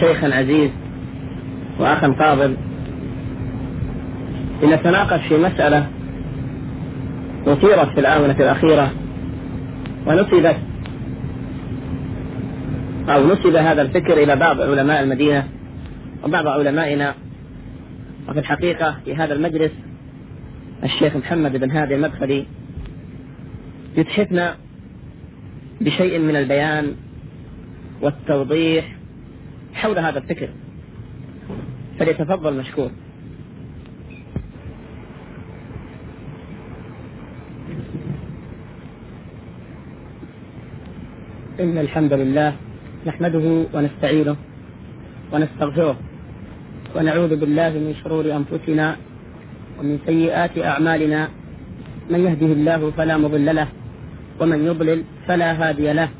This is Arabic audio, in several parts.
شيخا عزيز واخا فاضل لنتناقش في مسألة أثيرت في الآونة الأخيرة ونسبت أو نسب هذا الفكر إلى بعض علماء المدينة وبعض علمائنا وفي الحقيقة في هذا المجلس الشيخ محمد بن هادي المدخلي يتحفنا بشيء من البيان والتوضيح حول هذا الفكر. فليتفضل مشكور. إن الحمد لله نحمده ونستعينه ونستغفره ونعوذ بالله من شرور أنفسنا ومن سيئات أعمالنا. من يهده الله فلا مضل له ومن يضلل فلا هادي له.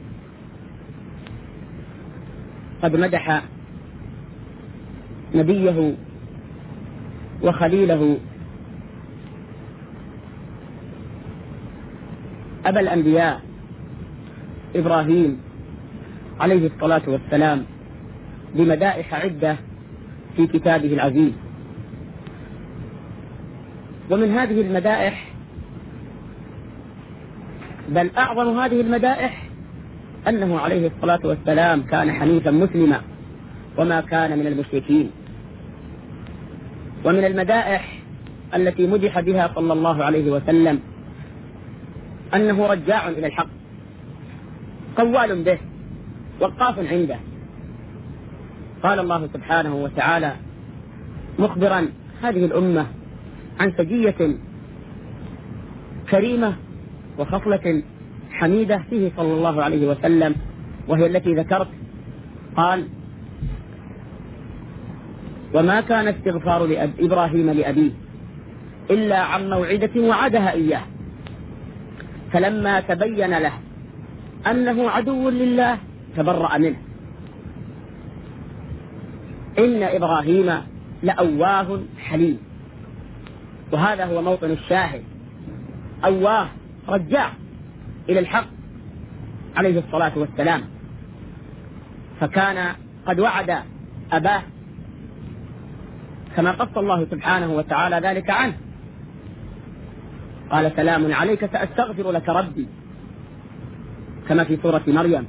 قد مدح نبيه وخليله أبا الأنبياء إبراهيم عليه الصلاة والسلام بمدائح عدة في كتابه العزيز. ومن هذه المدائح بل أعظم هذه المدائح أنه عليه الصلاة والسلام كان حنيفا مسلما وما كان من المشركين. ومن المدائح التي مدح بها صلى الله عليه وسلم أنه رجاع إلى الحق قوال به وقاف عنده. قال الله سبحانه وتعالى مخبرا هذه الأمة عن سجية كريمة وخصلة حميدة فيه صلى الله عليه وسلم وهي التي ذكرت قال وما كان استغفار لأب إبراهيم لأبيه إلا عن موعدة وعدها إياه. فلما تبين له أنه عدو لله تبرأ منه. إن إبراهيم لأواه حليم. وهذا هو موطن الشاهد أواه رجاع. إلى الحق عليه الصلاة والسلام. فكان قد وعد أباه كما قص الله سبحانه وتعالى ذلك عنه. قال سلام عليك سأستغفر لك ربي كما في سورة مريم.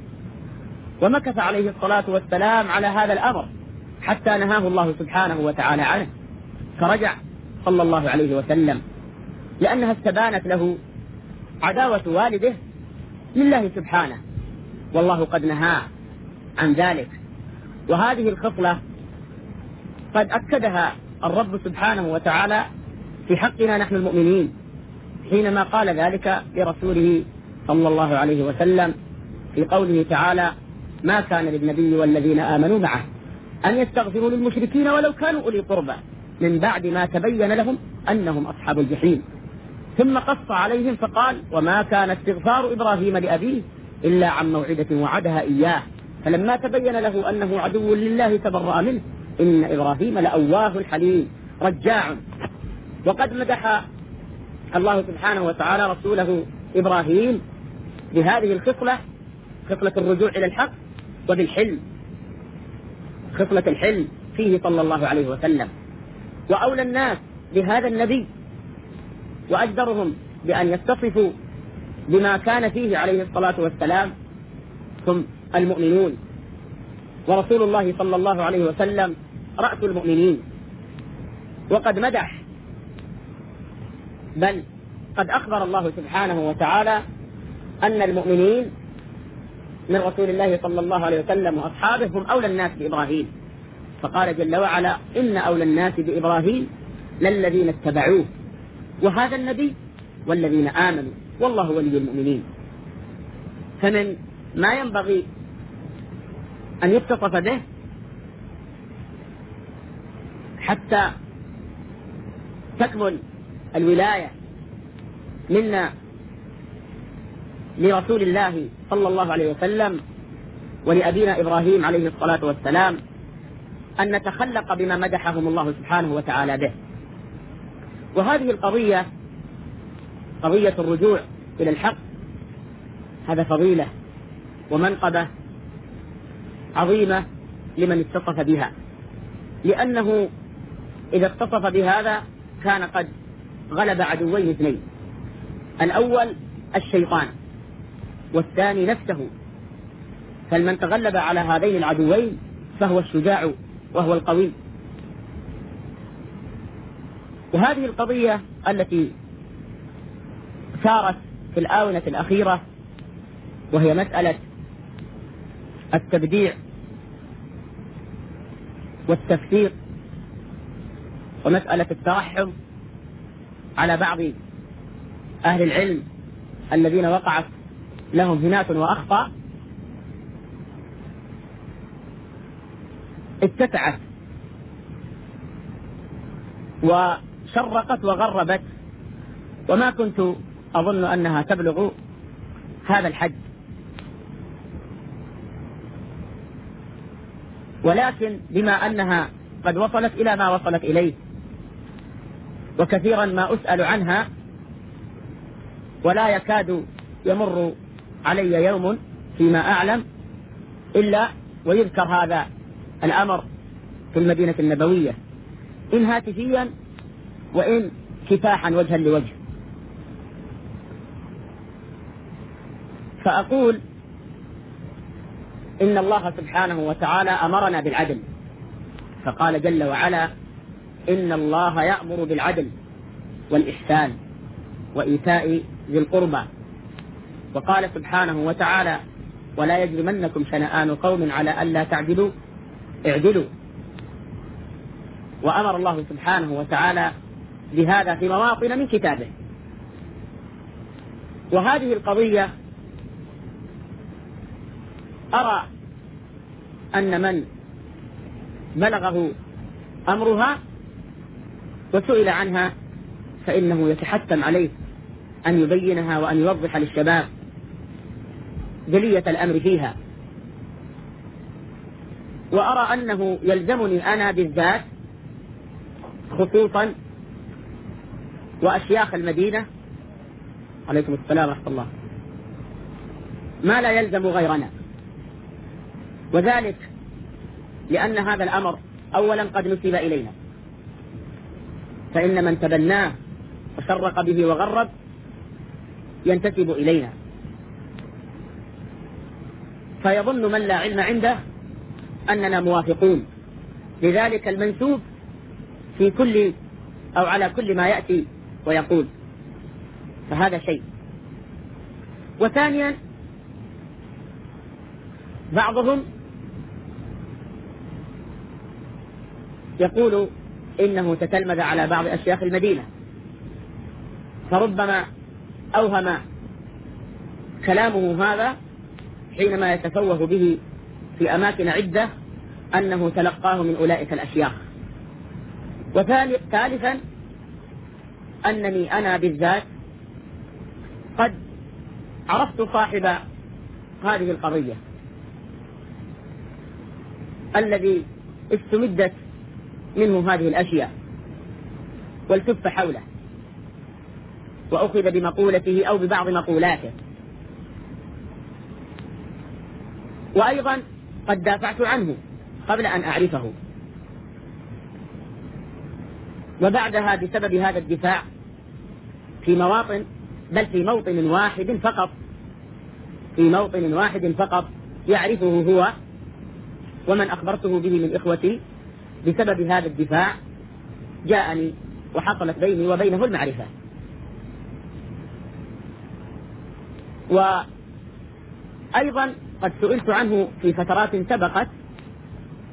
ومكث عليه الصلاة والسلام على هذا الأمر حتى نهاه الله سبحانه وتعالى عنه. فرجع صلى الله عليه وسلم لأنها استبانت له عداوة والده لله سبحانه. والله قد نهاه عن ذلك. وهذه الخصلة قد أكدها الرب سبحانه وتعالى في حقنا نحن المؤمنين حينما قال ذلك لرسوله صلى الله عليه وسلم في قوله تعالى ما كان للنبي والذين آمنوا معه أن يستغفروا للمشركين ولو كانوا أولي قربى من بعد ما تبين لهم أنهم أصحاب الجحيم. ثم قص عليهم فقال وما كان استغفار إبراهيم لأبيه إلا عن موعدة وعدها إياه. فلما تبين له أنه عدو لله تبرأ منه إن إبراهيم لأواه حليم رجاع. وقد مدح الله سبحانه وتعالى رسوله إبراهيم بهذه الخصلة خصلة الرجوع إلى الحق وبالحلم. خصلة الحلم فيه صلى الله عليه وسلم. وأولى الناس بهذا النبي وأجدرهم بأن يتصفوا بما كان فيه عليه الصلاة والسلام. هم المؤمنون. ورسول الله صلى الله عليه وسلم رأس المؤمنين. وقد مدح. بل قد أخبر الله سبحانه وتعالى أن المؤمنين من رسول الله صلى الله عليه وسلم وأصحابه هم أولى الناس بإبراهيم. فقال جل وعلا إن أولى الناس بإبراهيم للذين اتبعوه. وهذا النبي والذين آمنوا والله ولي المؤمنين. فمن ما ينبغي أن يتصف به حتى تكمل الولاية منا لرسول الله صلى الله عليه وسلم ولأبينا إبراهيم عليه الصلاة والسلام أن نتخلق بما مدحهم الله سبحانه وتعالى به. وهذه القضية قضية الرجوع إلى الحق. هذا فضيلة ومنقبة عظيمة لمن اتصف بها. لأنه إذا اتصف بهذا كان قد غلب عدوين اثنين. الأول الشيطان والثاني نفسه. فمن تغلب على هذين العدوين فهو الشجاع وهو القوي. وهذه القضية التي ثارت في الآونة الأخيرة وهي مسألة التبديع والتفسير ومسألة الترحم على بعض أهل العلم الذين وقعت لهم هنات وأخطاء اتسعت وشرقت وغربت. وما كنت أظن أنها تبلغ هذا الحد. ولكن بما أنها قد وصلت إلى ما وصلت إليه. وكثيرا ما أسأل عنها ولا يكاد يمر علي يوم فيما أعلم إلا ويذكر هذا الأمر في المدينة النبوية. إن هاتفيا وإن كفاحا وجها لوجه. فأقول إن الله سبحانه وتعالى أمرنا بالعدل. فقال جل وعلا إن الله يأمر بالعدل والإحسان وإيتاء ذي القربى. وقال سبحانه وتعالى ولا يجرمنكم شنآن قوم على ألا تعدلوا اعدلوا. وأمر الله سبحانه وتعالى بهذا في مواطن من كتابه. وهذه القضية أرى أن من بلغه أمرها وسئل عنها فإنه يتحتم عليه أن يبينها وأن يوضح للشباب جلية الأمر فيها. وأرى أنه يلزمني أنا بالذات خصوصا وأشياخ المدينة. عليكم السلام ورحمة الله. ما لا يلزم غيرنا. وذلك لأن هذا الأمر أولا قد نسب إلينا. فإن من تبناه وشرق به وغرب ينتسب إلينا. فيظن من لا علم عنده أننا موافقون. لذلك المنسوب في كل أو على كل ما يأتي ويقول. فهذا شيء. وثانيا بعضهم يقول إنه تتلمذ على بعض أشياخ المدينة. فربما أوهم كلامه هذا حينما يتفوه به في أماكن عدة أنه تلقاه من أولئك الأشياخ. وثالثا أنني أنا بالذات قد عرفت صاحب هذه القضية. الذي استمدت منه هذه الأشياء والتف حوله وأخذ بمقولته أو ببعض مقولاته. وأيضا قد دافعت عنه قبل أن أعرفه. وبعدها بسبب هذا الدفاع في مواطن بل في موطن واحد فقط. في موطن واحد فقط يعرفه هو ومن أخبرته به من إخوتي بسبب هذا الدفاع جاءني وحصلت بيني وبينه المعرفة. وأيضا قد سئلت عنه في فترات سبقت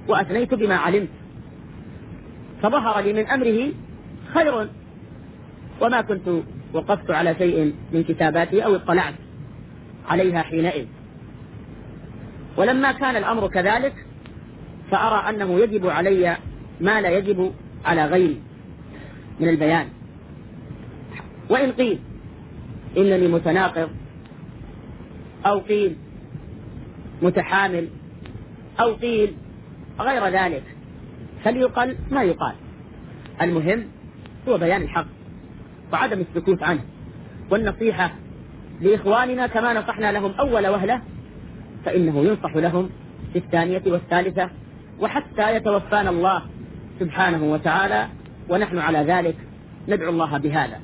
وأثنيت بما علمت. فظهر لي من أمره خير وما كنت وقفت على شيء من كتاباته أو اطلعت عليها حينئذ. ولما كان الأمر كذلك فأرى أنه يجب علي ما لا يجب على غيري من البيان. وإن قيل إنني متناقض أو قيل متحامل أو قيل غير ذلك فليقل ما يقال. المهم هو بيان الحق. وعدم السكوت عنه. والنصيحة لإخواننا كما نصحنا لهم أول وهلة فإنه ينصح لهم في الثانية والثالثة وحتى يتوفانا الله سبحانه وتعالى ونحن على ذلك ندعو الله بهذا.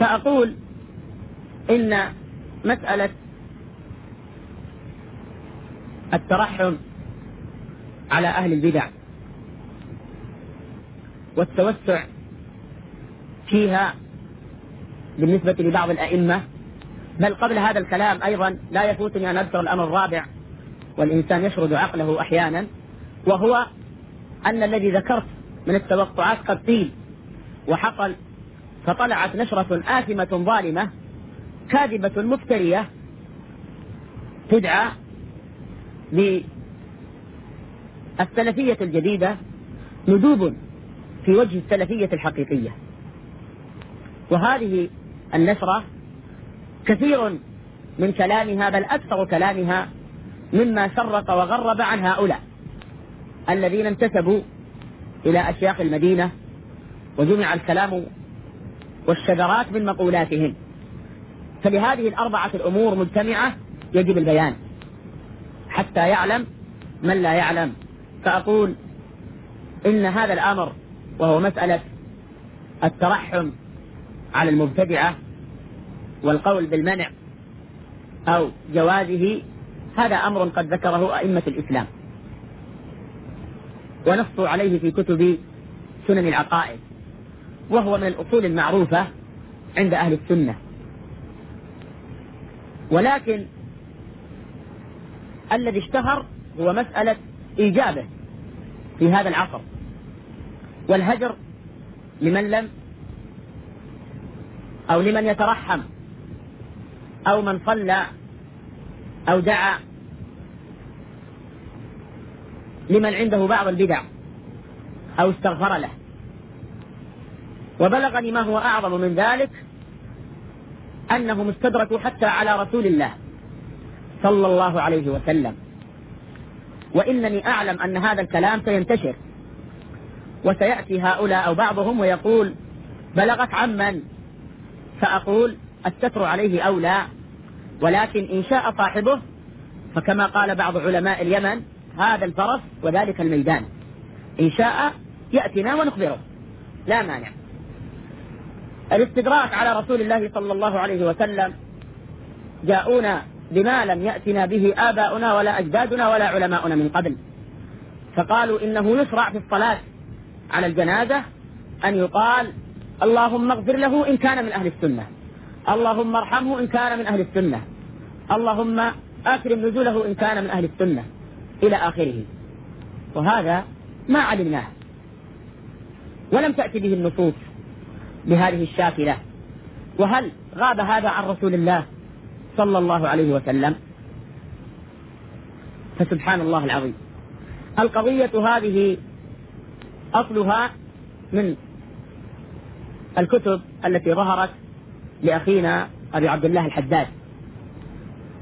فأقول إن مسألة الترحم على أهل البدع والتوسع فيها بالنسبة لبعض الأئمة. بل قبل هذا الكلام أيضا لا يفوتني أن أذكر الأمر الرابع والإنسان يشرد عقله أحيانا وهو أن الذي ذكرت من التوقعات قد قيل وحصل فطلعت نشرة آثمة ظالمة كاذبة مفترية تدعى بالسلفية الجديدة ندوب في وجه السلفية الحقيقية. وهذه النشرة كثير من كلامها بل أكثر كلامها مما شرق وغرب عن هؤلاء الذين انتسبوا إلى أشياخ المدينة وجمع الكلام والشذرات من مقولاتهم. فلهذه الأربعة الأمور مجتمعة يجب البيان حتى يعلم من لا يعلم. فأقول إن هذا الأمر وهو مسألة الترحم على المبتدعة والقول بالمنع أو جوازه هذا أمر قد ذكره أئمة الإسلام. ونصوا عليه في كتب سنن العقائد وهو من الأصول المعروفة عند أهل السنة. ولكن الذي اشتهر هو مسألة إيجابه في هذا العصر. والهجر لمن لم أو لمن يترحم أو من صلى أو دعا لمن عنده بعض البدع أو استغفر له. وبلغني ما هو أعظم من ذلك أنهم استدركوا حتى على رسول الله صلى الله عليه وسلم. وإنني أعلم أن هذا الكلام سينتشر. وسيأتي هؤلاء أو بعضهم ويقول بلغت عمن فأقول الستر عليه أولى ولكن إن شاء صاحبه فكما قال بعض علماء اليمن هذا الفرس وذلك الميدان. إن شاء يأتنا ونخبره. لا مانع. الاستدراك على رسول الله صلى الله عليه وسلم جاءونا بما لم يأتنا به آباؤنا ولا أجدادنا ولا علماؤنا من قبل. فقالوا إنه يشرع في الصلاة. على الجنازة أن يقال اللهم اغفر له إن كان من أهل السنة. اللهم ارحمه إن كان من أهل السنة. اللهم أكرم نزوله إن كان من أهل السنة. إلى آخره. وهذا ما علمناه. ولم تأتي به النصوص بهذه الشاكلة. وهل غاب هذا عن رسول الله صلى الله عليه وسلم؟ فسبحان الله العظيم. القضية هذه أصلها من الكتب التي ظهرت لأخينا أبي عبد الله الحداد.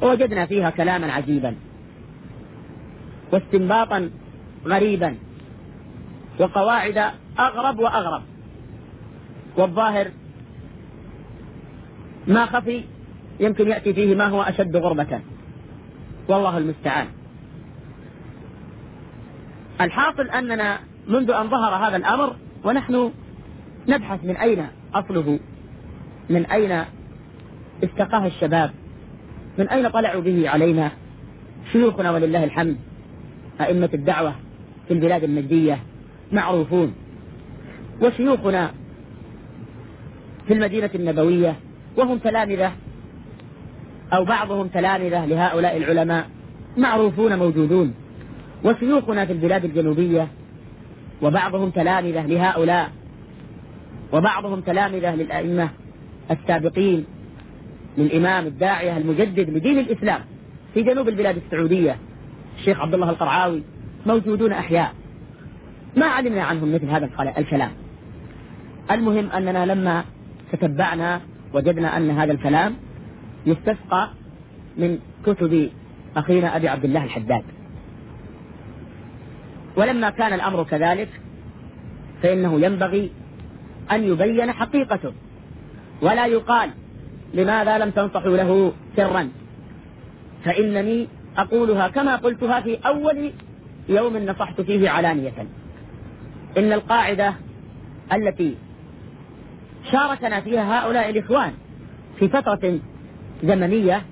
ووجدنا فيها كلاما عجيبا واستنباطا غريبا وقواعد أغرب وأغرب. والظاهر ما خفي يمكن يأتي فيه ما هو أشد غربة. والله المستعان. الحاصل أننا منذ أن ظهر هذا الأمر ونحن نبحث من أين أصله؟ من أين استقاه الشباب؟ من أين طلعوا به علينا شيوخنا ولله الحمد؟ أئمة الدعوة في البلاد النجدية معروفون. وشيوخنا في المدينة النبوية وهم تلامذة أو بعضهم تلامذة لهؤلاء العلماء معروفون موجودون. وشيوخنا في البلاد الجنوبية وبعضهم تلامذة لهؤلاء وبعضهم تلامذة للأئمة السابقين للإمام الداعية المجدد لدين الإسلام في جنوب البلاد السعودية الشيخ عبد الله القرعاوي موجودون أحياء. ما علمنا عنهم مثل هذا الكلام. المهم أننا لما تتبعنا وجدنا أن هذا الكلام يستسقى من كتب أخينا أبي عبد الله الحداد. ولما كان الأمر كذلك فإنه ينبغي أن يبين حقيقته ولا يقال لماذا لم تنصحوا له سرا فإنني أقولها كما قلتها في أول يوم نصحت فيه علانية. إن القاعدة التي شاركنا فيها هؤلاء الإخوان في فترة زمنية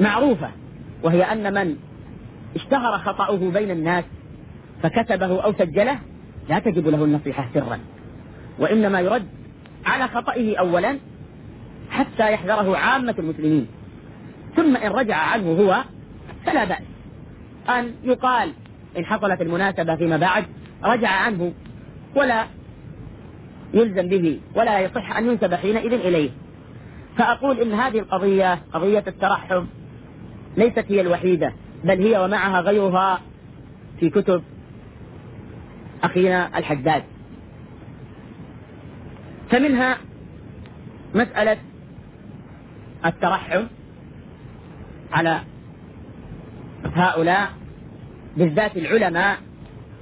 معروفة وهي أن من اشتهر خطأه بين الناس فكتبه أو سجله لا تجب له النصيحة سرا. وإنما يرد على خطئه أولا حتى يحذره عامة المسلمين. ثم إن رجع عنه هو فلا بأس أن يقال إن حصلت المناسبة فيما بعد رجع عنه ولا يلزم به ولا يصح أن ينسب حينئذ إليه. فأقول إن هذه القضية قضية الترحم ليست هي الوحيدة. بل هي ومعها غيرها في كتب أخينا الحداد. فمنها مسألة الترحم على هؤلاء بالذات العلماء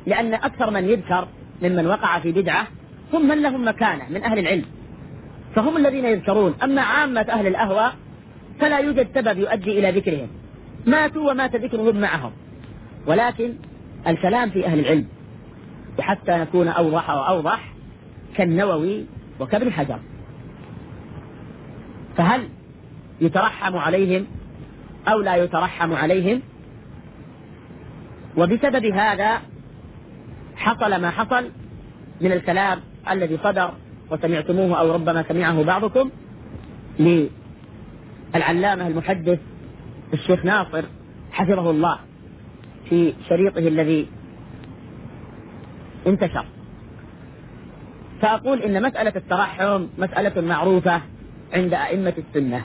لأن أكثر من يذكر ممن وقع في بدعة هم من لهم مكانة من أهل العلم. فهم الذين يذكرون. أما عامة أهل الأهوى فلا يوجد سبب يؤدي إلى ذكرهم. ماتوا ومات ذكرهم معهم. ولكن الكلام في أهل العلم وحتى نكون أوضح وأوضح كالنووي وكابن حجر. فهل يترحم عليهم أو لا يترحم عليهم؟ وبسبب هذا حصل ما حصل من الكلام الذي صدر وسمعتموه أو ربما سمعه بعضكم للعلامة المحدث الشيخ ناصر حفظه الله في شريطه الذي انتشر. فأقول إن مسألة الترحم مسألة معروفة عند أئمة السنة.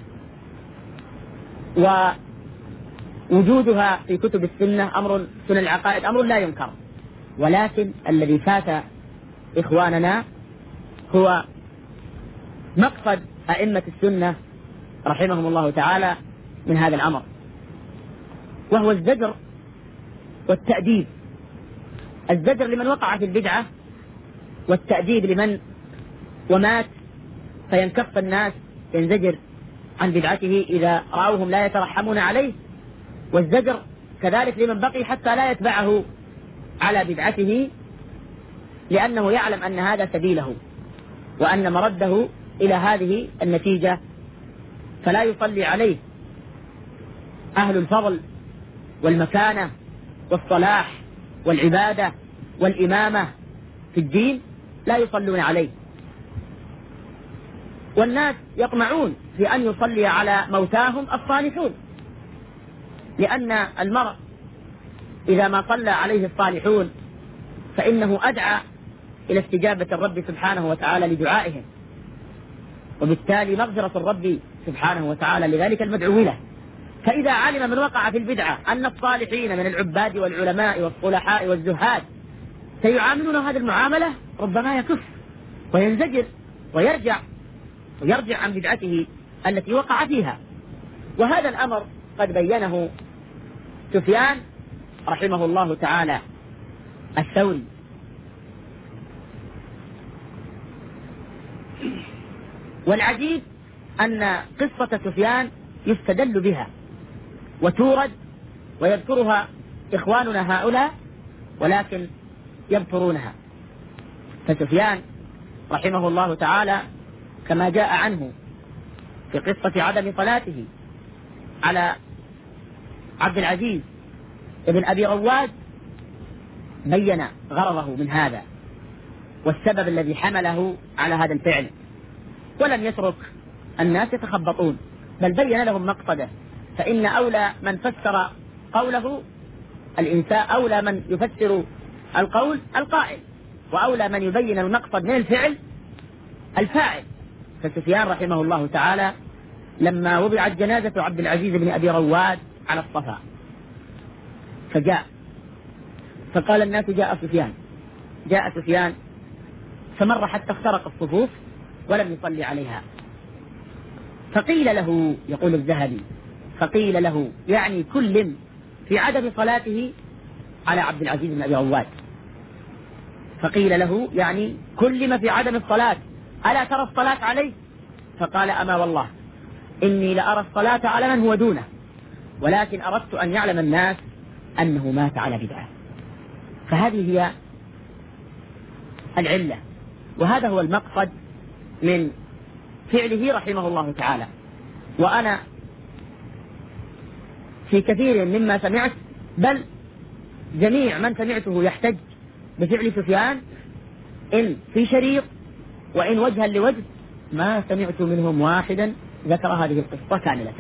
ووجودها في كتب السنة أمر سنن العقائد أمر لا ينكر. ولكن الذي فات إخواننا هو مقصد أئمة السنة رحمهم الله تعالى من هذا الأمر. وهو الزجر والتأديب. الزجر لمن وقع في البدعة والتأديب لمن ومات فينكف الناس ينزجر عن بدعته إذا رأوهم لا يترحمون عليه. والزجر كذلك لمن بقي حتى لا يتبعه على بدعته لأنه يعلم أن هذا سبيله وأن مرده إلى هذه النتيجة. فلا يصلي عليه أهل الفضل والمكانة والصلاح والعبادة والإمامة في الدين لا يصلون عليه. والناس يطمعون في أن يصلي على موتاهم الصالحون لأن المرء إذا ما صلى عليه الصالحون فإنه أدعى إلى استجابة الرب سبحانه وتعالى لدعائهم وبالتالي مغفرة الرب سبحانه وتعالى لذلك المدعو له. فإذا علم من وقع في البدعة أن الصالحين من العباد والعلماء والصلحاء والزهاد سيعاملون هذه المعاملة ربما يكف وينزجر ويرجع ويرجع عن بدعته التي وقع فيها. وهذا الأمر قد بينه سفيان رحمه الله تعالى الثوري. والعجيب أن قصة سفيان يستدل بها. وتورد ويذكرها إخواننا هؤلاء ولكن يبترونها فسفيان رحمه الله تعالى كما جاء عنه في قصة عدم صلاته على عبد العزيز ابن أبي رواد بين غرضه من هذا والسبب الذي حمله على هذا الفعل. ولم يترك الناس يتخبطون بل بين لهم مقصده. فإن أولى من فسر قوله الإنسان أولى من يفسر القول القائل وأولى من يبين المقصد من الفعل الفاعل. فسفيان رحمه الله تعالى لما وضعت جنازة عبد العزيز بن أبي رواد على الصفا فجاء فقال الناس جاء سفيان جاء سفيان فمر حتى اخترق الصفوف ولم يصلي عليها. فقيل له يقول الذهبي فقيل له يعني كل في عدم صلاته على عبد العزيز بن أبي رواد فقيل له يعني كلم في عدم الصلاة ألا ترى الصلاة عليه؟ فقال أما والله إني لأرى الصلاة على من هو دونه ولكن أردت أن يعلم الناس أنه مات على بدعة. فهذه هي العلة وهذا هو المقصد من فعله رحمه الله تعالى. وأنا في كثير مما سمعت بل جميع من سمعته يحتج بفعل سفيان إن في شريط وإن وجها لوجه ما سمعت منهم واحدا ذكر هذه القصة كاملة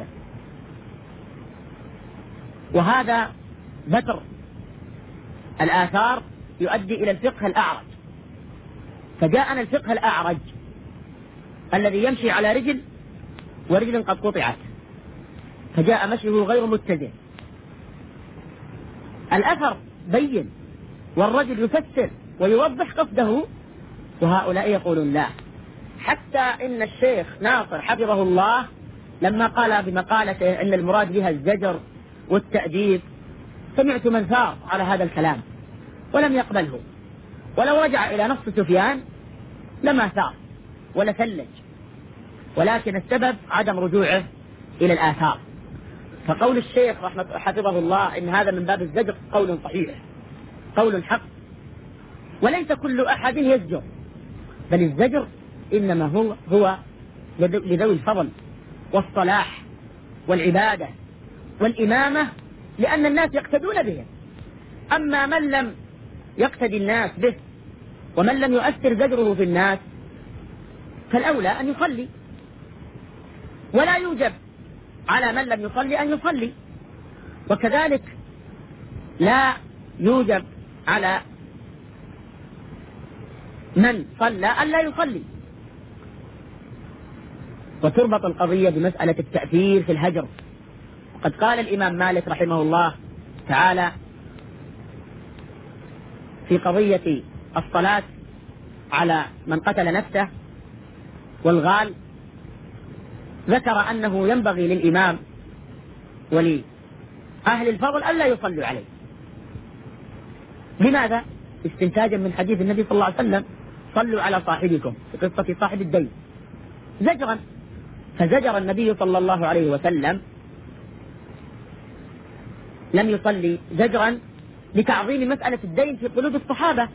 وهذا ذكر الآثار يؤدي إلى الفقه الأعرج. فجاءنا الفقه الأعرج الذي يمشي على رجل ورجل قد قطعت. فجاء مشيه غير متجه. الأثر بين والرجل يفسر ويوضح قصده وهؤلاء يقولون لا. حتى إن الشيخ ناصر حفظه الله لما قال بمقالته أن المراد بها الزجر والتأديب سمعت من ثار على هذا الكلام ولم يقبله. ولو رجع إلى نص سفيان لما ثار ولا ثلج. ولكن السبب عدم رجوعه إلى الآثار. فقول الشيخ رحمة حفظه الله إن هذا من باب الزجر قول صحيح قول حق. وليس كل أحد يزجر بل الزجر إنما هو هو لذوي الفضل والصلاح والعبادة والإمامة لأن الناس يقتدون بهم أما من لم يقتدي الناس به ومن لم يؤثر زجره في الناس فالأولى أن يصلي. ولا يوجب على من لم يصلي أن يصلي. وكذلك لا يوجب على من صلى ألا يصلي. وتربط القضية بمسألة التأثير في الهجر. وقد قال الإمام مالك رحمه الله تعالى في قضية الصلاة على من قتل نفسه والغال ذكر أنه ينبغي للإمام ولأهل الفضل ألا يصلوا عليه. لماذا؟ استنتاجا من حديث النبي صلى الله عليه وسلم صلوا على صاحبكم في قصة صاحب الدين. زجرا فزجر النبي صلى الله عليه وسلم لم يصلي زجرا لتعظيم مسألة الدين في قلوب الصحابة.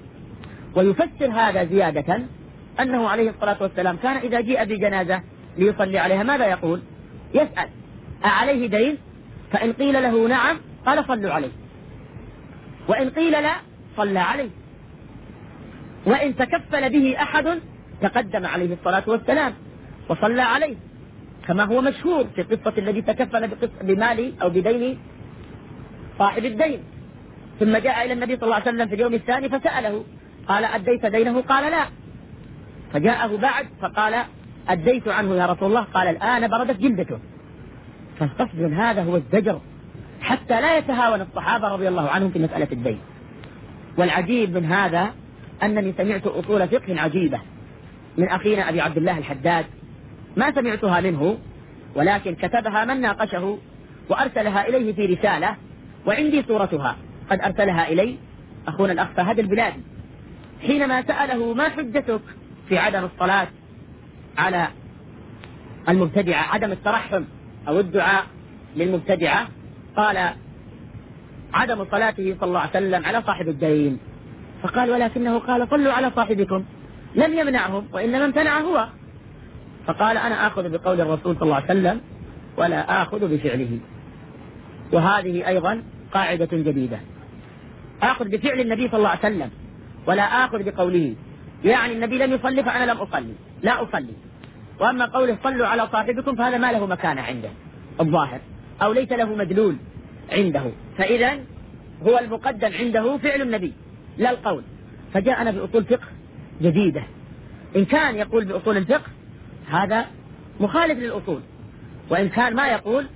ويفسر هذا زيادة أنه عليه الصلاة والسلام كان إذا جيء بجنازة ليصلي عليها. ماذا يقول؟ يسأل أعليه دين فإن قيل له نعم قال صلوا عليه. وإن قيل لا صلى عليه. وإن تكفل به أحد تقدم عليه الصلاة والسلام وصلى عليه. كما هو مشهور في قصة الذي تكفل بمال أو بدين صاحب الدين. ثم جاء إلى النبي صلى الله عليه وسلم في اليوم الثاني فسأله قال أديت دينه؟ قال لا. فجاءه بعد فقال أديت عنه يا رسول الله؟ قال الآن بردت جلدته. فالقصد هذا هو الزجر حتى لا يتهاون الصحابة رضي الله عنهم في مسألة الدين. والعجيب من هذا أنني سمعت أصول فقه عجيبة من أخينا أبي عبد الله الحداد. ما سمعتها منه ولكن كتبها من ناقشه وأرسلها إليه في رسالة وعندي صورتها. قد أرسلها إلي أخونا الأخ فهد البلادي. حينما سأله ما حجتك في عدم الصلاة؟ على المبتدعة عدم الترحم أو الدعاء للمبتدعة. قال عدم صلاته صلى الله عليه وسلم على صاحب الدين. فقال ولكنه قال صلوا على صاحبكم. لم يمنعهم وإنما امتنع هو. فقال أنا آخذ بقول الرسول صلى الله عليه وسلم ولا آخذ بفعله. وهذه أيضا قاعدة جديدة. آخذ بفعل النبي صلى الله عليه وسلم ولا آخذ بقوله. يعني النبي لم يصلي فأنا لم أصلي. لا أصلي. وأما قوله صلوا على صاحبكم فهذا ما له مكانة عنده الظاهر أو ليس له مدلول عنده. فإذا هو المقدم عنده فعل النبي لا القول. فجاءنا بأصول فقه جديدة. إن كان يقول بأصول الفقه هذا مخالف للأصول. وإن كان ما يقول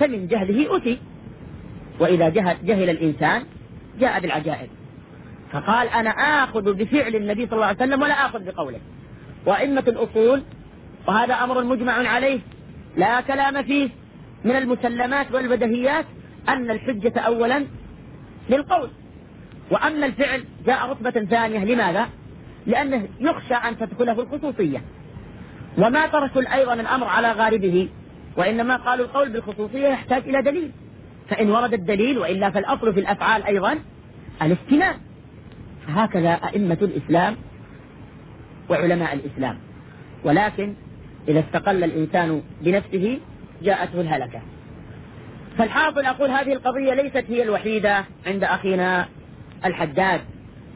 فمن جهله أتي. وإذا جهل, جهل الإنسان جاء بالعجائب. فقال أنا آخذ بفعل النبي صلى الله عليه وسلم ولا آخذ بقوله. وأئمة الأصول وهذا أمر مجمع عليه. لا كلام فيه من المسلمات والبدهيات أن الحجة أولا للقول. وأما الفعل جاء رتبة ثانية. لماذا؟ لأنه يخشى أن تدخله الخصوصية. وما تركوا أيضا الأمر على غاربه وإنما قالوا القول بالخصوصية يحتاج إلى دليل. فإن ورد الدليل وإلا فالأصل في الأفعال أيضا الاستناد. فهكذا أئمة الإسلام وعلماء الإسلام. ولكن إذا استقل الإنسان بنفسه جاءته الهلكة. فالحاصل أقول هذه القضية ليست هي الوحيدة عند أخينا الحداد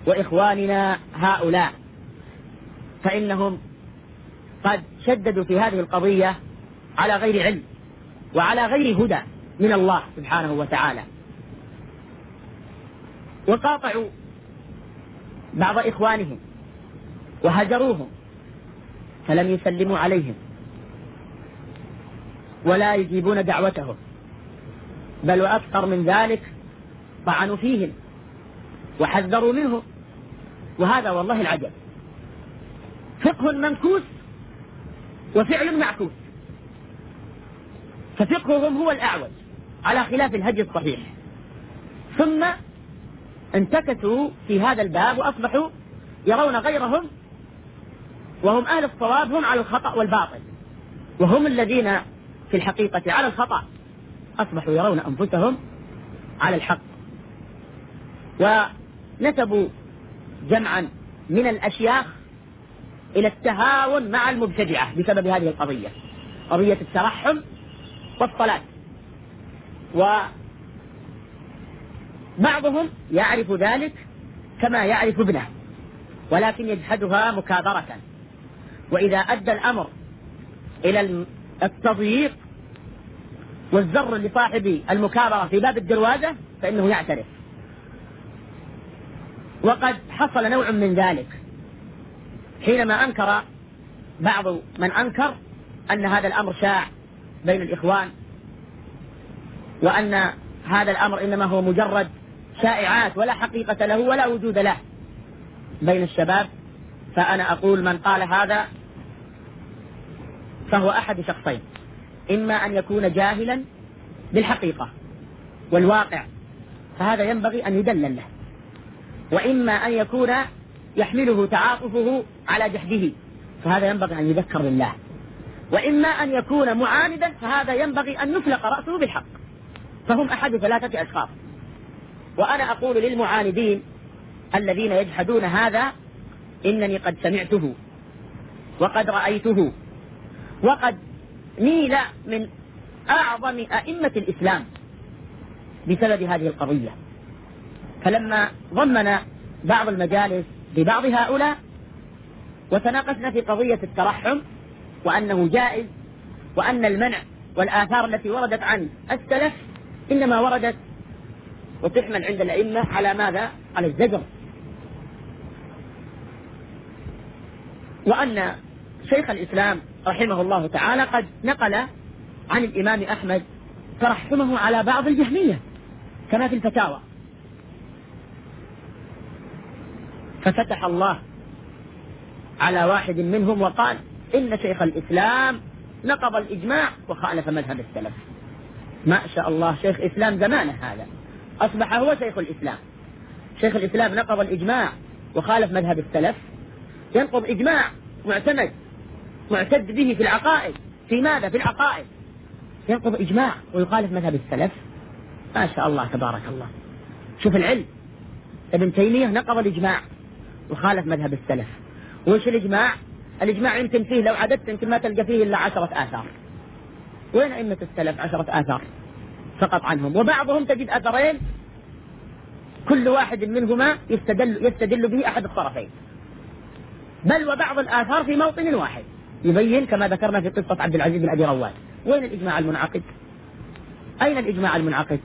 وإخواننا هؤلاء. فإنهم قد شددوا في هذه القضية على غير علم وعلى غير هدى من الله سبحانه وتعالى. وقاطعوا بعض إخوانهم وهجروهم فلم يسلموا عليهم. ولا يجيبون دعوتهم. بل وأكثر من ذلك طعنوا فيهم. وحذروا منه وهذا والله العجب. فقه منكوس وفعل معكوس. ففقههم هو الأعوج على خلاف الهدي الصحيح. ثم انتكسوا في هذا الباب وأصبحوا يرون غيرهم وهم أهل الصواب هم على الخطأ والباطل. وهم الذين في الحقيقة على الخطأ. أصبحوا يرون أنفسهم على الحق. ونسبوا جمعا من الأشياخ إلى التهاون مع المبتدعة بسبب هذه القضية. قضية الترحم والصلاة. وبعضهم يعرف ذلك كما يعرف ابنه ولكن يجحدها مكابرة. وإذا أدى الأمر إلى التضييق والزر لصاحب المكابرة في باب الدروازة فإنه يعترف. وقد حصل نوع من ذلك. حينما أنكر بعض من أنكر أن هذا الأمر شاع بين الإخوان وأن هذا الأمر إنما هو مجرد شائعات ولا حقيقة له ولا وجود له بين الشباب فأنا أقول من قال هذا فهو أحد شخصين. إما أن يكون جاهلا بالحقيقة والواقع فهذا ينبغي أن يدلل له. وإما أن يكون يحمله تعاطفه على جهده فهذا ينبغي أن يذكر بالله وإما أن يكون معاندا فهذا ينبغي أن يفلق رأسه بالحق. فهم أحد ثلاثة أشخاص. وأنا أقول للمعاندين الذين يجحدون هذا إنني قد سمعته وقد رأيته. وقد نيل من أعظم أئمة الإسلام بسبب هذه القضية فلما ضمن بعض المجالس ببعض هؤلاء وتناقشنا في قضية الترحم وأنه جائز وأن المنع والآثار التي وردت عن السلف إنما وردت وتحمل عند الأئمة على ماذا؟ على الزجر وأن شيخ الإسلام رحمه الله تعالى قد نقل عن الإمام أحمد ترحمه على بعض الجهمية كما في الفتاوى. ففتح الله على واحد منهم وقال إن شيخ الإسلام نقض الإجماع وخالف مذهب السلف. ما شاء الله شيخ إسلام زمانه هذا. أصبح هو شيخ الإسلام. شيخ الإسلام نقض الإجماع وخالف مذهب السلف. ينقض إجماع معتمد معتد به في العقائد. في ماذا؟ في العقائد. ينقض إجماع ويخالف مذهب السلف. ما شاء الله تبارك الله. شوف العلم. ابن تيمية نقض الإجماع وخالف مذهب السلف. وش الإجماع؟ الإجماع يمكن فيه لو عددت يمكن ما تلقى فيه إلا عشرة آثار. وين أئمة السلف عشرة آثار؟ فقط عنهم. وبعضهم تجد أثرين. كل واحد منهما يستدل, يستدل به أحد الطرفين. بل وبعض الآثار في موطن واحد. يبين كما ذكرنا في قصة عبد العزيز بن أبي رواد. وين الإجماع المنعقد؟ أين الإجماع المنعقد؟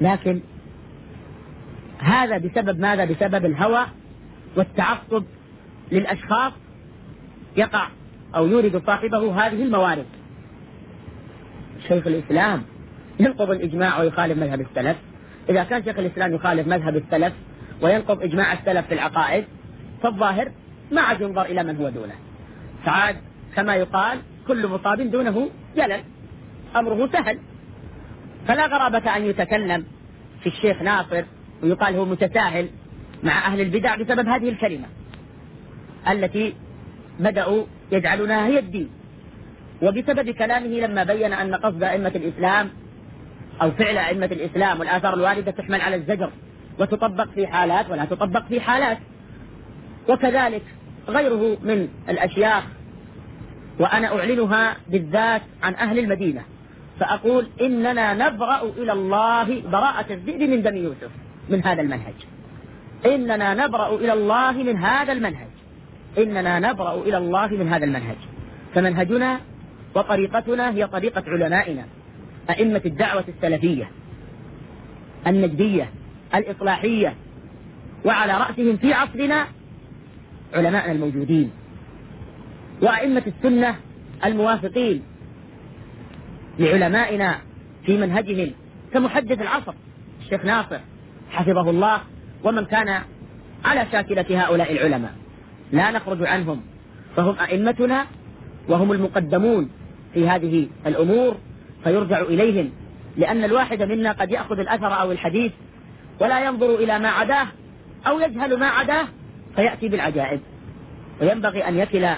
لكن هذا بسبب ماذا؟ بسبب الهوى والتعصب للأشخاص يقع أو يورد صاحبه هذه الموارد. شيخ الإسلام ينقض الإجماع ويخالف مذهب السلف. إذا كان شيخ الإسلام يخالف مذهب السلف وينقض إجماع السلف في العقائد فالظاهر ما عاد ينظر إلى من هو دونه. فعاد كما يقال كل مصاب دونه جلل أمره سهل. فلا غرابة أن يتكلم في الشيخ ناصر ويقال هو متساهل مع أهل البدع بسبب هذه الكلمة التي بدأوا يجعلونها هي الدين. وبسبب كلامه لما بين أن قصد أئمة الإسلام أو فعل أئمة الإسلام والآثار الواردة تحمل على الزجر وتطبق في حالات ولا تطبق في حالات. وكذلك غيره من الأشياخ وأنا أعلنها بالذات عن أهل المدينة. فأقول إننا نبرأ إلى الله براءة الذئب من دم يوسف من هذا المنهج. إننا نبرأ إلى الله من هذا المنهج. إننا نبرأ إلى الله من هذا المنهج. فمنهجنا وطريقتنا هي طريقة علمائنا أئمة الدعوة السلفية النجدية الإصلاحية وعلى رأسهم في عصرنا علماءنا الموجودين وأئمة السنة الموافقين لعلمائنا في منهجهم كمحدث العصر الشيخ ناصر حفظه الله ومن كان على شاكلة هؤلاء العلماء. لا نخرج عنهم فهم أئمتنا وهم المقدمون في هذه الأمور فيرجع إليهم لأن الواحد منا قد يأخذ الأثر أو الحديث ولا ينظر إلى ما عداه أو يجهل ما عداه فيأتي بالعجائب. وينبغي أن يكل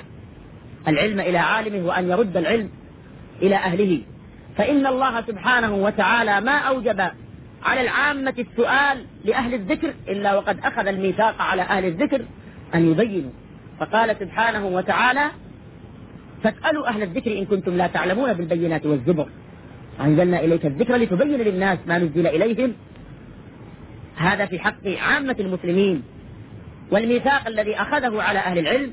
العلم إلى عالمه وأن يرد العلم إلى أهله. فإن الله سبحانه وتعالى ما أوجب على العامة السؤال لأهل الذكر إلا وقد أخذ الميثاق على أهل الذكر أن يبينوا. فقال سبحانه وتعالى فاسألوا أهل الذكر إن كنتم لا تعلمون بالبينات والزبر. أنزلنا إليك الذكر لتبين للناس ما نزل إليهم. هذا في حق عامة المسلمين. والميثاق الذي أخذه على أهل العلم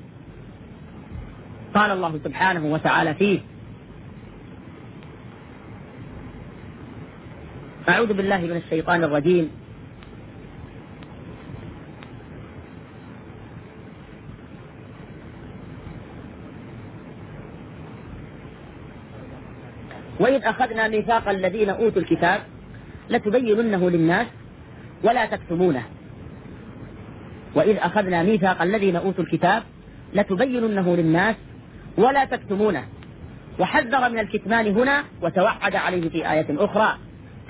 قال الله سبحانه وتعالى فيه. أعوذ بالله من الشيطان الرجيم. وإذ أخذنا ميثاق الذين أوتوا الكتاب لتبيننه للناس ولا تكتمونه. وإذ أخذنا ميثاق الذين أوتوا الكتاب لتبيننه للناس ولا تكتمونه. وحذر من الكتمان هنا وتوعد عليه في آية أخرى.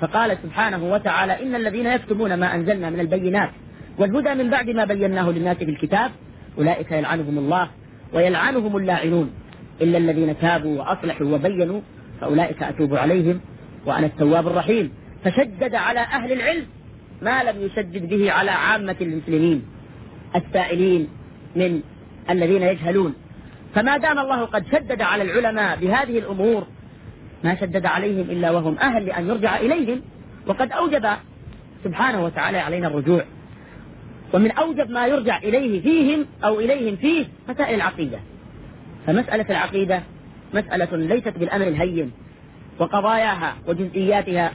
فقال سبحانه وتعالى إن الذين يكتمون ما أنزلنا من البينات والهدى من بعد ما بيناه للناس في الكتاب أولئك يلعنهم الله ويلعنهم اللاعنون. إلا الذين تابوا وأصلحوا وبينوا فأولئك أتوب عليهم وأنا التواب الرحيم. فشدد على أهل العلم ما لم يشدد به على عامة المسلمين. السائلين من الذين يجهلون. فما دام الله قد شدد على العلماء بهذه الأمور ما شدد عليهم إلا وهم أهل لأن يرجع إليهم. وقد أوجب سبحانه وتعالى علينا الرجوع. ومن أوجب ما يرجع إليه فيهم أو إليهم فيه مسائل العقيدة. فمسألة العقيدة مسألة ليست بالأمر الهين وقضاياها وجزئياتها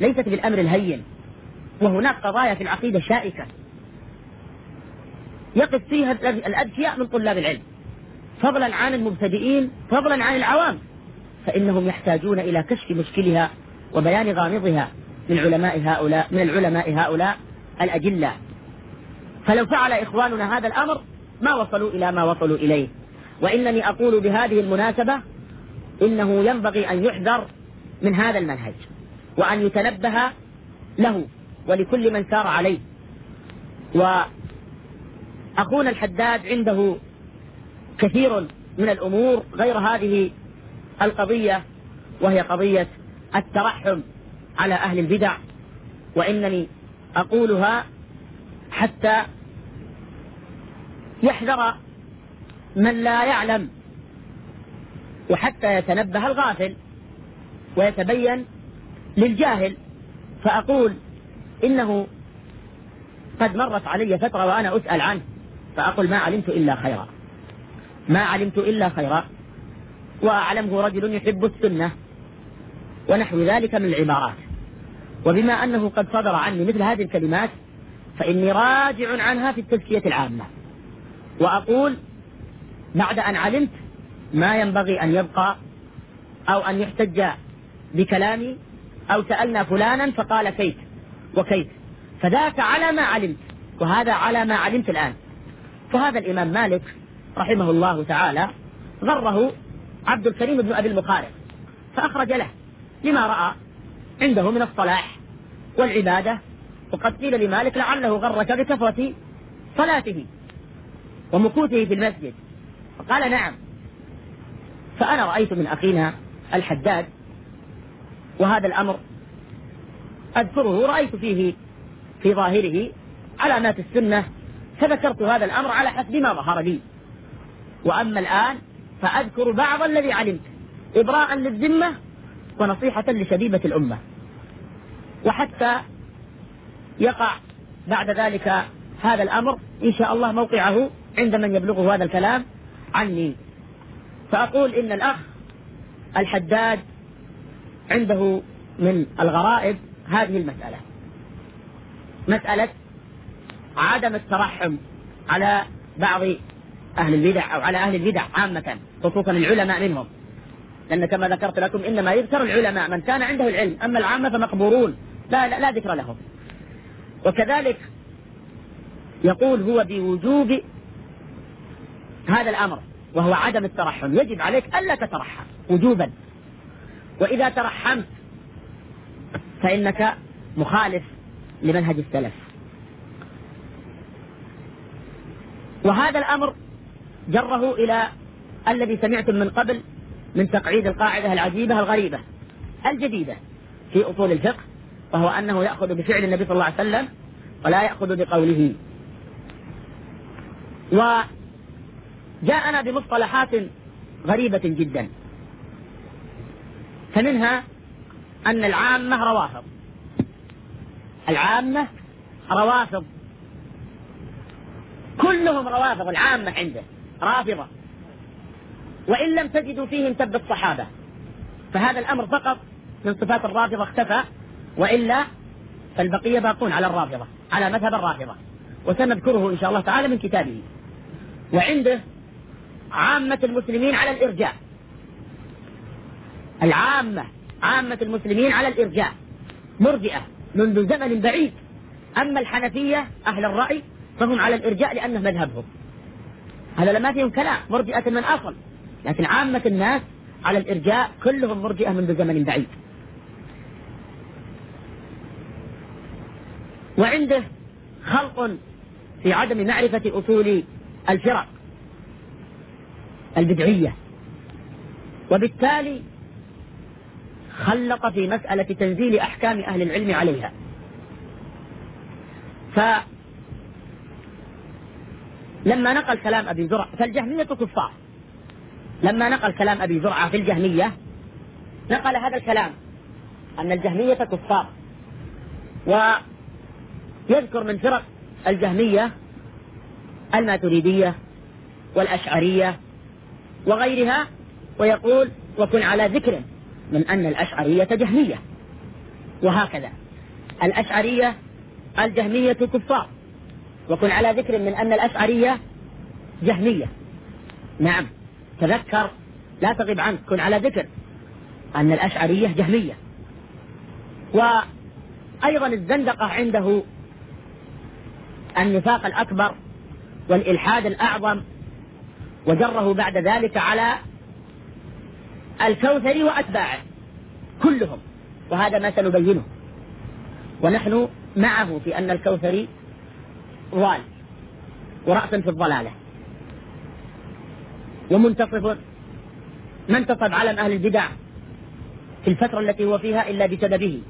ليست بالأمر الهين. وهناك قضايا في العقيدة شائكة. يقف فيها الأذكياء من طلاب العلم. فضلا عن المبتدئين فضلا عن العوام. فإنهم يحتاجون إلى كشف مشكلها وبيان غامضها من علماء هؤلاء من العلماء هؤلاء الأجلاء فلو فعل إخواننا هذا الأمر ما وصلوا إلى ما وصلوا إليه. وإنني أقول بهذه المناسبة إنه ينبغي أن يحذر من هذا المنهج وأن يتنبه له ولكل من سار عليه. وأخونا الحداد عنده كثير من الأمور غير هذه القضية وهي قضية الترحم على أهل البدع وإنني أقولها حتى يحذر من لا يعلم وحتى يتنبه الغافل ويتبين للجاهل. فأقول إنه قد مرت علي فترة وأنا أسأل عنه. فأقول ما علمت إلا خيرا. ما علمت إلا خيرا. وأعلمه رجل يحب السنة. ونحو ذلك من العبارات. وبما أنه قد صدر عني مثل هذه الكلمات فإني راجع عنها في التزكية العامة. وأقول بعد أن علمت ما ينبغي أن يبقى أو أن يحتج بكلامي أو سألنا فلانا فقال كيف وكيف. فذاك على ما علمت. وهذا على ما علمت الآن. فهذا الإمام مالك رحمه الله تعالى غره عبد الكريم بن أبي المخارق فأخرج له لما رأى عنده من الصلاح والعبادة وقد قيل لمالك لعله غرك بكثرة صلاته ومكوثه في المسجد فقال نعم فأنا رأيت من أخينا الحداد وهذا الأمر أذكره رأيت فيه في ظاهره علامات السنة فذكرت هذا الأمر على حسب ما ظهر لي. وأما الآن فأذكر بعض الذي علمت إبراء للذمة ونصيحة لشبيبة الأمة. وحتى يقع بعد ذلك هذا الأمر إن شاء الله موقعه عند من يبلغه هذا الكلام عني. فأقول إن الأخ الحداد عنده من الغرائب هذه المسألة. مسألة عدم الترحم على بعض أهل البدع أو على أهل البدع عامة خصوصا العلماء منهم. لأن كما ذكرت لكم إنما يذكر العلماء من كان عنده العلم أما العامة فمقبورون. لا, لا, لا ذكر لهم. وكذلك يقول هو بوجوب هذا الأمر وهو عدم الترحم. يجب عليك ألا تترحم وجوبا. وإذا ترحمت فإنك مخالف لمنهج السلف. وهذا الأمر جره إلى الذي سمعتم من قبل من تقعيد القاعدة العجيبة الغريبة الجديدة في أصول الفقه وهو أنه يأخذ بفعل النبي صلى الله عليه وسلم ولا يأخذ بقوله. وجاءنا بمصطلحات غريبة جدا. فمنها أن العامة روافض. العامة روافض. كلهم روافض العامة عنده رافضة. وإن لم تجدوا فيهم تب الصحابة. فهذا الأمر فقط من صفات الرافضة اختفى وإلا فالبقية باقون على الرافضة على مذهب الرافضة. وسنذكره إن شاء الله تعالى من كتابه. وعنده عامة المسلمين على الإرجاء. العامة عامة المسلمين على الإرجاء. مرجئة منذ زمن بعيد. أما الحنفية أهل الرأي فهم على الإرجاء لأنه مذهبهم. هذا لما فيهم كلام مرجئة من أصل. لكن عامة الناس على الإرجاء كلهم مرجئة منذ زمن بعيد. وعنده خلق في عدم معرفة أصول الفرق البدعية. وبالتالي خلط في مسألة تنزيل أحكام أهل العلم عليها. فلما نقل كلام أبي زرع فالجهمية كفار. لما نقل كلام أبي زرعة في الجهمية نقل هذا الكلام أن الجهمية كفار. ويذكر من فرق الجهمية الماتريدية والأشعرية وغيرها ويقول وكن على ذكر من أن الأشعرية جهمية. وهكذا. الأشعرية الجهمية كفار. وكن على ذكر من أن الأشعرية جهمية. نعم. تذكر. لا تغب عنك. كن على ذكر أن الأشعرية جهمية. وأيضا الزندقة عنده النفاق الأكبر والإلحاد الأعظم وجره بعد ذلك على الكوثري وأتباعه كلهم. وهذا ما سنبينه. ونحن معه في أن الكوثري ضال ورأس في الضلالة. ومنتصف ما انتصب علم أهل البدع في الفترة التي هو فيها إلا بسببه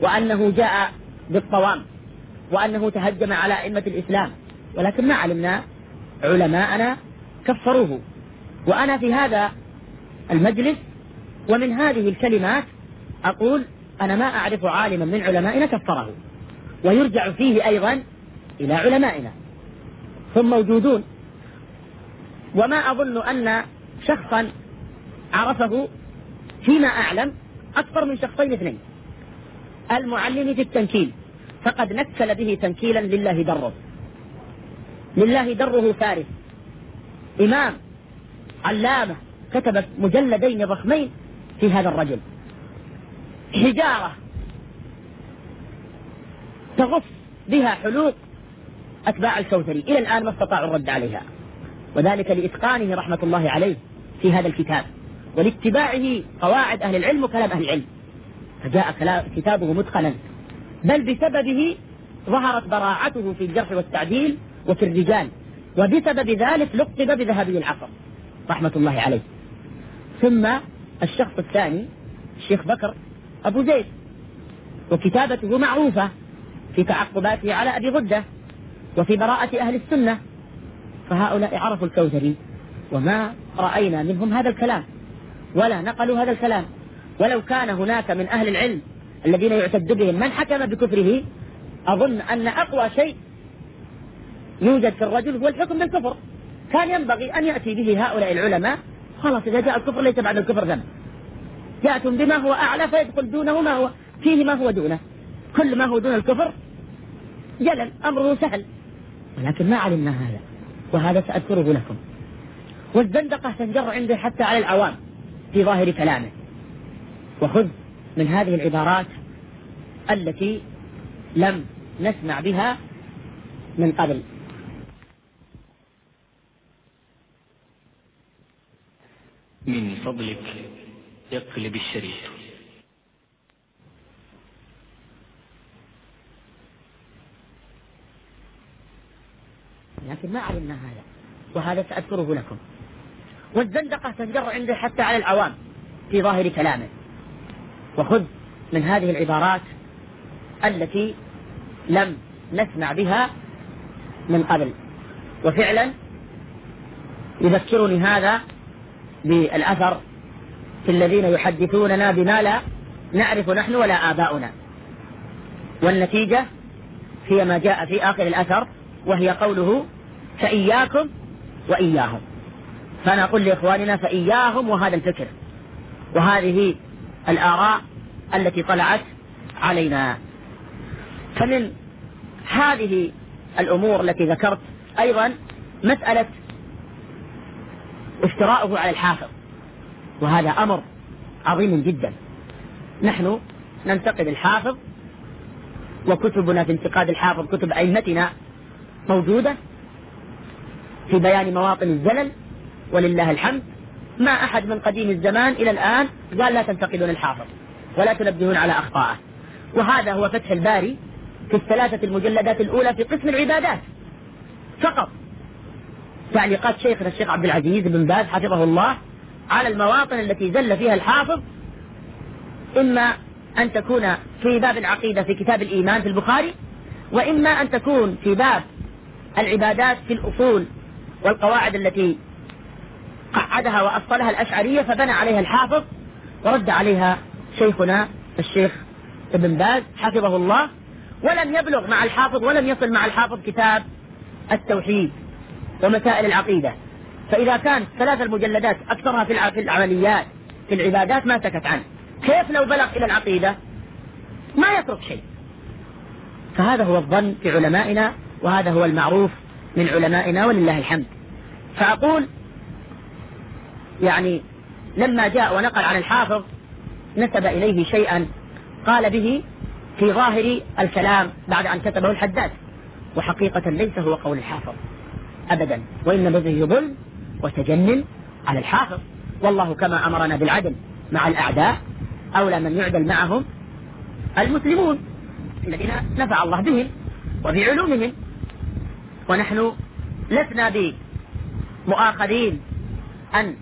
وأنه جاء بالطوام وأنه تهجم على أئمة الإسلام. ولكن ما علمنا علماءنا كفروه. وأنا في هذا المجلس ومن هذه الكلمات أقول أنا ما أعرف عالما من علمائنا كفره. ويرجع فيه أيضا إلى علمائنا. هم موجودون. وما أظن أن شخصا عرفه فيما أعلم أكثر من شخصين اثنين. المعلم في التنكيل. فقد نكل به تنكيلا لله دره. لله دره فارس. إمام علامة كتب مجلدين ضخمين في هذا الرجل. حجارة تغص بها حلوق أتباع الكوثري إلى الآن ما استطاعوا الرد عليها. وذلك لإتقانه رحمة الله عليه في هذا الكتاب. ولاتباعه قواعد أهل العلم وكلام أهل العلم. فجاء كتابه متقنا بل بسببه ظهرت براعته في الجرح والتعديل وفي الرجال. وبسبب ذلك لقب بذهبي العصر. رحمة الله عليه. ثم الشخص الثاني الشيخ بكر أبو زيد. وكتابته معروفة في تعقباته على أبي غدة. وفي براءة أهل السنة فهؤلاء عرفوا الكوثري وما رأينا منهم هذا الكلام ولا نقلوا هذا الكلام. ولو كان هناك من أهل العلم الذين يعتد بهم من حكم بكفره أظن أن أقوى شيء يوجد في الرجل هو الحكم بالكفر. كان ينبغي أن يأتي به هؤلاء العلماء. خلاص إذا جاء الكفر ليس بعد الكفر ذنب يأتون بما هو أعلى فيدخل دونه ما هو فيه ما هو دونه. كل ما هو دون الكفر جلل أمره سهل. ولكن ما علمنا هذا وهذا سأذكره لكم. والزندقة تنجر عنده حتى على العوام في ظاهر كلامه. وخذ من هذه العبارات التي لم نسمع بها من قبل. من فضلك اقلب الشريط. لكن ما علمنا هذا. وهذا سأذكره لكم. والزندقة تنجر عنده حتى على العوام في ظاهر كلامه. وخذ من هذه العبارات التي لم نسمع بها من قبل. وفعلا يذكرني هذا بالأثر في الذين يحدثوننا بما لا نعرف نحن ولا آباؤنا. والنتيجة هي ما جاء في آخر الأثر وهي قوله فإياكم وإياهم. فأنا أقول لإخواننا فإياهم وهذا الفكر. وهذه الآراء التي طلعت علينا. فمن هذه الأمور التي ذكرت أيضا مسألة افتراؤه على الحافظ. وهذا أمر عظيم جدا. نحن ننتقد الحافظ وكتبنا في انتقاد الحافظ كتب أئمتنا موجودة في بيان مواطن الزلل ولله الحمد. ما أحد من قديم الزمان إلى الآن قال لا تنتقدون الحافظ ولا تنبهون على أخطائه وهذا هو فتح الباري في الثلاثة المجلدات الأولى في قسم العبادات. فقط تعليقات شيخنا الشيخ عبد العزيز بن باز حفظه الله على المواطن التي زل فيها الحافظ. إما أن تكون في باب العقيدة في كتاب الإيمان في البخاري وإما أن تكون في باب العبادات في الأصول والقواعد التي قعدها وأصلها الأشعرية فبنى عليها الحافظ ورد عليها شيخنا الشيخ ابن باز حفظه الله ولم يبلغ مع الحافظ ولم يصل مع الحافظ كتاب التوحيد ومسائل العقيدة. فإذا كان ثلاث المجلدات أكثرها في العمليات في العبادات ما سكت عنه. كيف لو بلغ إلى العقيدة؟ ما يترك شيء. فهذا هو الظن في علمائنا وهذا هو المعروف من علمائنا ولله الحمد. فأقول يعني لما جاء ونقل عن الحافظ نسب إليه شيئا قال به في ظاهر الكلام بعد أن كتبه الحداد وحقيقة ليس هو قول الحافظ أبدا وإنما به ظلم وتجنن على الحافظ. والله كما أمرنا بالعدل مع الأعداء أولى من يعدل معهم المسلمون الذين نفع الله بهم وبعلومهم ونحن لسنا بمؤاخذين أن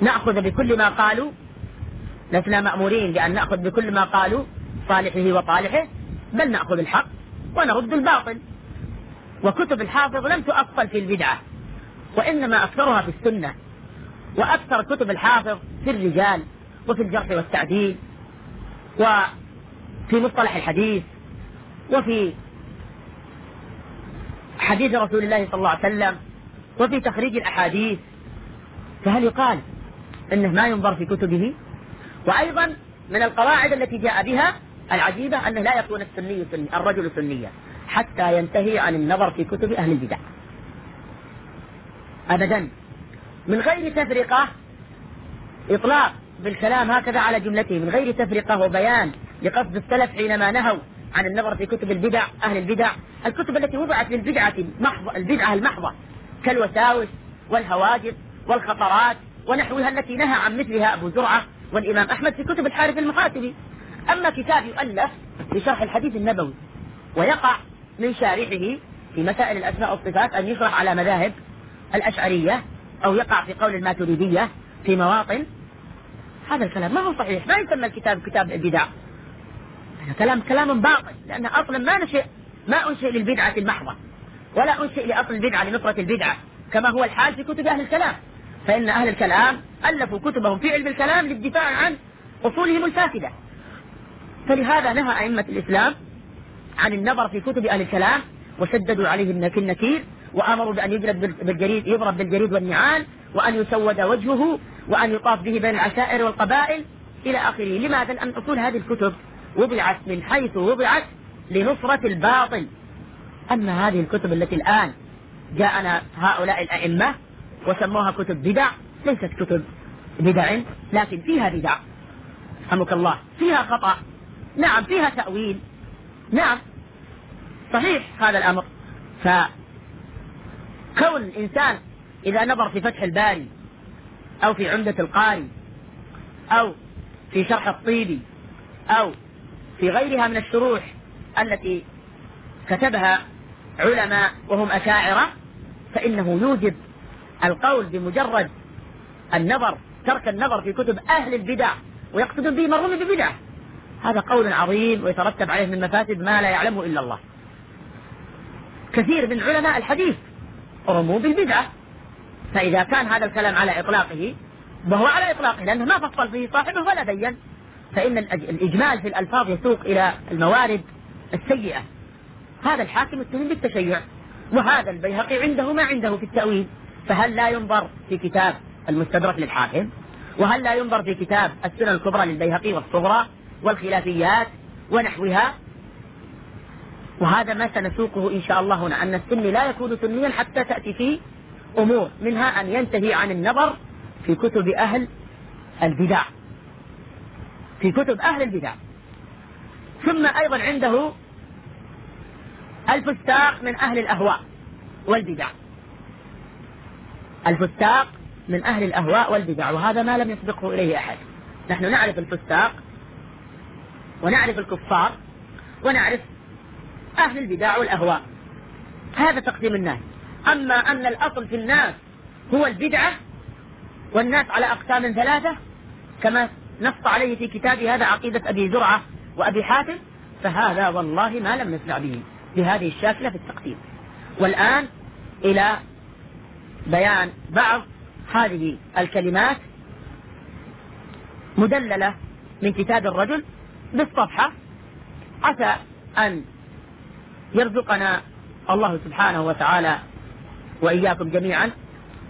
نأخذ بكل ما قالوا لسنا مأمورين بأن نأخذ بكل ما قالوا صالحه وطالحه بل نأخذ الحق ونرد الباطل. وكتب الحافظ لم تؤصل في البدعة وإنما أكثرها في السنة. وأكثر كتب الحافظ في الرجال وفي الجرح والتعديل وفي مصطلح الحديث وفي حديث رسول الله صلى الله عليه وسلم وفي تخريج الأحاديث فهل يقال أنه ما ينظر في كتبه؟ وأيضا من القواعد التي جاء بها العجيبة أنه لا يكون السني سني الرجل سنيا حتى ينتهي عن النظر في كتب أهل البدع. أبدا. من غير تفرقة إطلاق بالكلام هكذا على جملته من غير تفرقة وبيان لقصد السلف حينما نهوا عن النظر في كتب البدع أهل البدع. الكتب التي وضعت للبدعة المحضة البدعة المحضة كالوساوس والهواجس والخطرات ونحوها التي نهى عن مثلها أبو زرعة والإمام أحمد في كتب الحارث المحاسبي أما كتاب يؤلف لشرح الحديث النبوي ويقع من شارحه في مسائل الأسماء والصفات أن يشرح على مذاهب الأشعرية أو يقع في قول الماتريدية في مواطن. هذا الكلام ما هو صحيح ما يسمى الكتاب كتاب البدع. كلام كلام باطل لأن أصلا ما نشئ ما أنشئ للبدعة المحضة ولا أنشئ لأصل البدعة لنصرة البدعة كما هو الحال في كتب أهل الكلام. فإن أهل الكلام ألفوا كتبهم في علم الكلام للدفاع عن أصولهم الفاسدة. فلهذا نهى أئمة الإسلام عن النظر في كتب أهل الكلام وشددوا عليهم في النكير وأمروا بأن يضرب بالجريد يضرب بالجريد والنعال وأن يسود وجهه وأن يطاف به بين العشائر والقبائل إلى آخره. لماذا؟ لأن أصول هذه الكتب وضعت من حيث وضعت لنصرة الباطل. أما هذه الكتب التي الآن جاءنا هؤلاء الأئمة وسموها كتب بدع ليست كتب بدع لكن فيها بدع. رحمك الله. فيها خطأ. نعم فيها تأويل. نعم. صحيح هذا الأمر. فكون الإنسان إذا نظر في فتح الباري أو في عمدة القاري أو في شرح الطيبي أو في غيرها من الشروح التي كتبها علماء وهم أشاعرة فإنه يوجب القول بمجرد النظر ترك النظر في كتب أهل البدع ويقصدون به من رمي ببدعة. هذا قول عظيم ويترتب عليه من مفاسد ما لا يعلمه إلا الله. كثير من علماء الحديث رموا بالبدعة. فإذا كان هذا الكلام على إطلاقه وهو على إطلاقه لأنه ما فصل فيه صاحبه ولا بين. فإن الإجمال في الألفاظ يسوق إلى الموارد السيئة. هذا الحاكم اتهم بالتشيع وهذا البيهقي عنده ما عنده في التأويل. فهل لا ينظر في كتاب المستدرك للحاكم؟ وهل لا ينظر في كتاب السنن الكبرى للبيهقي والصغرى والخلافيات ونحوها؟ وهذا ما سنسوقه إن شاء الله هنا أن السني لا يكون سنيا حتى تأتي فيه أمور منها أن ينتهي عن النظر في كتب أهل البدع. في كتب أهل البدع. ثم أيضا عنده الفستاق من أهل الأهواء والبدع. الفستاق من أهل الأهواء والبدع وهذا ما لم يسبقه إليه أحد. نحن نعرف الفستاق ونعرف الكفار ونعرف أهل البدع والأهواء. هذا تقسيم الناس. أما أن الأصل في الناس هو البدعة والناس على أقسام ثلاثة كما نص عليه في كتاب هذا عقيدة أبي زرعة وأبي حاتم فهذا والله ما لم نسمع به بهذه الشاكلة في التقسيم والآن إلى بيان بعض هذه الكلمات مدللة من كتاب الرجل بالصفحة. عسى أن يرزقنا الله سبحانه وتعالى وإياكم جميعا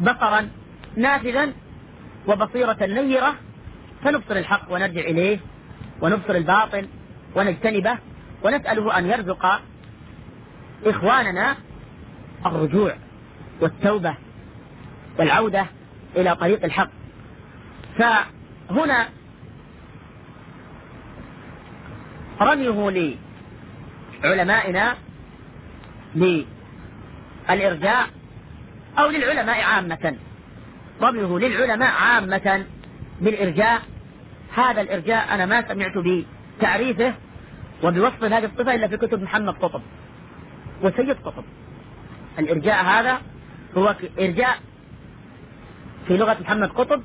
بصرا نافذا وبصيرة نيرة فنبصر الحق ونرجع إليه ونبصر الباطل ونجتنبه ونسأله أن يرزق إخواننا الرجوع والتوبة والعودة إلى طريق الحق. فهنا رميه لعلمائنا للإرجاء أو للعلماء عامة. رميه للعلماء عامة بالإرجاء هذا الإرجاء أنا ما سمعت بتعريفه وبوصف هذه الصفة إلا في كتب محمد قطب وسيد قطب. الإرجاء هذا هو إرجاء في لغة محمد قطب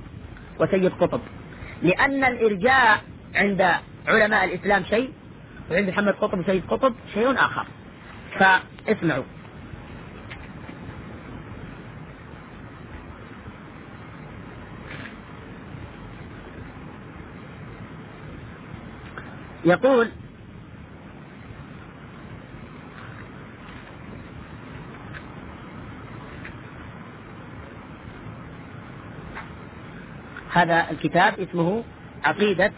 وسيد قطب. لأن الإرجاء عند علماء الإسلام شيء وعند محمد قطب وسيد قطب شيء آخر. فاسمعوا. يقول هذا الكتاب اسمه عقيدة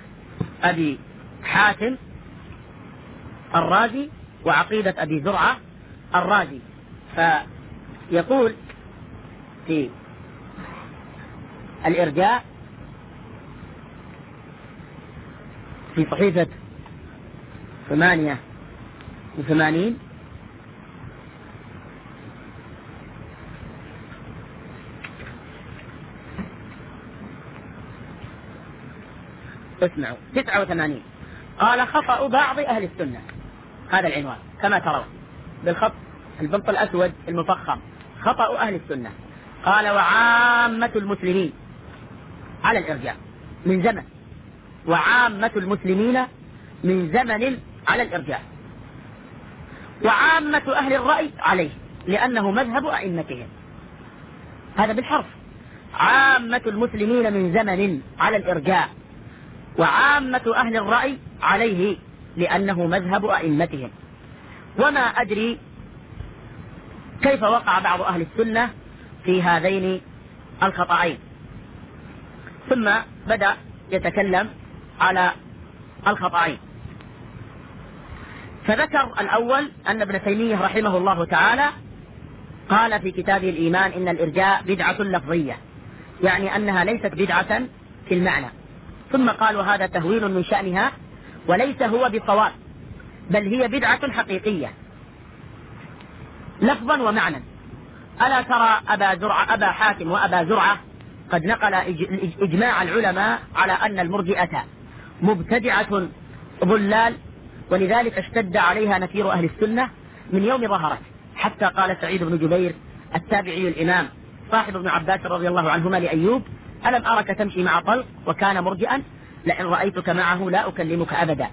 أبي حاتم الرازي وعقيدة أبي زرعة الرازي. فيقول في الإرجاء في صحيفة ثمانية. وثمانين. اسمعوا. تسعة وثمانين. قال خطأ بعض أهل السنة. هذا العنوان. كما ترون. بالخط. البنط الأسود المفخم. خطأ أهل السنة. قال وعامة المسلمين. على الإرجاء. من زمن. وعامة المسلمين من زمن على الإرجاء. وعامة أهل الرأي عليه لأنه مذهب أئمتهم. هذا بالحرف. عامة المسلمين من زمن على الإرجاء. وعامة أهل الرأي عليه لأنه مذهب أئمتهم. وما أدري كيف وقع بعض أهل السنة في هذين الخطأين. ثم بدأ يتكلم على الخطأين. فذكر الأول أن ابن تيمية رحمه الله تعالى قال في كتابه الإيمان إن الإرجاء بدعة لفظية يعني أنها ليست بدعة في المعنى. ثم قال وهذا تهويل من شأنها وليس هو بصواب بل هي بدعة حقيقية. لفظا ومعنى ألا ترى أبا زرعة أبا حاتم وأبا زرعة قد نقل إجماع العلماء على أن المرجئة مبتدعة ضلال ولذلك اشتد عليها نفير أهل السنة من يوم ظهرت. حتى قال سعيد بن جبير التابعي الإمام صاحب ابن عباس رضي الله عنهما لأيوب ألم أرك تمشي مع طلق وكان مرجئا؟ لئن رأيتك معه لا أكلمك أبدا.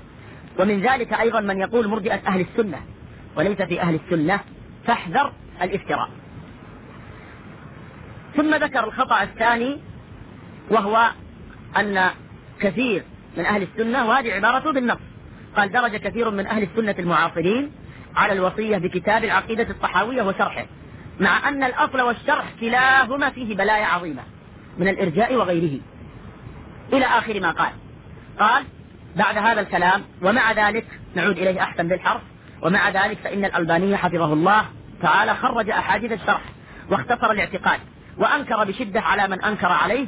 ومن ذلك أيضا من يقول مرجئة أهل السنة وليس في أهل السنة فاحذر الافتراء. ثم ذكر الخطأ الثاني وهو أن كثير من أهل السنة وهذه عبارته بالنص. قال درج كثير من أهل السنة المعاصرين على الوصية بكتاب العقيدة الطحاوية وشرحه مع أن الأصل والشرح كلاهما فيه بلايا عظيمة من الإرجاء وغيره. إلى آخر ما قال. قال بعد هذا الكلام ومع ذلك نعود إليه أحسن بالحرف ومع ذلك فإن الألباني حفظه الله تعالى خرج أحاديث الشرح واختصر الاعتقاد وأنكر بشدة على من أنكر عليه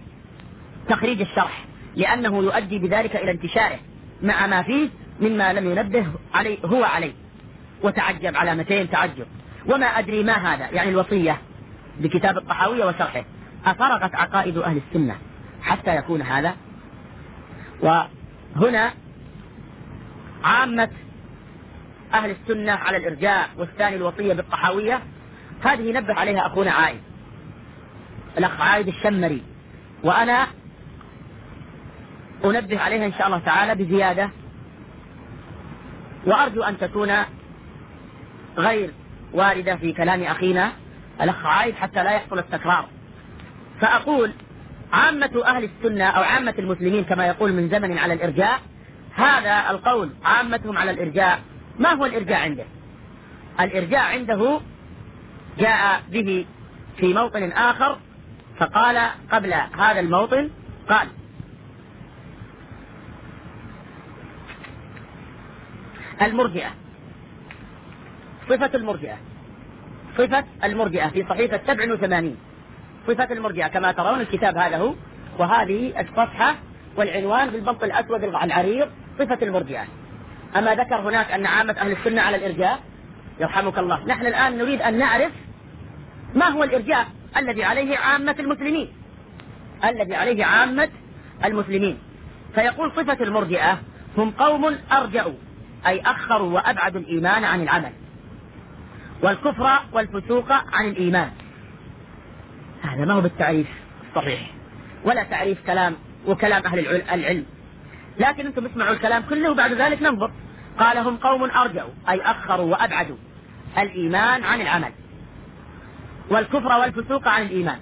تخريج الشرح لأنه يؤدي بذلك إلى انتشاره مع ما فيه مما لم ينبه عليه هو عليه وتعجب علامتين تعجب. وما أدري ما هذا. يعني الوصية بكتاب الطحاوية وشرحه. أفرغت عقائد أهل السنة حتى يكون هذا. وهنا عامة أهل السنة على الإرجاء والثاني الوصية بالطحاوية. هذه نبه عليها أخونا عائد الأخ عائد الشمري. وأنا أنبه عليها إن شاء الله تعالى بزيادة وأرجو أن تكون غير واردة في كلام أخينا الأخ عائد حتى لا يحصل التكرار. فأقول عامة أهل السنة أو عامة المسلمين كما يقول من زمن على الإرجاء هذا القول عامتهم على الإرجاء. ما هو الإرجاء عنده؟ الإرجاء عنده جاء به في موطن آخر فقال قبل هذا الموطن قال المرجئة. صفة المرجئة. صفة المرجئة في صحيفة 87 صفة المرجئة كما ترون الكتاب هذا هو. وهذه الصفحة والعنوان بالبنط الأسود العريض صفة المرجئة. أما ذكر هناك أن عامة أهل السنة على الإرجاء يرحمك الله. نحن الآن نريد أن نعرف ما هو الإرجاء الذي عليه عامة المسلمين. الذي عليه عامة المسلمين. فيقول صفة المرجئة هم قوم أرجأوا أي أخروا وأبعدوا الإيمان عن العمل. والكفر والفسوق عن الإيمان. هذا ما هو بالتعريف الصحيح. ولا تعريف كلام وكلام أهل العلم. لكن أنتم اسمعوا الكلام كله وبعد ذلك ننظر. قال هم قوم أرجعوا أي أخروا وأبعدوا الإيمان عن العمل. والكفر والفسوق عن الإيمان.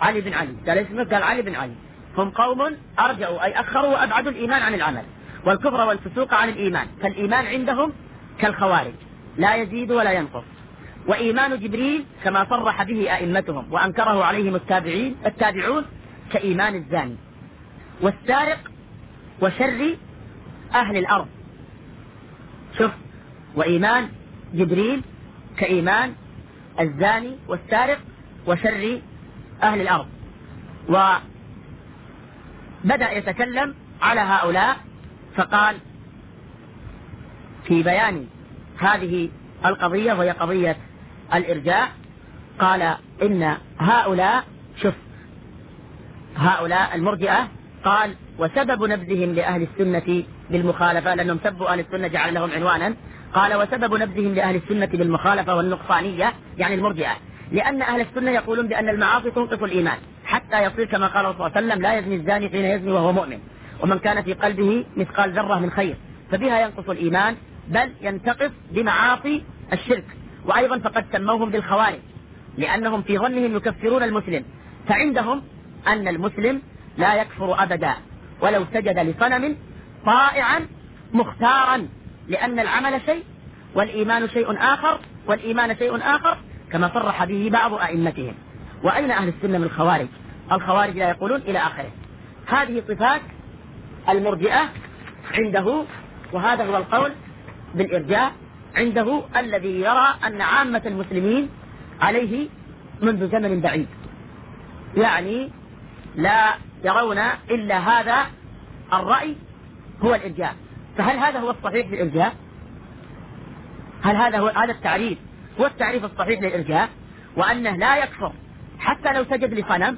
علي بن علي قال اسمه؟ قال علي بن علي. هم قوم أرجعوا أي أخروا وأبعدوا الإيمان عن العمل. والكفر والفسوق عن الإيمان. فالإيمان عندهم كالخوارج. لا يزيد ولا ينقص. وإيمان جبريل كما صرح به أئمتهم وأنكره عليهم التابعين التابعون كإيمان الزاني. والسارق وشر أهل الأرض. شوف وإيمان جبريل كإيمان الزاني والسارق وشر أهل الأرض. وبدأ يتكلم على هؤلاء فقال في بيان هذه القضية وهي قضية الإرجاء قال إن هؤلاء شوف هؤلاء المرجئة قال وسبب نبذهم لأهل السنة بالمخالفة لأنهم سبوا أهل السنة جعل لهم عنوانا. قال وسبب نبذهم لأهل السنة بالمخالفة والنقصانية يعني المرجئة لأن أهل السنة يقولون بأن المعاصي تنقص الإيمان حتى يصير كما قال صلى الله عليه وسلم لا يزني الزاني حين يزني وهو مؤمن ومن كان في قلبه مثقال ذرة من خير. فبها ينقص الإيمان بل ينتقص بمعاصي الشرك. وأيضا فقد سموهم بالخوارج لأنهم في ظنهم يكفرون المسلم. فعندهم أن المسلم لا يكفر أبدا ولو سجد لصنم طائعا مختارا لأن العمل شيء والإيمان شيء آخر والإيمان شيء آخر كما صرح به بعض أئمتهم. وأين أهل السنة من الخوارج؟ الخوارج لا يقولون إلى آخره. هذه صفات المرجئة عنده وهذا هو القول بالإرجاء عنده الذي يرى أن عامة المسلمين عليه منذ زمن بعيد. يعني لا يرون إلا هذا الرأي هو الإرجاء. فهل هذا هو الصحيح للإرجاء؟ هل هذا هو هذا التعريف هو التعريف الصحيح للإرجاء؟ وأنه لا يكفر حتى لو سجد لصنم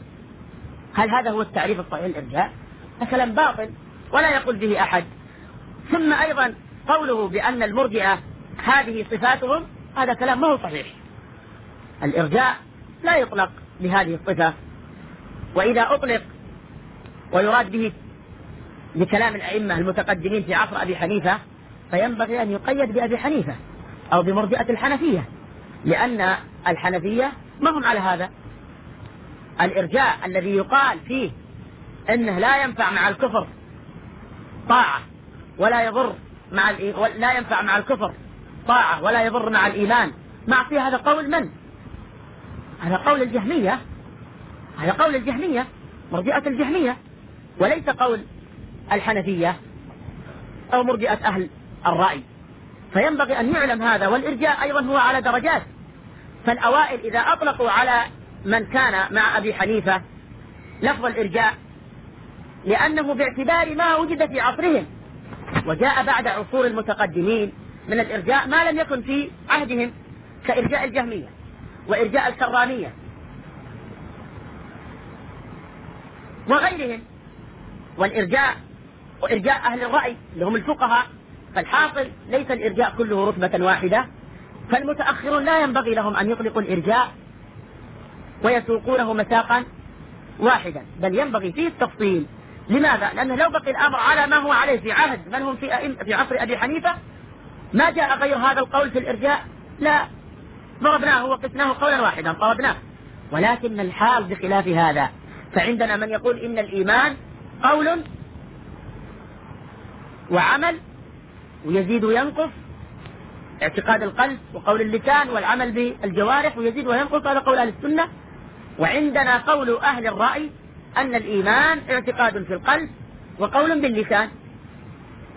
هل هذا هو التعريف الصحيح للإرجاء؟ هذا كلام باطل. ولا يقول به أحد. ثم أيضا قوله بأن المرجئة هذه صفاتهم هذا كلام ما هو صحيح. الإرجاء لا يطلق بهذه الصفة. وإذا أطلق ويراد به بكلام الأئمة المتقدمين في عصر أبي حنيفة فينبغي أن يقيد بأبي حنيفة أو بمرجئة الحنفية لأن الحنفية ما هم على هذا. الإرجاء الذي يقال فيه أنه لا ينفع مع الكفر طاعة ولا يضر مع لا ينفع مع الكفر. طاعة ولا يضر مع الإيمان. معصية هذا قول من؟ هذا قول الجهمية. هذا قول الجهمية. مرجئة الجهمية. وليس قول الحنفية أو مرجئة أهل الرأي. فينبغي أن يعلم هذا والإرجاء أيضا هو على درجات. فالأوائل إذا أطلقوا على من كان مع أبي حنيفة لفظ الإرجاء لأنه باعتبار ما وجد في عصرهم. وجاء بعد عصور المتقدمين من الإرجاء ما لم يكن في عهدهم كإرجاء الجهمية وإرجاء الكرامية وغيرهم. والإرجاء وإرجاء أهل الرأي اللي هم الفقهاء فالحاصل ليس الإرجاء كله رتبة واحدة فالمتأخرون لا ينبغي لهم أن يطلقوا الإرجاء ويسوقونه مساقا واحدا بل ينبغي فيه التفصيل. لماذا؟ لأنه لو بقي الأمر على ما هو عليه في عهد من هم في, أئم في عصر أبي حنيفة ما جاء غير هذا القول في الإرجاء. لا ضربناه وقسناه قولا واحدا طلبناه ولكن الحال بخلاف هذا. فعندنا من يقول إن الإيمان قول وعمل ويزيد وينقص اعتقاد القلب وقول اللسان والعمل بالجوارح ويزيد وينقص هذا قول أهل السنة. وعندنا قول أهل الرأي أن الإيمان اعتقاد في القلب وقول باللسان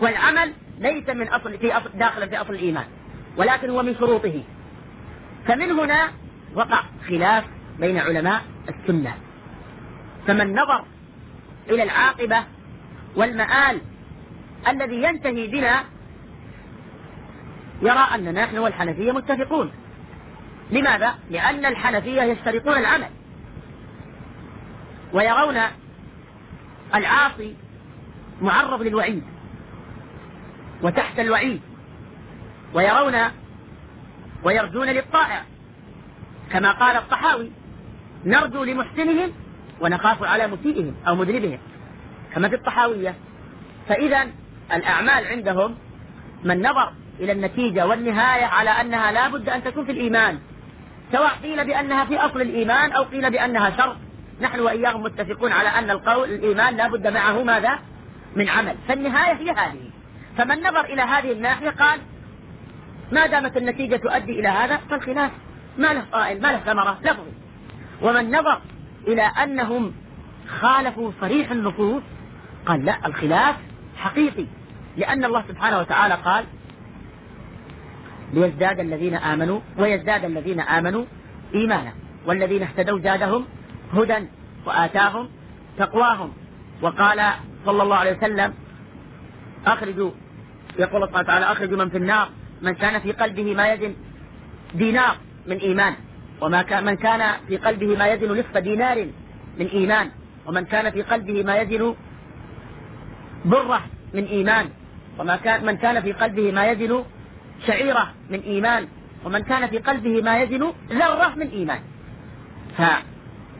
والعمل ليس من أصل في أصل داخلا في أصل الإيمان ولكن هو من شروطه. فمن هنا وقع خلاف بين علماء السنة. فمن نظر إلى العاقبة والمآل الذي ينتهي بنا يرى أننا نحن والحنفية متفقون. لماذا؟ لأن الحنفية يشترطون العمل. ويرون العاصي معرض للوعيد وتحت الوعيد ويرون ويرجون للطائع كما قال الطحاوي نرجو لمحسنهم ونخاف على مسيئهم أو مذنبهم كما في الطحاوية فإذا الأعمال عندهم من نظر إلى النتيجة والنهاية على أنها لا بد أن تكون في الإيمان سواء قيل بأنها في أصل الإيمان أو قيل بأنها شرط نحن وإياهم متفقون على أن القول الإيمان لا بد معه ماذا؟ من عمل. فالنهاية هي هذه. فمن نظر إلى هذه الناحية قال ما دامت النتيجة تؤدي إلى هذا فالخلاف. ما له قائل ما له ثمرة لفظي ومن نظر إلى أنهم خالفوا صريح النصوص قال لا الخلاف حقيقي. لأن الله سبحانه وتعالى قال ليزداد الذين آمنوا ويزداد الذين آمنوا إيمانا والذين اهتدوا زادهم هدى وآتاهم تقواهم. وقال صلى الله عليه وسلم أخرجوا يقول الله وتعالى أخرجوا من في النار. من كان في قلبه ما يزن دينار من إيمان. وما كان من كان في قلبه ما يزن نصف دينار من إيمان. ومن كان في قلبه ما يزن برة من إيمان. وما كان من كان في قلبه ما يزن شعيرة من إيمان. ومن كان في قلبه ما يزن ذرة من إيمان.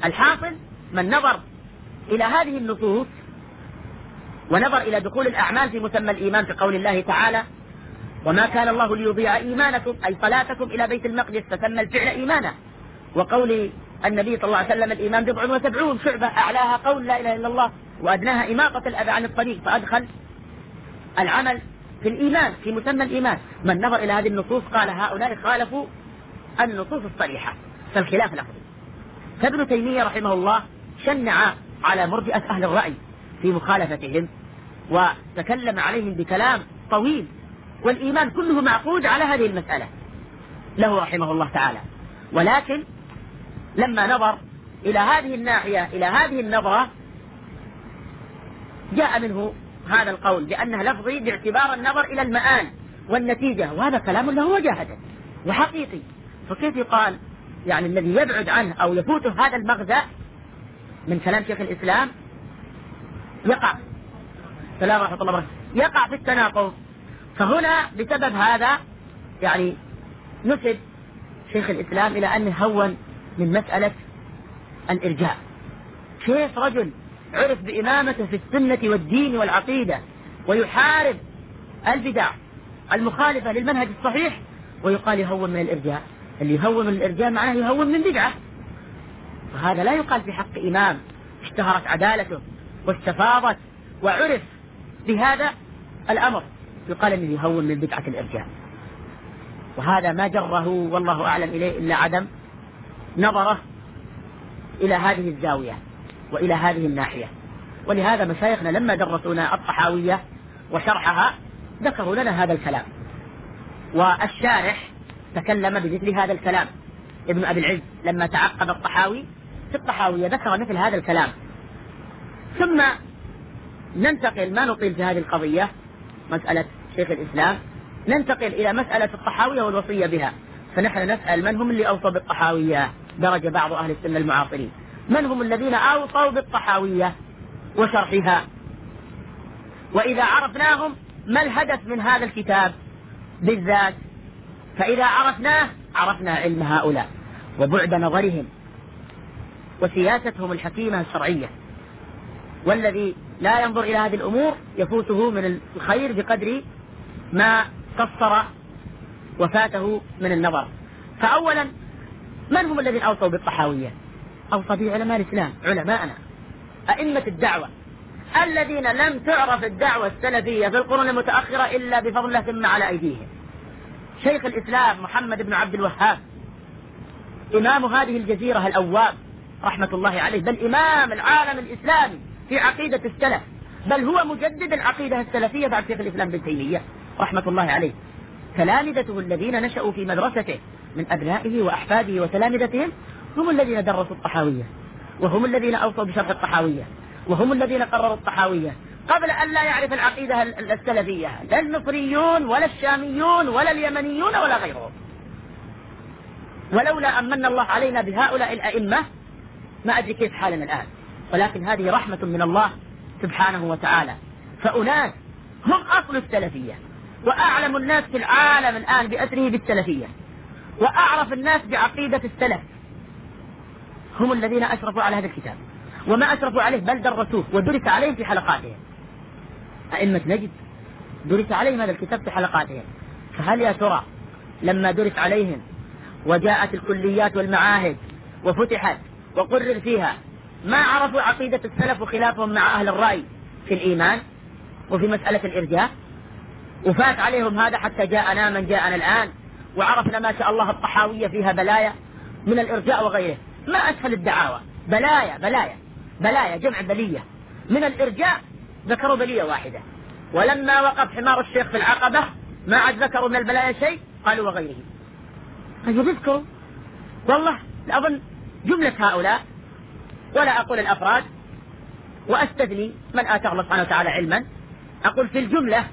فالحاصل من نظر إلى هذه النصوص ونظر إلى دخول الأعمال في مسمى الإيمان في قول الله تعالى وما كان الله ليضيع إيمانكم أي صلاتكم إلى بيت المقدس فسمى الفعل إيمانا وقول النبي صلى الله عليه وسلم الإيمان بضع وسبعون شعبة أعلاها قول لا إله إلا الله وأدناها إماطة الأذى عن الطريق فأدخل العمل في الإيمان في مسمى الإيمان من نظر إلى هذه النصوص قال هؤلاء خالفوا النصوص الصريحة فالخلاف لفظي فابن تيمية رحمه الله شنع على مرجئة أهل الرأي في مخالفتهم وتكلم عليهم بكلام طويل والإيمان كله معقود على هذه المسألة له رحمه الله تعالى. ولكن لما نظر إلى هذه الناحية إلى هذه النظرة جاء منه هذا القول بأنه لفظي باعتبار النظر إلى المآل والنتيجة وهذا كلام له وجاهة وحقيقي. فكيف يقال يعني الذي يبعد عنه أو يفوته هذا المغزى من كلام شيخ الإسلام يقع. سلام ورحمة الله وبركاته. يقع في التناقض. فهنا بسبب هذا يعني نسب شيخ الإسلام إلى أنه هون من مسألة الإرجاء. كيف رجل عرف بإمامته في السنة والدين والعقيدة ويحارب البدع المخالفة للمنهج الصحيح ويقال يهون من الإرجاء؟ اللي يهون من الإرجاء معناه يهون من بدعة. وهذا لا يقال في حق إمام. اشتهرت عدالته واستفاضت وعرف بهذا الأمر. يقال أنه يهون من بدعة الإرجاء. وهذا ما جره والله أعلم إليه إلا عدم نظره إلى هذه الزاوية وإلى هذه الناحية. ولهذا مشايخنا لما درسونا الطحاوية وشرحها ذكروا لنا هذا الكلام. والشارح تكلم بمثل هذا الكلام. ابن أبي العز لما تعقب الطحاوي في الطحاوية ذكر مثل هذا الكلام. ثم ننتقل ما نطيل في هذه القضية مسألة شيخ الإسلام. ننتقل إلى مسألة الطحاوية والوصية بها. فنحن نسأل من هم اللي أوصوا بالطحاوية؟ درج بعض أهل السنة المعاصرين. من هم الذين أوصوا بالطحاوية وشرحها؟ وإذا عرفناهم ما الهدف من هذا الكتاب؟ بالذات فإذا عرفناه عرفنا علم هؤلاء وبعد نظرهم وسياستهم الحكيمة الشرعية. والذي لا ينظر إلى هذه الأمور يفوته من الخير بقدر ما قصر وفاته من النظر. فأولا من هم الذين أوصوا بالطحاوية؟ أوصى به علماء الإسلام علماءنا أئمة الدعوة. الذين لم تعرف الدعوة السلفية في القرون المتأخرة إلا بفضل ثم على أيديهم. شيخ الإسلام محمد بن عبد الوهاب إمام هذه الجزيرة الأواب رحمة الله عليه بل إمام العالم الإسلامي في عقيدة السلف بل هو مجدد العقيدة السلفية بعد شيخ الإسلام بن تيمية رحمة الله عليه. تلامذته الذين نشأوا في مدرسته من أبنائه وأحفاده وتلامذتهم هم الذين درسوا الطحاوية وهم الذين أوصوا بشرح الطحاوية وهم الذين قرروا الطحاوية قبل أن لا يعرف العقيدة السلفية. لا المصريون ولا الشاميون ولا اليمنيون ولا غيرهم. ولولا أن من الله علينا بهؤلاء الأئمة ما أدري كيف حالنا الآن. ولكن هذه رحمة من الله سبحانه وتعالى. فأناس هم أصل السلفية. وأعلم الناس في العالم الآن بأثره بالسلفية. وأعرف الناس بعقيدة السلف. هم الذين أشرفوا على هذا الكتاب. وما أشرفوا عليه بل درسوه ودرس عليهم في حلقاتهم أئمة نجد درس عليهم هذا الكتاب في حلقاتهم. فهل يا ترى لما درس عليهم وجاءت الكليات والمعاهد وفتحت وقرر فيها ما عرفوا عقيدة السلف وخلافهم مع أهل الرأي في الإيمان وفي مسألة الإرجاء؟ وفات عليهم هذا حتى جاءنا من جاءنا الآن وعرفنا ما شاء الله الطحاوية فيها بلايا من الإرجاء وغيره. ما أسهل الدعاوى. بلايا بلايا بلايا جمع بلية. من الإرجاء ذكروا بلية واحدة. ولما وقف حمار الشيخ في العقبة ما عاد ذكروا من البلايا شيء قالوا وغيره. طيب اذكروا والله أظن جملة هؤلاء ولا أقول الأفراد وأستثني من آتاه الله سبحانه وتعالى علما. أقول في الجملة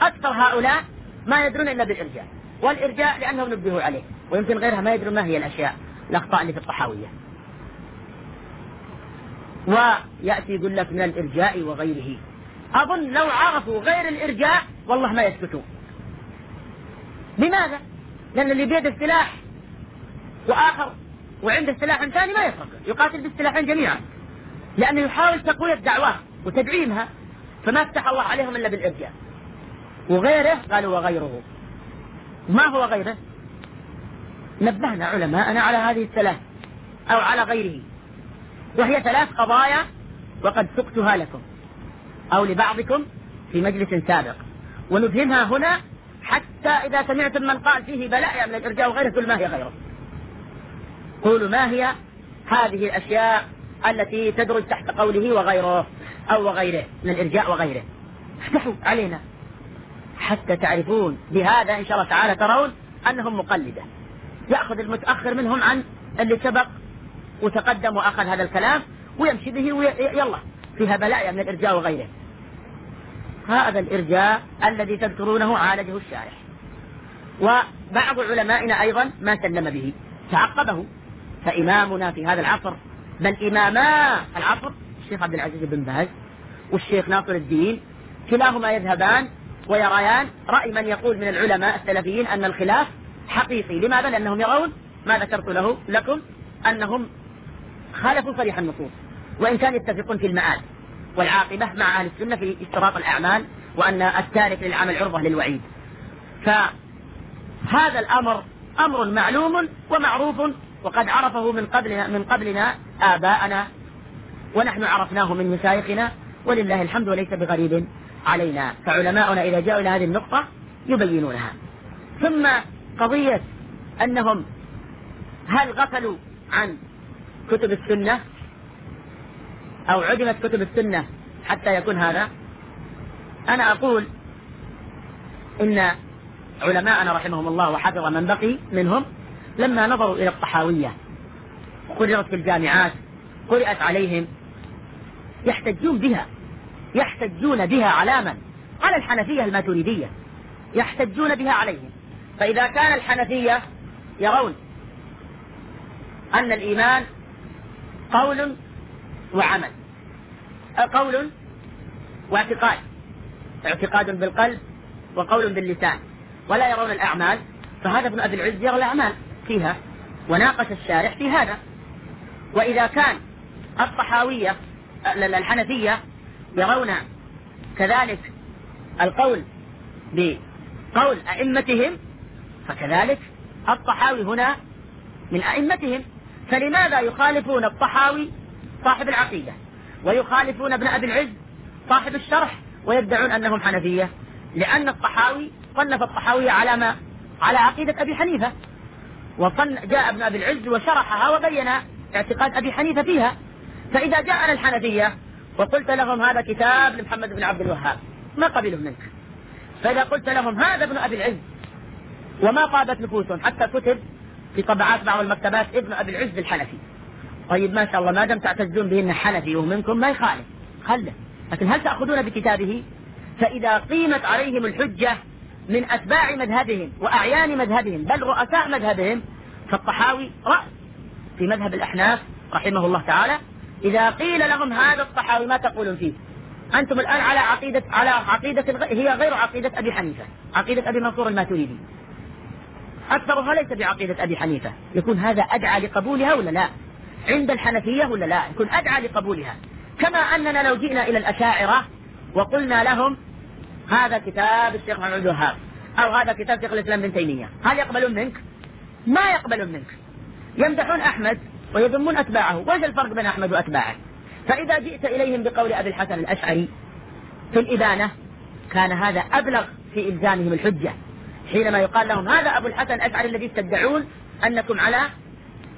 أكثر هؤلاء ما يدرون إلا بالإرجاء. والإرجاء لأنهم نبهوا عليه ويمكن غيرها ما يدرون ما هي الأشياء الأخطاء اللي في الطحاوية. ويأتي يقول لك من الإرجاء وغيره. أظن لو عرفوا غير الإرجاء والله ما يسكتون. لماذا؟ لأن اللي بيده السلاح وآخر وعنده سلاح ثاني ما يفرق يقاتل بالسلاحين جميعا. لأنه يحاول تقوية دعواه وتدعيمها فما فتح الله عليهم إلا بالإرجاء. وغيره قالوا وغيره. ما هو غيره؟ نبهنا علماءنا على هذه الثلاث أو على غيره. وهي ثلاث قضايا وقد سقتها لكم. أو لبعضكم في مجلس سابق. ونفهمها هنا حتى إذا سمعتم من قال فيه بلاء من الإرجاء وغيره كل ما هي غيره. قولوا ما هي هذه الأشياء التي تدرج تحت قوله وغيره أو وغيره من الإرجاء وغيره. افتحوا علينا. حتى تعرفون بهذا إن شاء الله تعالى ترون أنهم مقلدة. يأخذ المتأخر منهم عن اللي سبق وتقدم وأخذ هذا الكلام ويمشي به ويلا. فيها بلايا من الإرجاء وغيره. هذا الإرجاء الذي تذكرونه عالجه الشارح. وبعض علمائنا أيضا ما سلم به تعقبه. فإمامنا في هذا العصر بل إماما العصر الشيخ عبد العزيز بن باز والشيخ ناصر الدين كلاهما يذهبان ويريان رأي من يقول من العلماء السلفيين أن الخلاف حقيقي. لماذا؟ لأنهم يرون ما ذكرت له لكم أنهم خالفوا صريح النصوص. وإن كان يتفقون في المآل والعاقبة مع أهل السنة في اشتراط الأعمال وأن التارك للعمل عرضة للوعيد. فهذا الأمر أمر معلوم ومعروف وقد عرفه من قبلنا من قبلنا آباءنا ونحن عرفناه من مشايخنا ولله الحمد وليس بغريب علينا. فعلماؤنا إذا جاءوا إلى هذه النقطة يبينونها. ثم قضية أنهم هل غفلوا عن كتب السنة؟ أو عدمت كتب السنة حتى يكون هذا أنا أقول إن علماءنا رحمهم الله وحفظ من بقي منهم لما نظروا إلى الطحاوية قررت في الجامعات قرأت عليهم يحتجون بها يحتجون بها على من؟ على الحنفية الماتريدية يحتجون بها عليهم فإذا كان الحنفية يرون أن الإيمان قول وعمل. قول واعتقاد. اعتقاد بالقلب وقول باللسان. ولا يرون الأعمال. فهذا ابن أبي العز يرى الأعمال فيها. وناقش الشارح في هذا. وإذا كان الطحاوية الحنفية يرون كذلك القول بقول أئمتهم فكذلك الطحاوي هنا من أئمتهم. فلماذا يخالفون الطحاوي صاحب العقيدة ويخالفون ابن أبي العز صاحب الشرح ويدعون أنهم حنفية لأن الطحاوي صنف الطحاوي على ما على عقيدة أبي حنيفة. وصن جاء ابن أبي العز وشرحها وبين اعتقاد أبي حنيفة فيها. فإذا جاءنا الحنفية وقلت لهم هذا كتاب لمحمد بن عبد الوهاب ما قبلوا منك؟ فإذا قلت لهم هذا ابن أبي العز وما طابت نفوسهم حتى كتب في طبعات بعض المكتبات ابن أبي العز الحنفي. طيب ما شاء الله ما دام تعتزون به إنه حنفي ومنكم ما يخالف. خله. لكن هل تأخذون بكتابه؟ فإذا قيمت عليهم الحجة من أتباع مذهبهم وأعيان مذهبهم بل رؤساء مذهبهم فالطحاوي رأس في مذهب الأحناف رحمه الله تعالى. إذا قيل لهم هذا الطحاوي ما تقولون فيه؟ أنتم الآن على عقيدة على عقيدة هي غير عقيدة أبي حنيفة. عقيدة أبي منصور الماتريدي. أكثرها ليس بعقيدة أبي حنيفة. يكون هذا أدعى لقبولها ولا لا؟ عند الحنفية ولا لا؟ يكون أدعى لقبولها. كما أننا لو جئنا إلى الأشاعرة وقلنا لهم هذا كتاب الشيخ محمد الوهاب أو هذا كتاب شيخ الإسلام ابن تيمية. هل يقبلون منك؟ ما يقبلون منك. يمدحون أحمد ويذمون أتباعه. وإيش الفرق بين أحمد وأتباعه؟ فإذا جئت إليهم بقول أبي الحسن الأشعري في الإبانة كان هذا أبلغ في إلزامهم الحجة حينما يقال لهم هذا أبو الحسن الأشعري الذي تدعون أنكم على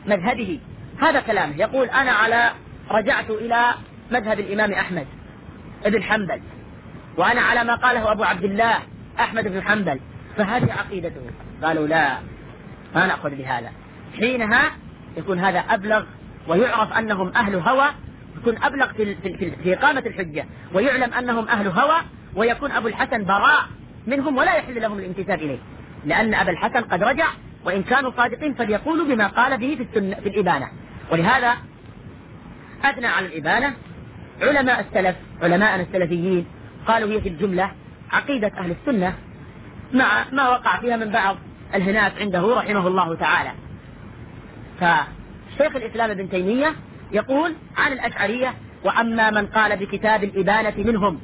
مذهبه. هذا كلامه. يقول أنا على رجعت إلى مذهب الإمام أحمد بن حنبل وأنا على ما قاله أبو عبد الله أحمد بن حنبل. فهذه عقيدته. قالوا لا ما نأخذ بهذا. حينها يكون هذا أبلغ ويعرف أنهم أهل هوى يكون أبلغ في, في, في إقامة الحجة ويعلم أنهم أهل هوى ويكون أبو الحسن براء منهم ولا يحل لهم الانتساب إليه. لأن أبا الحسن قد رجع وإن كانوا صادقين فليقولوا بما قال به في, السنة في الإبانة. ولهذا أثنى على الإبانة علماء السلف علماءنا السلفيين قالوا هي في الجملة عقيدة أهل السنة مع ما وقع فيها من بعض الهنات عنده رحمه الله تعالى. فشيخ الإسلام ابن تيمية يقول عن الأشعرية وأما من قال بكتاب الإبانة منهم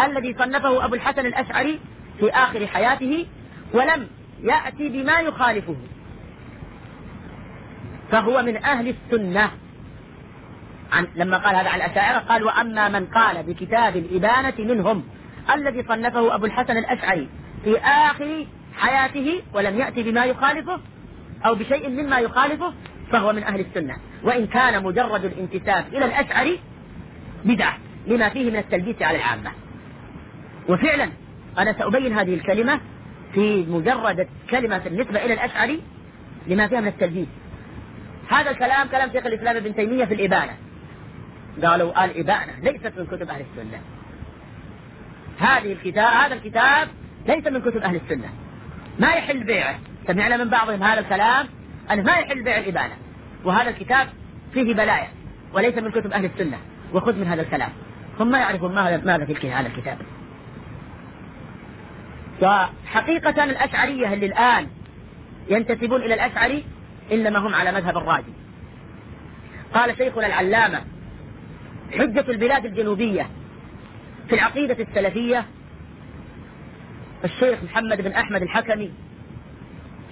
الذي صنفه أبو الحسن الأشعري في آخر حياته ولم يأتي بما يخالفه. فهو من أهل السنة. عن لما قال هذا على الأشاعرة قال وأما من قال بكتاب الإبانة منهم الذي صنفه أبو الحسن الأشعري في آخر حياته ولم يأتي بما يخالفه أو بشيء مما يخالفه فهو من أهل السنة. وإن كان مجرد الانتساب إلى الأشعري بدعة لما فيه من التلبيس على العامة. وفعلا أنا سأبين هذه الكلمة في مجرد كلمة النسبة إلى الأشعري لما فيها من التلبيس. هذا الكلام كلام شيخ الإسلام ابن تيمية في الإبانة. قالوا الإبانة ليست من كتب أهل السنة. هذه الكتاب هذا الكتاب ليس من كتب أهل السنة. ما يحل بيعه. سمعنا من بعضهم هذا الكلام أنه ما يحل بيع الإبانة. وهذا الكتاب فيه بلايا وليس من كتب أهل السنة. وخذ من هذا الكلام. هم ما يعرفون ماذا في هذا الكتاب. وحقيقة الأشعرية اللي الآن ينتسبون إلى الأشعري إنما هم على مذهب الراجي قال شيخنا العلامة حجة البلاد الجنوبية في العقيدة السلفية الشيخ محمد بن أحمد الحكمي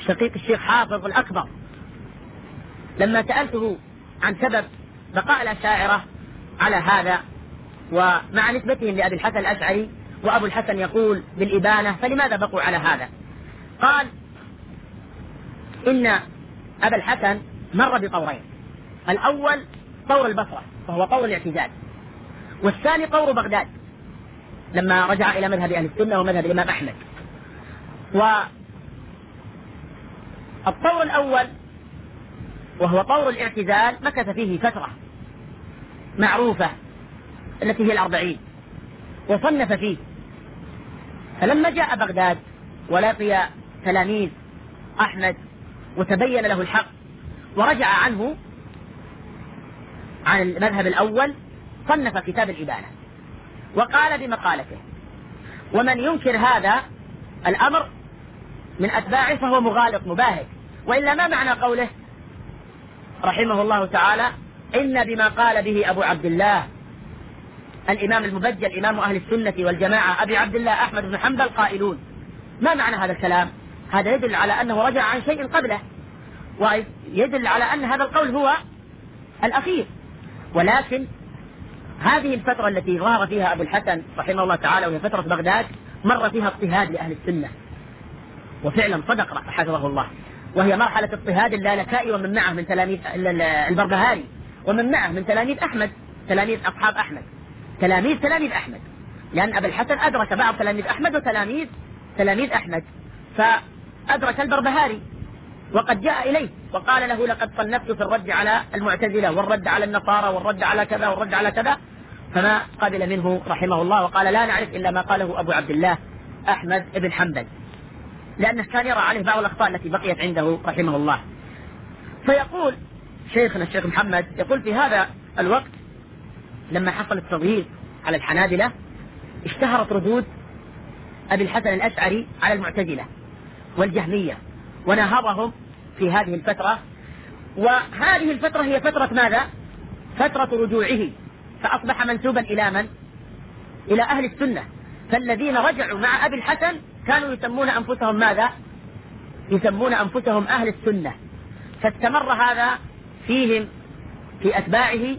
شقيق الشيخ حافظ الأكبر. لما سألته عن سبب بقاء الأشاعرة على هذا ومع نسبتهم لأبي الحسن الأشعري وأبو الحسن يقول بالإبانة فلماذا بقوا على هذا؟ قال إن أبا الحسن مر بطورين الأول طور البصرة وهو طور الاعتزال. والثاني طور بغداد لما رجع إلى مذهب أهل السنة ومذهب الإمام أحمد. والطور الأول وهو طور الاعتزال مكث فيه فترة معروفة التي هي الأربعين وصنف فيه. فلما جاء بغداد ولقي تلاميذ أحمد وتبين له الحق ورجع عنه عن المذهب الأول صنف كتاب الإبانة وقال بمقالته ومن ينكر هذا الأمر من أتباعه فهو مغالط مباهج وإلا ما معنى قوله؟ رحمه الله تعالى إن بما قال به أبو عبد الله الإمام المبجل إمام أهل السنة والجماعة أبي عبد الله أحمد بن حنبل قائلون. ما معنى هذا الكلام؟ هذا يدل على أنه رجع عن شيء قبله. ويدل على أن هذا القول هو الأخير. ولكن هذه الفترة التي ظهر فيها أبو الحسن رحمه الله تعالى وهي فترة بغداد مر فيها اضطهاد لأهل السنة. وفعلا صدق حفظه الله. وهي مرحلة اضطهاد اللالكائي ومن معه من تلاميذ البربهاري ومن معه من تلاميذ أحمد تلاميذ أصحاب أحمد. تلاميذ تلاميذ أحمد. لأن أبا الحسن أدرك بعض تلاميذ أحمد وتلاميذ تلاميذ أحمد. فأدرك البربهاري وقد جاء إليه وقال له لقد صنفت في الرد على المعتزلة والرد على النصارى والرد على كذا والرد على كذا فما قبل منه رحمه الله وقال لا نعرف إلا ما قاله أبو عبد الله أحمد بن حنبل لأنه كان يرى عليه بعض الأخطاء التي بقيت عنده رحمه الله. فيقول شيخنا الشيخ محمد يقول في هذا الوقت لما حصل التضييق على الحنابلة اشتهرت ردود أبي الحسن الأشعري على المعتزلة. والجهمية. وناهضهم في هذه الفترة. وهذه الفترة هي فترة ماذا؟ فترة رجوعه. فأصبح منسوبا إلى من؟ إلى أهل السنة. فالذين رجعوا مع أبي الحسن كانوا يسمون أنفسهم ماذا؟ يسمون أنفسهم أهل السنة. فاستمر هذا فيهم في أتباعه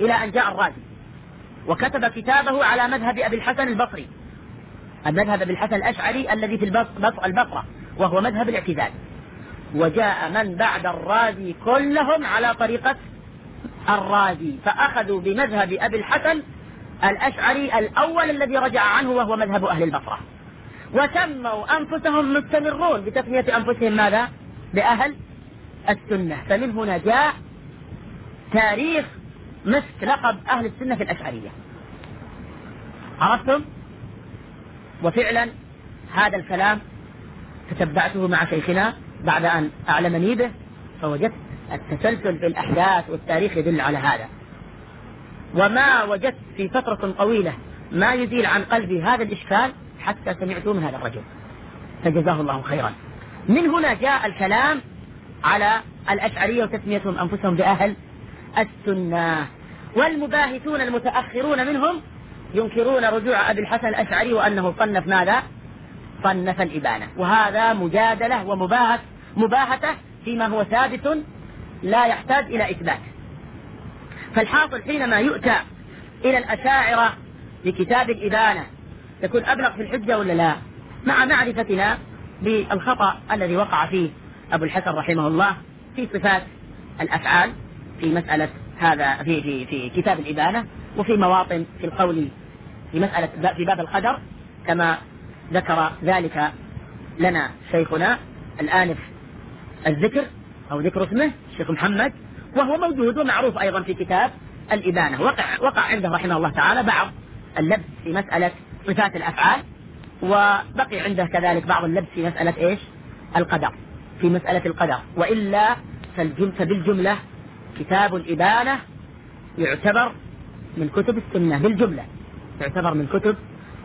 إلى أن جاء الرازي. وكتب كتابه على مذهب أبي الحسن البصري. المذهب أبي الحسن الأشعري الذي في البصرة. وهو مذهب الاعتدال وجاء من بعد الرازي كلهم على طريقة الرازي فأخذوا بمذهب أبي الحسن الأشعري الأول الذي رجع عنه وهو مذهب أهل البصرة وسموا أنفسهم مستمرون بتسمية أنفسهم ماذا؟ بأهل السنة فمن هنا جاء تاريخ مثل لقب أهل السنة في الأشعرية عرفتم؟ وفعلا هذا الكلام تتبعته مع شيخنا بعد أن أعلمني به فوجدت التسلسل في الأحداث والتاريخ يدل على هذا. وما وجدت في فترة طويلة ما يزيل عن قلبي هذا الإشكال حتى سمعت من هذا الرجل. فجزاه الله خيرا. من هنا جاء الكلام على الأشعرية وتسميتهم أنفسهم بأهل السنة. والمباهتون المتأخرون منهم ينكرون رجوع أبي الحسن الأشعري وأنه صنف ماذا؟ صنف الإبانة. وهذا مجادلة ومباهة مباهتة فيما هو ثابت لا يحتاج إلى إثبات. فالحاصل حينما يؤتى إلى الأشاعرة بكتاب الإبانة يكون أبلغ في الحجة ولا لا؟ مع معرفتنا بالخطأ الذي وقع فيه أبو الحسن رحمه الله في صفات الأفعال في مسألة هذا في في في كتاب الإبانة وفي مواطن في القول في مسألة في باب القدر كما ذكر ذلك لنا شيخنا الآنف الذكر أو ذكر اسمه الشيخ محمد وهو موجود ومعروف أيضا في كتاب الإبانة. وقع, وقع عنده رحمه الله تعالى بعض اللبس في مسألة صفات الأفعال وبقي عنده كذلك بعض اللبس في مسألة إيش؟ القدر في مسألة القدر. وإلا فبالجملة كتاب الإبانة يعتبر من كتب السنة بالجملة يعتبر من كتب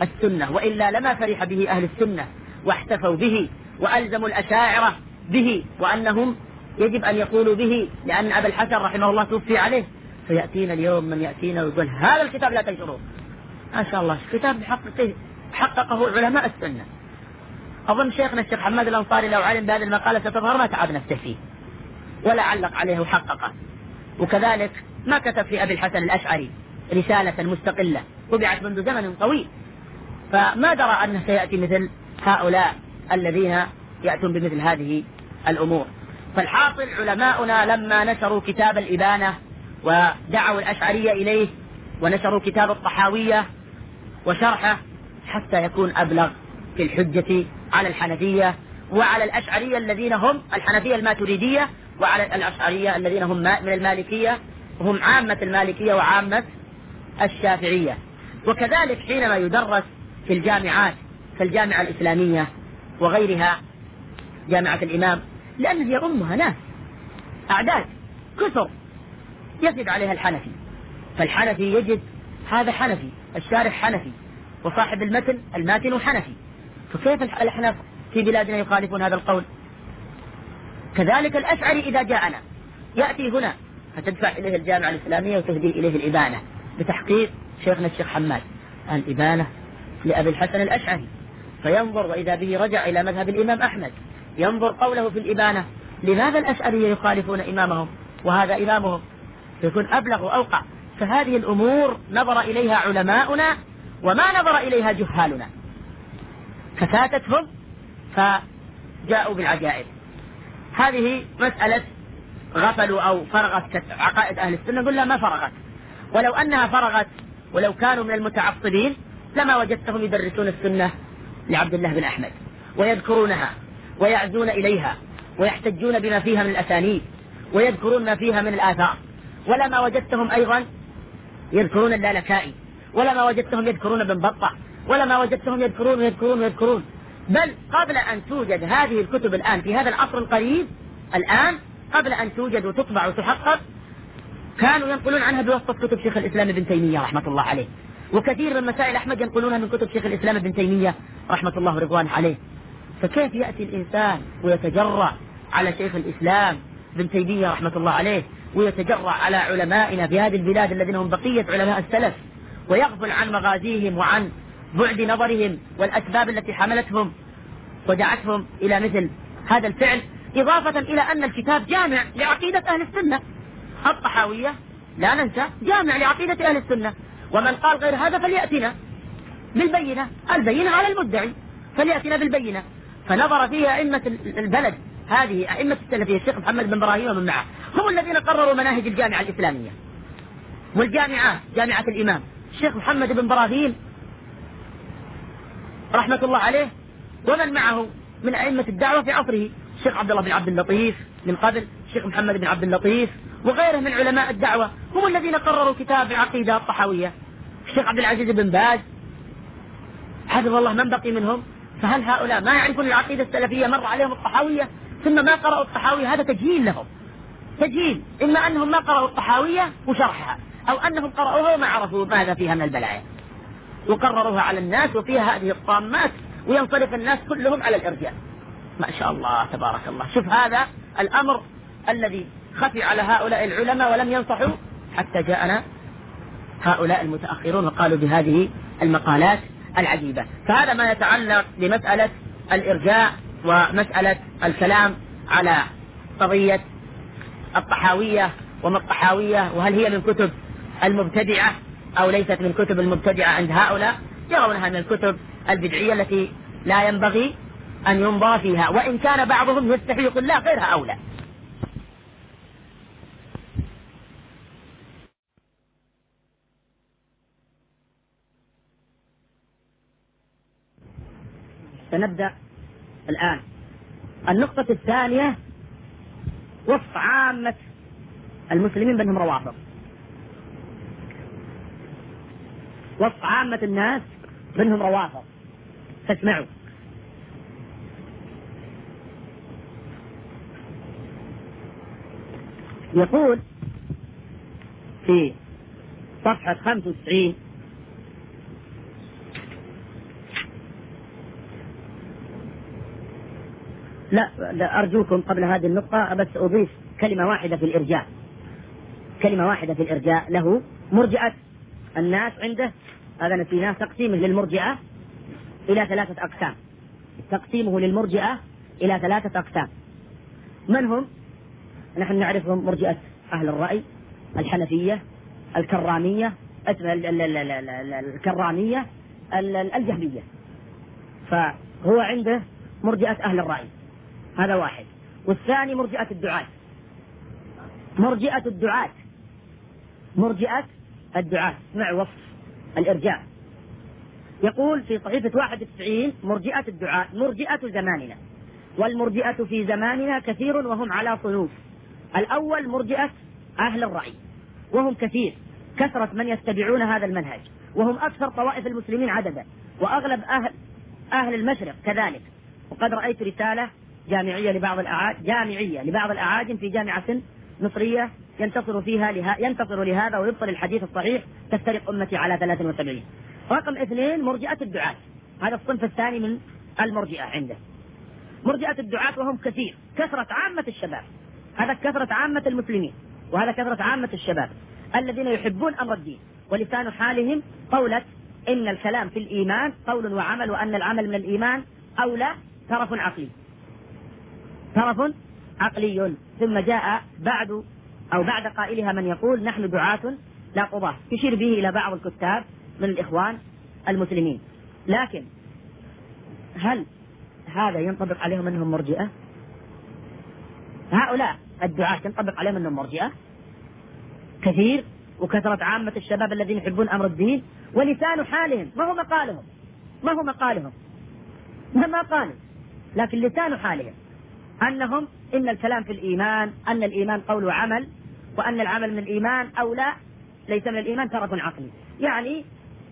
السنة وإلا لما فرح به أهل السنة واحتفوا به وألزموا الأشاعرة به وأنهم يجب أن يقولوا به لأن أبا الحسن رحمه الله توفي عليه. فيأتينا اليوم من يأتينا ويقول هذا الكتاب لا تنشروه. ما شاء الله كتاب حققه حققه علماء السنة. أظن شيخنا الشيخ حماد الأنصاري لو علم بهذه المقالة ستظهر ما تعب نفسه فيه ولا علق عليه وحققه. وكذلك ما كتب في أبي الحسن الأشعري رسالة مستقلة طبعت منذ زمن طويل. فما درى أنه سيأتي مثل هؤلاء الذين يأتون بمثل هذه الأمور. فالحاصل علماؤنا لما نشروا كتاب الإبانة ودعوا الأشعرية إليه ونشروا كتاب الطحاوية وشرحه حتى يكون أبلغ في الحجة على الحنفية وعلى الأشعرية الذين هم الحنفية الماتريدية وعلى الأشعرية الذين هم من المالكية وهم عامة المالكية وعامة الشافعية. وكذلك حينما يدرس في الجامعات كالجامعة الإسلامية وغيرها جامعة الإمام لأن هي أمها ناس أعداد كثر يجد عليها الحنفي. فالحنفي يجد هذا حنفي الشارح حنفي وصاحب المتن الماتن حنفي. فكيف الأحناف في بلادنا يخالفون هذا القول؟ كذلك الأشعري إذا جاءنا يأتي هنا فتدفع إليه الجامعة الإسلامية وتهدي إليه الإبانة بتحقيق شيخنا الشيخ حماد. الإبانة لأبي الحسن الأشعري. فينظر وإذا به رجع إلى مذهب الإمام أحمد. ينظر قوله في الإبانة لماذا الأشعرية يخالفون إمامهم؟ وهذا إمامهم. فيكون أبلغ وأوقع. فهذه الأمور نظر إليها علماؤنا وما نظر إليها جهالنا. ففاتتهم فجاءوا بالعجائب. هذه مسألة غفلوا أو فرغت عقائد أهل السنة قلنا ما فرغت. ولو أنها فرغت ولو كانوا من المتعصبين لما وجدتهم يدرسون السنة لعبد الله بن أحمد ويذكرونها ويعزون إليها ويحتجون بما فيها من الأسانيد ويذكرون ما فيها من الآثار. ولما وجدتهم أيضا يذكرون اللالكائي ولما وجدتهم يذكرون بن بطة ولما وجدتهم يذكرون ويذكرون ويذكرون بل قبل أن توجد هذه الكتب الآن في هذا العصر القريب الآن قبل أن توجد وتطبع وتحقق كانوا ينقلون عنها بواسطة كتب شيخ الإسلام ابن تيمية رحمة الله عليه. وكثير من مسائل أحمد ينقلونها من كتب شيخ الإسلام ابن تيمية رحمة الله ورضوانه عليه. فكيف يأتي الإنسان ويتجرأ على شيخ الإسلام ابن تيمية رحمة الله عليه ويتجرع على علمائنا في هذه البلاد الذين هم بقية علماء السلف ويغفل عن مغازيهم وعن بعد نظرهم والأسباب التي حملتهم ودعتهم إلى مثل هذا الفعل إضافة إلى أن الكتاب جامع لعقيدة أهل السنة. الطحاوية لا ننسى جامع لعقيدة أهل السنة. ومن قال غير هذا فليأتنا بالبينة البينة على المدعي فليأتنا بالبينة. فنظر فيها أئمة البلد هذه أئمة السلفية الشيخ محمد بن إبراهيم ومن معه. هم الذين قرروا مناهج الجامعة الإسلامية والجامعات جامعة الإمام. الشيخ محمد بن إبراهيم رحمة الله عليه ومن معه من أئمة الدعوة في عصره. الشيخ عبد الله بن عبد اللطيف من قبل الشيخ محمد بن عبد اللطيف وغيره من علماء الدعوة. هم الذين قرروا كتاب العقيدة الطحاوية. الشيخ عبد العزيز بن باز. حفظ الله من بقي منهم؟ فهل هؤلاء ما يعرفون العقيدة السلفية مر عليهم الطحاوية؟ ثم ما قرأوا الطحاوية؟ هذا تجهيل لهم. تجهيل. إما أنهم ما قرأوا الطحاوية وشرحها أو أنهم قرأوها وما عرفوا ماذا فيها من البلايا. وقرروها على الناس وفيها هذه الطامات وينصرف الناس كلهم على الإرجاء. ما شاء الله تبارك الله. شوف هذا الأمر الذي خفي على هؤلاء العلماء ولم ينصحوا حتى جاءنا هؤلاء المتأخرون وقالوا بهذه المقالات العجيبة. فهذا ما يتعلق بمسألة الإرجاء ومسألة الكلام على قضية الطحاوية وما الطحاوية وهل هي من كتب المبتدعة أو ليست من كتب المبتدعة عند هؤلاء؟ يرونها من الكتب البدعية التي لا ينبغي أن ينظر فيها وإن كان بعضهم يستحي يقول لا غيرها أولى. سنبدأ الآن. النقطة الثانية وصف عامة المسلمين بأنهم روافض. وصف عامة الناس بأنهم روافض. فاسمعوا. يقول في صفحة 95 لا, لا أرجوكم قبل هذه النقطة بس أضيف كلمة واحدة في الإرجاء. كلمة واحدة في الإرجاء له مرجئة. الناس عنده هذا نسيناه تقسيمه للمرجئة إلى ثلاثة أقسام. تقسيمه للمرجئة إلى ثلاثة أقسام. من هم؟ نحن نعرفهم مرجئة أهل الرأي الحنفية الكرامية الكرامية الجهمية. فهو عنده مرجئة أهل الرأي. هذا واحد. والثاني مرجئة الدعاة. مرجئة الدعاة. مرجئة الدعاة. اسمع وصف الإرجاء. يقول في صحيفة 91 مرجئة الدعاة مرجئة زماننا. والمرجئة في زماننا كثير وهم على صنوف. الأول مرجئة أهل الرأي. وهم كثير. كثرة من يتبعون هذا المنهج. وهم أكثر طوائف المسلمين عددا. وأغلب أهل أهل المشرق كذلك. وقد رأيت رسالة جامعية لبعض الأعاجم جامعية لبعض الأعاجم في جامعة مصرية ينتصر فيها لها ينتصر لهذا ويبطل الحديث الصحيح تفترق أمتي على 73 رقم اثنين مرجئة الدعاة. هذا الصنف الثاني من المرجئة عنده. مرجئة الدعاة وهم كثير. كثرة عامة الشباب. هذا كثرة عامة المسلمين. وهذا كثرة عامة الشباب. الذين يحبون أمر الدين. ولسان حالهم قولة إن الكلام في الإيمان قول وعمل وأن العمل من الإيمان أولى ترف عقلي ترف عقلي ثم جاء بعد أو بعد قائلها من يقول نحن دعاة لا قضاة. يشير به إلى بعض الكتاب من الإخوان المسلمين. لكن هل هذا ينطبق عليهم أنهم مرجئة؟ هؤلاء الدعاة ينطبق عليهم أنهم مرجئة؟ كثير وكثرة عامة الشباب الذين يحبون أمر الدين ولسان حالهم ما هو مقالهم؟ ما هو مقالهم؟ ما قالوا لكن لسان حالهم. أنهم إن الكلام في الإيمان أن الإيمان قول وعمل وأن العمل من الإيمان أو لا ليس من الإيمان طرف عقلي. يعني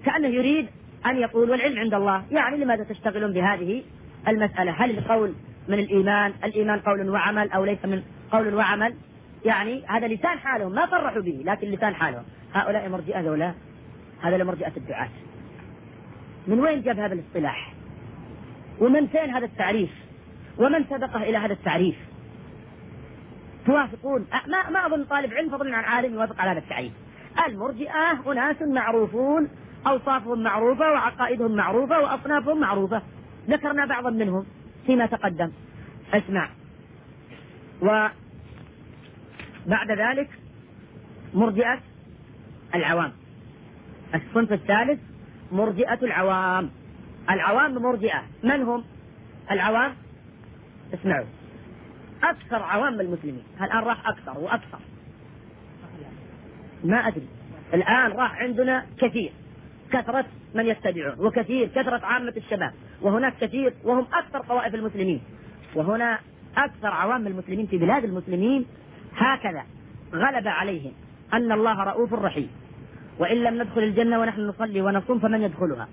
كأنه يريد أن يقول والعلم عند الله. يعني لماذا تشتغلون بهذه المسألة؟ هل القول من الإيمان الإيمان قول وعمل أو ليس من قول وعمل؟ يعني هذا لسان حالهم ما صرحوا به لكن لسان حالهم. هؤلاء مرجئة ذولا هذا لمرجئة الدعاة. من وين جاب هذا الاصطلاح؟ ومن فين هذا التعريف؟ ومن سبقه إلى هذا التعريف؟ توافقون؟ ما ما أظن طالب علم فضلا عن عالم يوافق على هذا التعريف. المرجئة أناس معروفون أوصافهم معروفة وعقائدهم معروفة وأصنافهم معروفة. ذكرنا بعضا منهم فيما تقدم. اسمع. وبعد ذلك مرجئة العوام. الصنف الثالث مرجئة العوام. العوام مرجئة. من هم؟ العوام اسمعوا. أكثر عوام المسلمين. الآن راح أكثر وأكثر. ما أدري. الآن راح عندنا كثير. كثرة من يتبعون. وكثير كثرة عامة الشباب. وهناك كثير وهم أكثر طوائف المسلمين. وهنا أكثر عوام المسلمين في بلاد المسلمين هكذا غلب عليهم. أن الله رؤوف رحيم. وإن لم ندخل الجنة ونحن نصلي ونصوم فمن يدخلها؟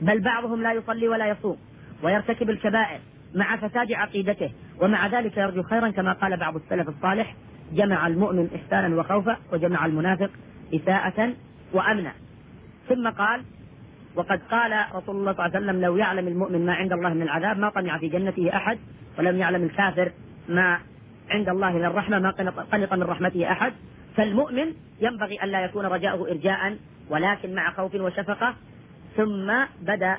بل بعضهم لا يصلي ولا يصوم. ويرتكب الكبائر. مع فساد عقيدته. ومع ذلك يرجو خيرا كما قال بعض السلف الصالح جمع المؤمن إحسانا وخوفا وجمع المنافق إساءة وأمنا. ثم قال وقد قال رسول الله صلى الله عليه وسلم لو يعلم المؤمن ما عند الله من العذاب ما طمع في جنته أحد ولم يعلم الكافر ما عند الله من الرحمة ما قنط من رحمته أحد فالمؤمن ينبغي أن لا يكون رجاؤه إرجاء ولكن مع خوف وشفقة. ثم بدأ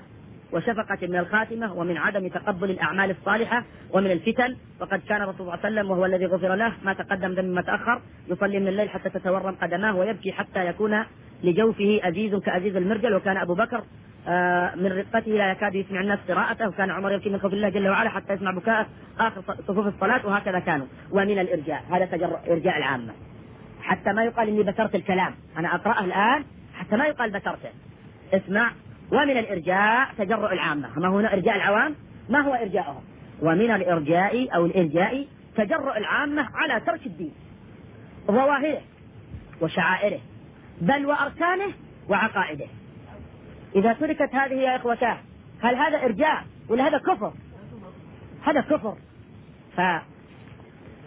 وشفقة من الخاتمة ومن عدم تقبل الأعمال الصالحة ومن الفتن. وقد كان رسول الله صلى الله عليه وسلم وهو الذي غفر له ما تقدم ذنب ما تأخر يصلي من الليل حتى تتورم قدماه ويبكي حتى يكون لجوفه أزيز كأزيز المرجل. وكان أبو بكر آه، من رقته لا يكاد يسمع الناس قراءته. وكان عمر يبكي من خوف الله جل وعلا حتى يسمع بكاءه آخر صفوف الصلاة. وهكذا كانوا. ومن الإرجاء. هذا تجرؤ إرجاء العامة. حتى ما يقال إني بترت الكلام. أنا أقرأه الآن حتى ما يقال بترته. اسمع. ومن الإرجاء تجرؤ العامة. ما هو إرجاء العوام؟ ما هو إرجاؤهم؟ ومن الإرجاء أو الإرجاء تجرؤ العامة على ترك الدين ظواهره وشعائره بل وأركانه وعقائده. إذا تركت هذه يا إخوتاه هل هذا إرجاء ولا هذا كفر؟ هذا كفر.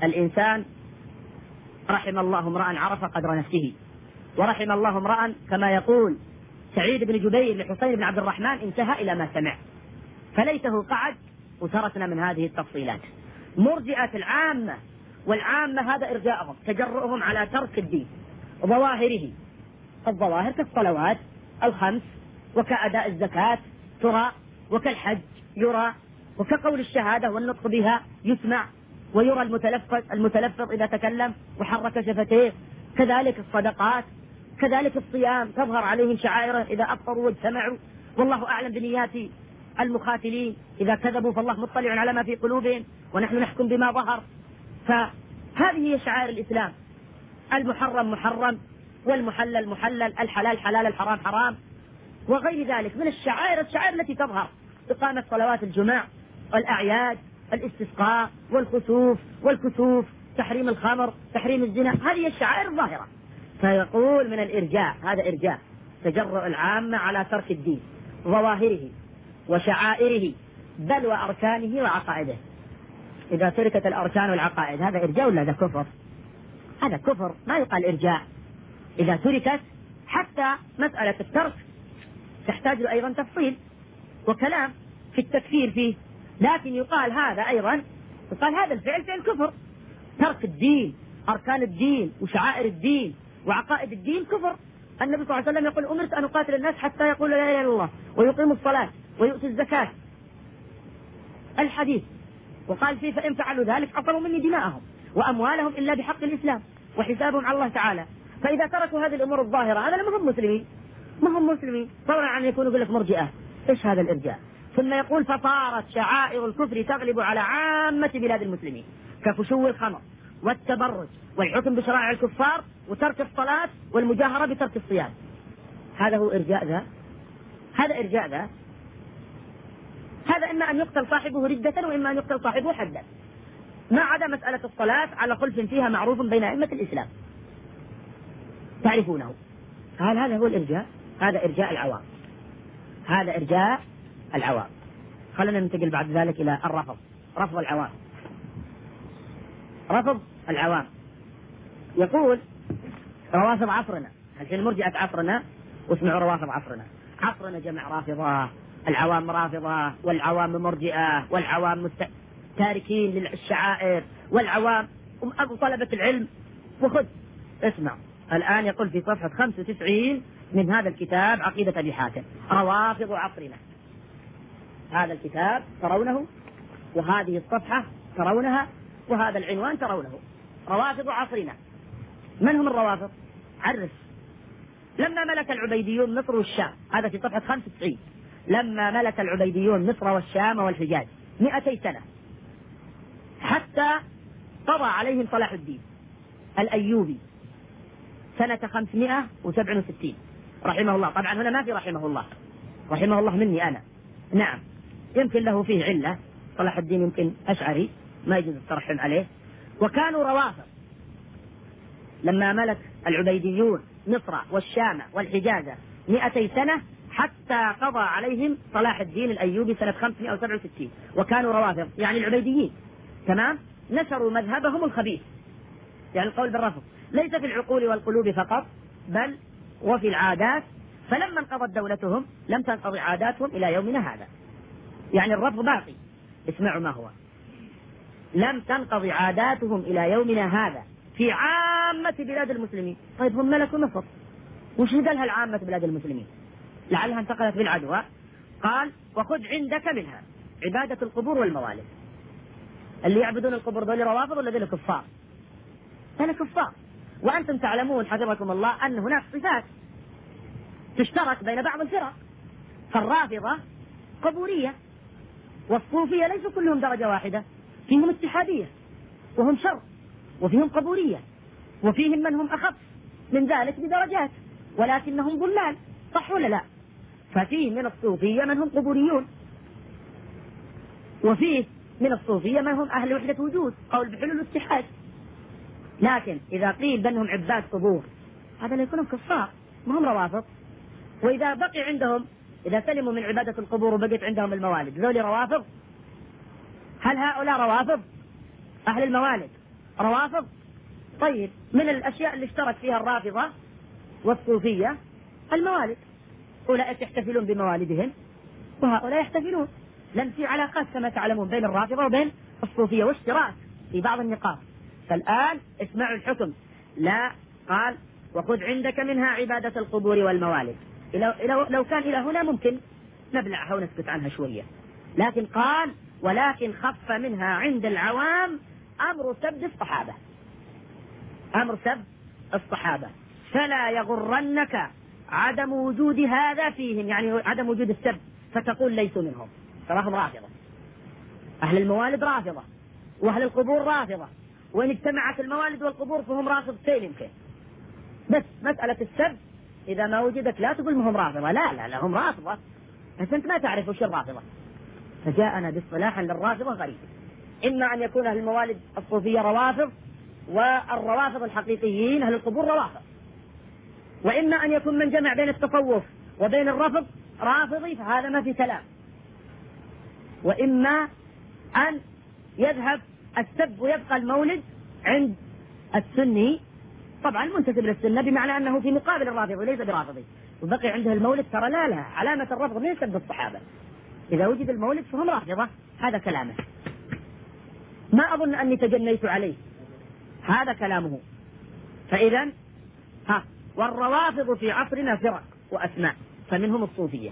فالإنسان رحم الله امرأ عرف قدر نفسه ورحم الله امرأ كما يقول سعيد بن جبير لحسين بن عبد الرحمن انتهى إلى ما سمع. فليته قعد وتركنا من هذه التفصيلات. مرجئة العامة والعامة هذا إرجاءهم تجرؤهم على ترك الدين وظواهره الظواهر كالصلوات الخمس وكأداء الزكاة ترى وكالحج يرى وكقول الشهادة والنطق بها يسمع ويرى المتلفظ المتلفظ إذا تكلم وحرك شفتيه. كذلك الصدقات كذلك الصيام تظهر عليهم شعائره إذا أفطروا واجتمعوا. والله أعلم بنيات المخاتلين إذا كذبوا فالله مطلع على ما في قلوبهم ونحن نحكم بما ظهر. فهذه هي شعائر الإسلام. المحرم محرم والمحلل محلل الحلال حلال الحرام حرام. وغير ذلك من الشعائر الشعائر التي تظهر. إقامة صلوات الجمع والأعياد الاستسقاء والخسوف والكسوف تحريم الخمر تحريم الزنا. هذه الشعائر الظاهرة. فيقول من الإرجاء هذا إرجاء تجرؤ العامة على ترك الدين ظواهره وشعائره بل وأركانه وعقائده. إذا تركت الأركان والعقائد هذا إرجاء ولا هذا كفر؟ هذا كفر ما يقال إرجاء. إذا تركت حتى مسألة الترك تحتاج أيضا تفصيل وكلام في التكفير فيه. لكن يقال هذا أيضا يقال هذا الفعل فعل كفر. ترك الدين أركان الدين وشعائر الدين. وعقائد الدين كفر. النبي صلى الله عليه وسلم يقول أمرت أن أقاتل الناس حتى يقولوا لا إله إلا الله ويقيموا الصلاة ويؤتوا الزكاة. الحديث. وقال فيه فإن فعلوا ذلك عصموا مني دماءهم وأموالهم إلا بحق الإسلام وحسابهم على الله تعالى. فإذا تركوا هذه الأمور الظاهرة هذا ما هم مسلمين. ما هم مسلمين. طبعا عن يكونوا يقول لك مرجئة. إيش هذا الإرجاء؟ ثم يقول فصارت شعائر الكفر تغلب على عامة بلاد المسلمين. كفشو الخمر والتبرج والحكم بشرائع الكفار وترك الصلاة والمجاهرة بترك الصيام. هذا هو إرجاء ذا. هذا إرجاء ذا. هذا إما أن يقتل صاحبه ردة وإما أن يقتل صاحبه حدا. ما عدا مسألة الصلاة على خلف فيها معروف بين أئمة الإسلام. تعرفونه. هل هذا هو الإرجاء. هذا إرجاء العوام. هذا إرجاء العوام. خلينا ننتقل بعد ذلك إلى الرفض. رفض العوام. رفض العوام. يقول روافض عصرنا. الحين مرجعة عصرنا. واسمعوا روافض عصرنا. عصرنا جمع رافضة العوام رافضة والعوام مرجئة والعوام مست... تاركين للشعائر والعوام أبو طلبة العلم. وخذ اسمع. الآن يقول في صفحة 95 من هذا الكتاب عقيدة أبي حاتم. روافض عصرنا. هذا الكتاب ترونه وهذه الصفحة ترونها وهذا العنوان ترونه. روافض عصرنا. من هم الروافض؟ عرف. لما ملك العبيديون مصر والشام هذا في صفحة 95 لما ملك العبيديون مصر والشام والحجاز 200 سنة. حتى قضى عليهم صلاح الدين. الأيوبي سنة 567 رحمه الله. طبعا هنا ما في رحمه الله. رحمه الله مني أنا. نعم. يمكن له فيه علة. صلاح الدين يمكن أشعري. ما يجوز الترحم عليه. وكانوا روافض. لما ملك العبيديون مصر والشام والحجاز 200 سنة حتى قضى عليهم صلاح الدين الأيوبي سنة 567 وكانوا روافض يعني العبيديين. تمام؟ نشروا مذهبهم الخبيث. يعني القول بالرفض. ليس في العقول والقلوب فقط بل وفي العادات. فلما انقضت دولتهم لم تنقضي عاداتهم إلى يومنا هذا. يعني الرفض باقي. اسمعوا ما هو. لم تنقضي عاداتهم إلى يومنا هذا. في عامة بلاد المسلمين. طيب هم ملكوا مصر. وش قالها العامة بلاد المسلمين؟ لعلها انتقلت بالعدوى. قال وخذ عندك منها عبادة القبور والموالد. اللي يعبدون القبور ذول روافض ولا ذول كفار؟ ذول كفار. وأنتم تعلمون حفظكم الله أن هناك صفات تشترك بين بعض الفرق. فالرافضة قبورية والصوفية ليسوا كلهم درجة واحدة. فيهم اتحادية وهم شر. وفيهم قبورية وفيهم من هم أخف من ذلك بدرجات ولكنهم ضلال صح ولا لا؟ ففيه من الصوفية من هم قبوريون. وفيه من الصوفية من هم أهل وحدة وجود قول بحلول الاتحاد. لكن إذا قيل بأنهم عباد قبور هذا لا يكونون كفار ما هم روافض؟ وإذا بقي عندهم إذا سلموا من عبادة القبور وبقيت عندهم الموالد ذولي روافض؟ هل هؤلاء روافض؟ أهل الموالد. روافض؟ طيب من الأشياء اللي اشترك فيها الرافضة والصوفية؟ الموالد. أولئك يحتفلون بموالدهم وهؤلاء يحتفلون. لم في علاقات كما تعلمون بين الرافضة وبين الصوفية واشتراك في بعض النقاط. فالآن اسمعوا الحكم. لا قال وخذ عندك منها عبادة القبور والموالد. لو كان إلى هنا ممكن نبلعها ونسكت عنها شوية. لكن قال ولكن خف منها عند العوام أمر سب الصحابة. أمر سب الصحابة. فلا يغرنك عدم وجود هذا فيهم. يعني عدم وجود السب. فتقول ليسوا منهم. تراهم رافضة. أهل الموالد رافضة. وأهل القبور رافضة. وإن اجتمعت الموالد والقبور فهم رافضتين يمكن. بس مسألة السب إذا ما وجدت لا تقول هم رافضة. لا لا لا هم رافضة. بس أنت ما تعرف وش الرافضة. فجاءنا باصطلاح للرافضة غريب. إما أن يكون أهل الموالد الصوفية روافض والروافض الحقيقيين أهل القبور روافض. وإما أن يكون من جمع بين التصوف وبين الرفض رافضي فهذا ما في كلام. وإما أن يذهب السب ويبقى المولد عند السني. طبعا منتسب للسنة بمعنى أنه في مقابل الرافضي وليس برافضي. وبقي عنده المولد ترى لا لا علامة الرفض من سب الصحابة. إذا وجد المولد فهم رافضة هذا كلامه. ما أظن أني تجنيت عليه. هذا كلامه. فإذا ها والروافض في عصرنا فرق وأسماء فمنهم الصوفية.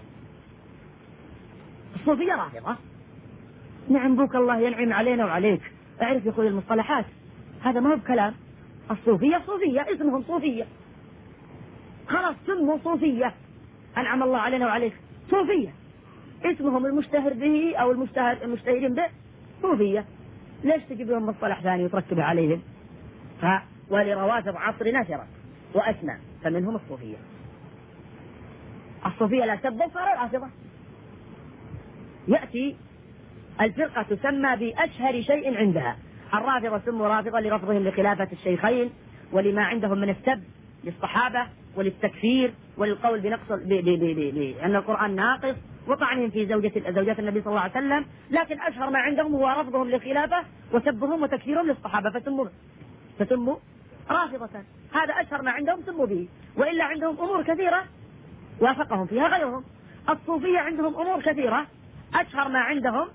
الصوفية رافضة. نعم بوك الله ينعم علينا وعليك. أعرف يا أخوي المصطلحات. هذا ما هو بكلام. الصوفية صوفية اسمهم صوفية. خلاص سموا صوفية. أنعم الله علينا وعليك. صوفية. اسمهم المشتهر به أو المشتهر المشتهرين به صوفية. ليش تجيب لهم مصطلح ثاني وتركبه عليهم؟ ها ولرواتب عصرنا شرف وأسمى فمنهم الصوفية. الصوفية لا تبدأ صار الرافضة يأتي الفرقة تسمى بأشهر شيء عندها. الرافضة سموا رافضة لرفضهم لخلافة الشيخين ولما عندهم من السب للصحابة وللتكفير وللقول بنقص بأن القرآن ناقص. وطعنهم في زوجة زوجات النبي صلى الله عليه وسلم. لكن أشهر ما عندهم هو رفضهم للخلافة وسبهم وتكفيرهم للصحابة فسموا فسموا رافضة. هذا أشهر ما عندهم سموا به. وإلا عندهم أمور كثيرة وافقهم فيها غيرهم. الصوفية عندهم أمور كثيرة. أشهر ما عندهم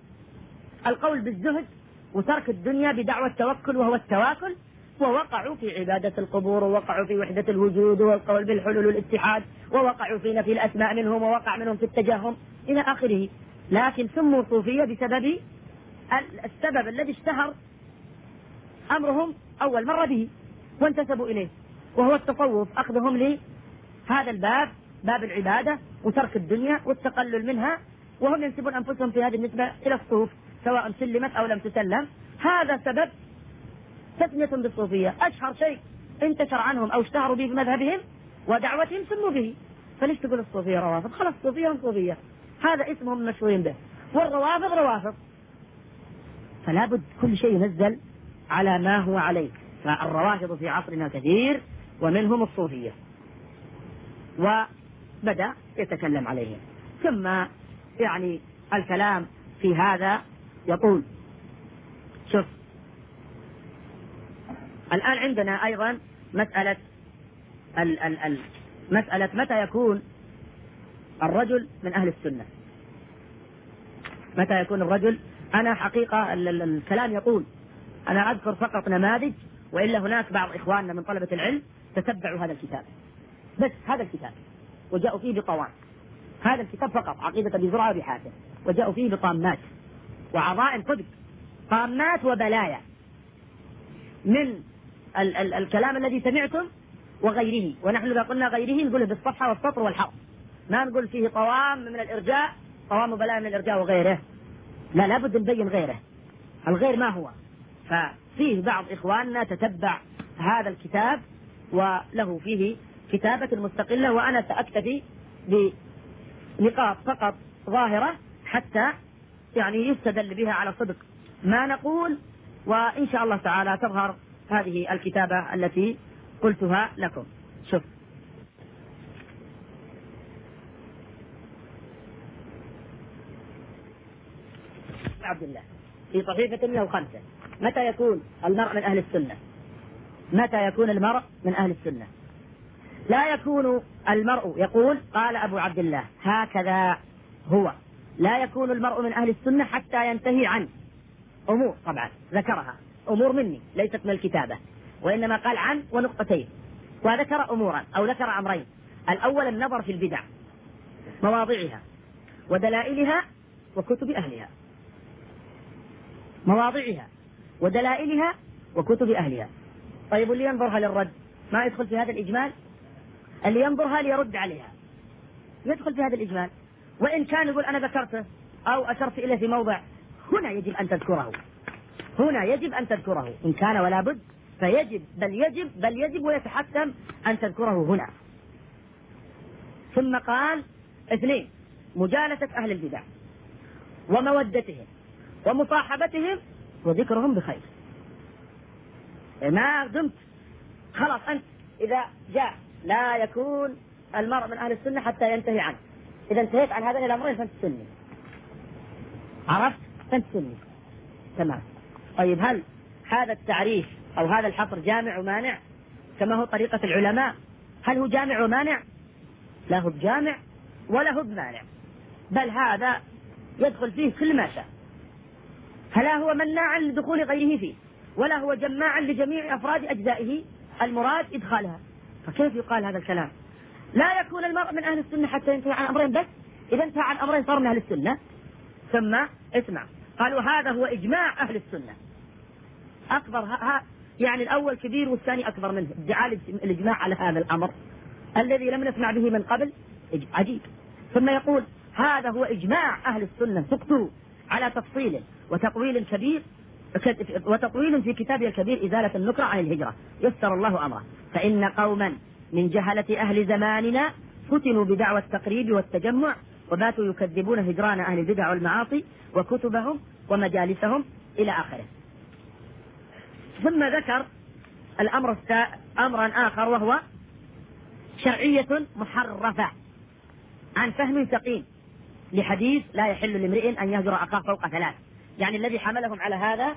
القول بالزهد وترك الدنيا بدعوى التوكل وهو التواكل ووقعوا في عبادة القبور ووقعوا في وحدة الوجود والقول بالحلول والاتحاد ووقعوا في نفي الأسماء منهم ووقع منهم في التجهم. إلى آخره. لكن سموا صوفية بسبب السبب الذي اشتهر أمرهم أول مرة به وانتسبوا إليه وهو التصوف أخذهم لهذا الباب باب العبادة وترك الدنيا والتقلل منها وهم ينسبون أنفسهم في هذه النسبة إلى الصوف سواء سلمت أو لم تسلم. هذا سبب تسمية بالصوفية. أشهر شيء انتشر عنهم أو اشتهروا به في مذهبهم ودعوتهم سموا به. فليش تقول الصوفية روافض؟ خلاص الصوفية هم صوفية. هذا اسمهم مشهورين به. والروافض روافض. فلا بد كل شيء ينزل على ما هو عليه فالروافض في عصرنا كثير ومنهم الصوفية. وبدأ يتكلم عليهم. ثم يعني الكلام في هذا يطول. شوف. الآن عندنا أيضا مسألة ال ال ال مسألة متى يكون الرجل من أهل السنة. متى يكون الرجل؟ أنا حقيقة الكلام يطول أنا أذكر فقط نماذج وإلا هناك بعض إخواننا من طلبة العلم تتبعوا هذا الكتاب. بس هذا الكتاب وجاءوا فيه بطوان هذا الكتاب فقط عقيدة أبي زرعة وأبي حاتم. وجاءوا فيه بطامات وعظائم صدق طامات وبلايا. من ال ال الكلام الذي سمعتم وغيره ونحن إذا قلنا غيره نقوله بالصفحة والسطر والحرف. ما نقول فيه طوام من الإرجاء طوام بلاء من الإرجاء وغيره. لا لابد نبين غيره. الغير ما هو؟ ففيه بعض إخواننا تتبع هذا الكتاب وله فيه كتابة مستقلة وأنا سأكتفي بنقاط فقط ظاهرة حتى يعني يستدل بها على صدق. ما نقول وإن شاء الله تعالى تظهر هذه الكتابة التي قلتها لكم. شوف عبد الله. في صحيفة 105 متى يكون المرء من أهل السنة؟ متى يكون المرء من أهل السنة؟ لا يكون المرء يقول قال أبو عبد الله هكذا هو. لا يكون المرء من أهل السنة حتى ينتهي عن أمور طبعا ذكرها. أمور مني ليست من الكتابة. وإنما قال عن ونقطتين. وذكر أمورا أو ذكر أمرين. الأول النظر في البدع مواضعها ودلائلها وكتب أهلها. مواضعها ودلائلها وكتب أهلها. طيب واللي ينظرها للرد؟ ما يدخل في هذا الإجمال؟ اللي ينظرها ليرد عليها. يدخل في هذا الإجمال. وإن كان يقول أنا ذكرته أو أشرت إليه في موضع هنا يجب أن تذكره. هنا يجب أن تذكره. إن كان ولا بد فيجب بل يجب بل يجب ويتحتم أن تذكره هنا. ثم قال اثنين مجالسة أهل البدع ومودتهم. ومصاحبتهم وذكرهم بخير. ما دمت خلاص أنت إذا جاء لا يكون المرء من أهل السنة حتى ينتهي عنه. إذا انتهيت عن هذين الأمرين فأنت سني. عرفت؟ فأنت سني. تمام. طيب هل هذا التعريف أو هذا الحصر جامع ومانع؟ كما هو طريقة العلماء. هل هو جامع ومانع؟ لا هو بجامع ولا هو بمانع. بل هذا يدخل فيه كل ما شاء. فلا هو مناعا لدخول غيره فيه ولا هو جماعا لجميع أفراد أجزائه المراد إدخالها. فكيف يقال هذا الكلام؟ لا يكون المرء من أهل السنة حتى ينتهي عن أمرين بس إذا انتهى عن أمرين صار من أهل السنة. ثم اسمع قالوا هذا هو إجماع أهل السنة. أكبر ها, ها يعني الأول كبير والثاني أكبر منه. ادعاء الإجماع على هذا الأمر. الذي لم نسمع به من قبل عجيب. ثم يقول هذا هو إجماع أهل السنة سقطوا على تفصيل. وتطويل كبير وتطويل في كتابه الكبير إزالة النكرة عن الهجرة. يسر الله أمره. فإن قوما من جهلة أهل زماننا فتنوا بدعوى التقريب والتجمع وباتوا يكذبون هجران أهل البدع والمعاصي وكتبهم ومجالسهم إلى آخره. ثم ذكر الأمر. أمرا آخر وهو شرعية محرفة عن فهم سقيم لحديث لا يحل لامرئ أن يهجر أخاه فوق ثلاث. يعني الذي حملهم على هذا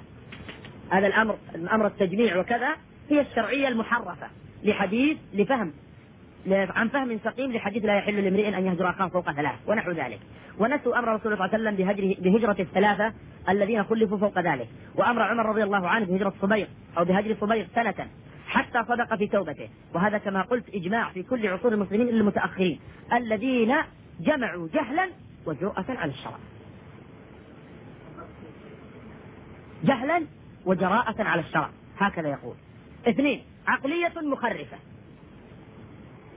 هذا الأمر أمر التجميع وكذا هي الشرعية المحرفة لحديث لفهم عن فهم سقيم لحديث لا يحل لامرئ أن يهجر أخاه فوق ثلاث ونحو ذلك. ونسوا أمر رسول الله صلى الله عليه وسلم بهجره بهجرة الثلاثة الذين خلفوا فوق ذلك. وأمر عمر رضي الله عنه بهجرة صبيغ أو بهجر صبيغ سنة حتى صدق في توبته. وهذا كما قلت إجماع في كل عصور المسلمين المتأخرين الذين جمعوا جهلا وجرأة على الشرع. جهلا وجراءة على الشرع. هكذا يقول. اثنين عقلية مخرفة.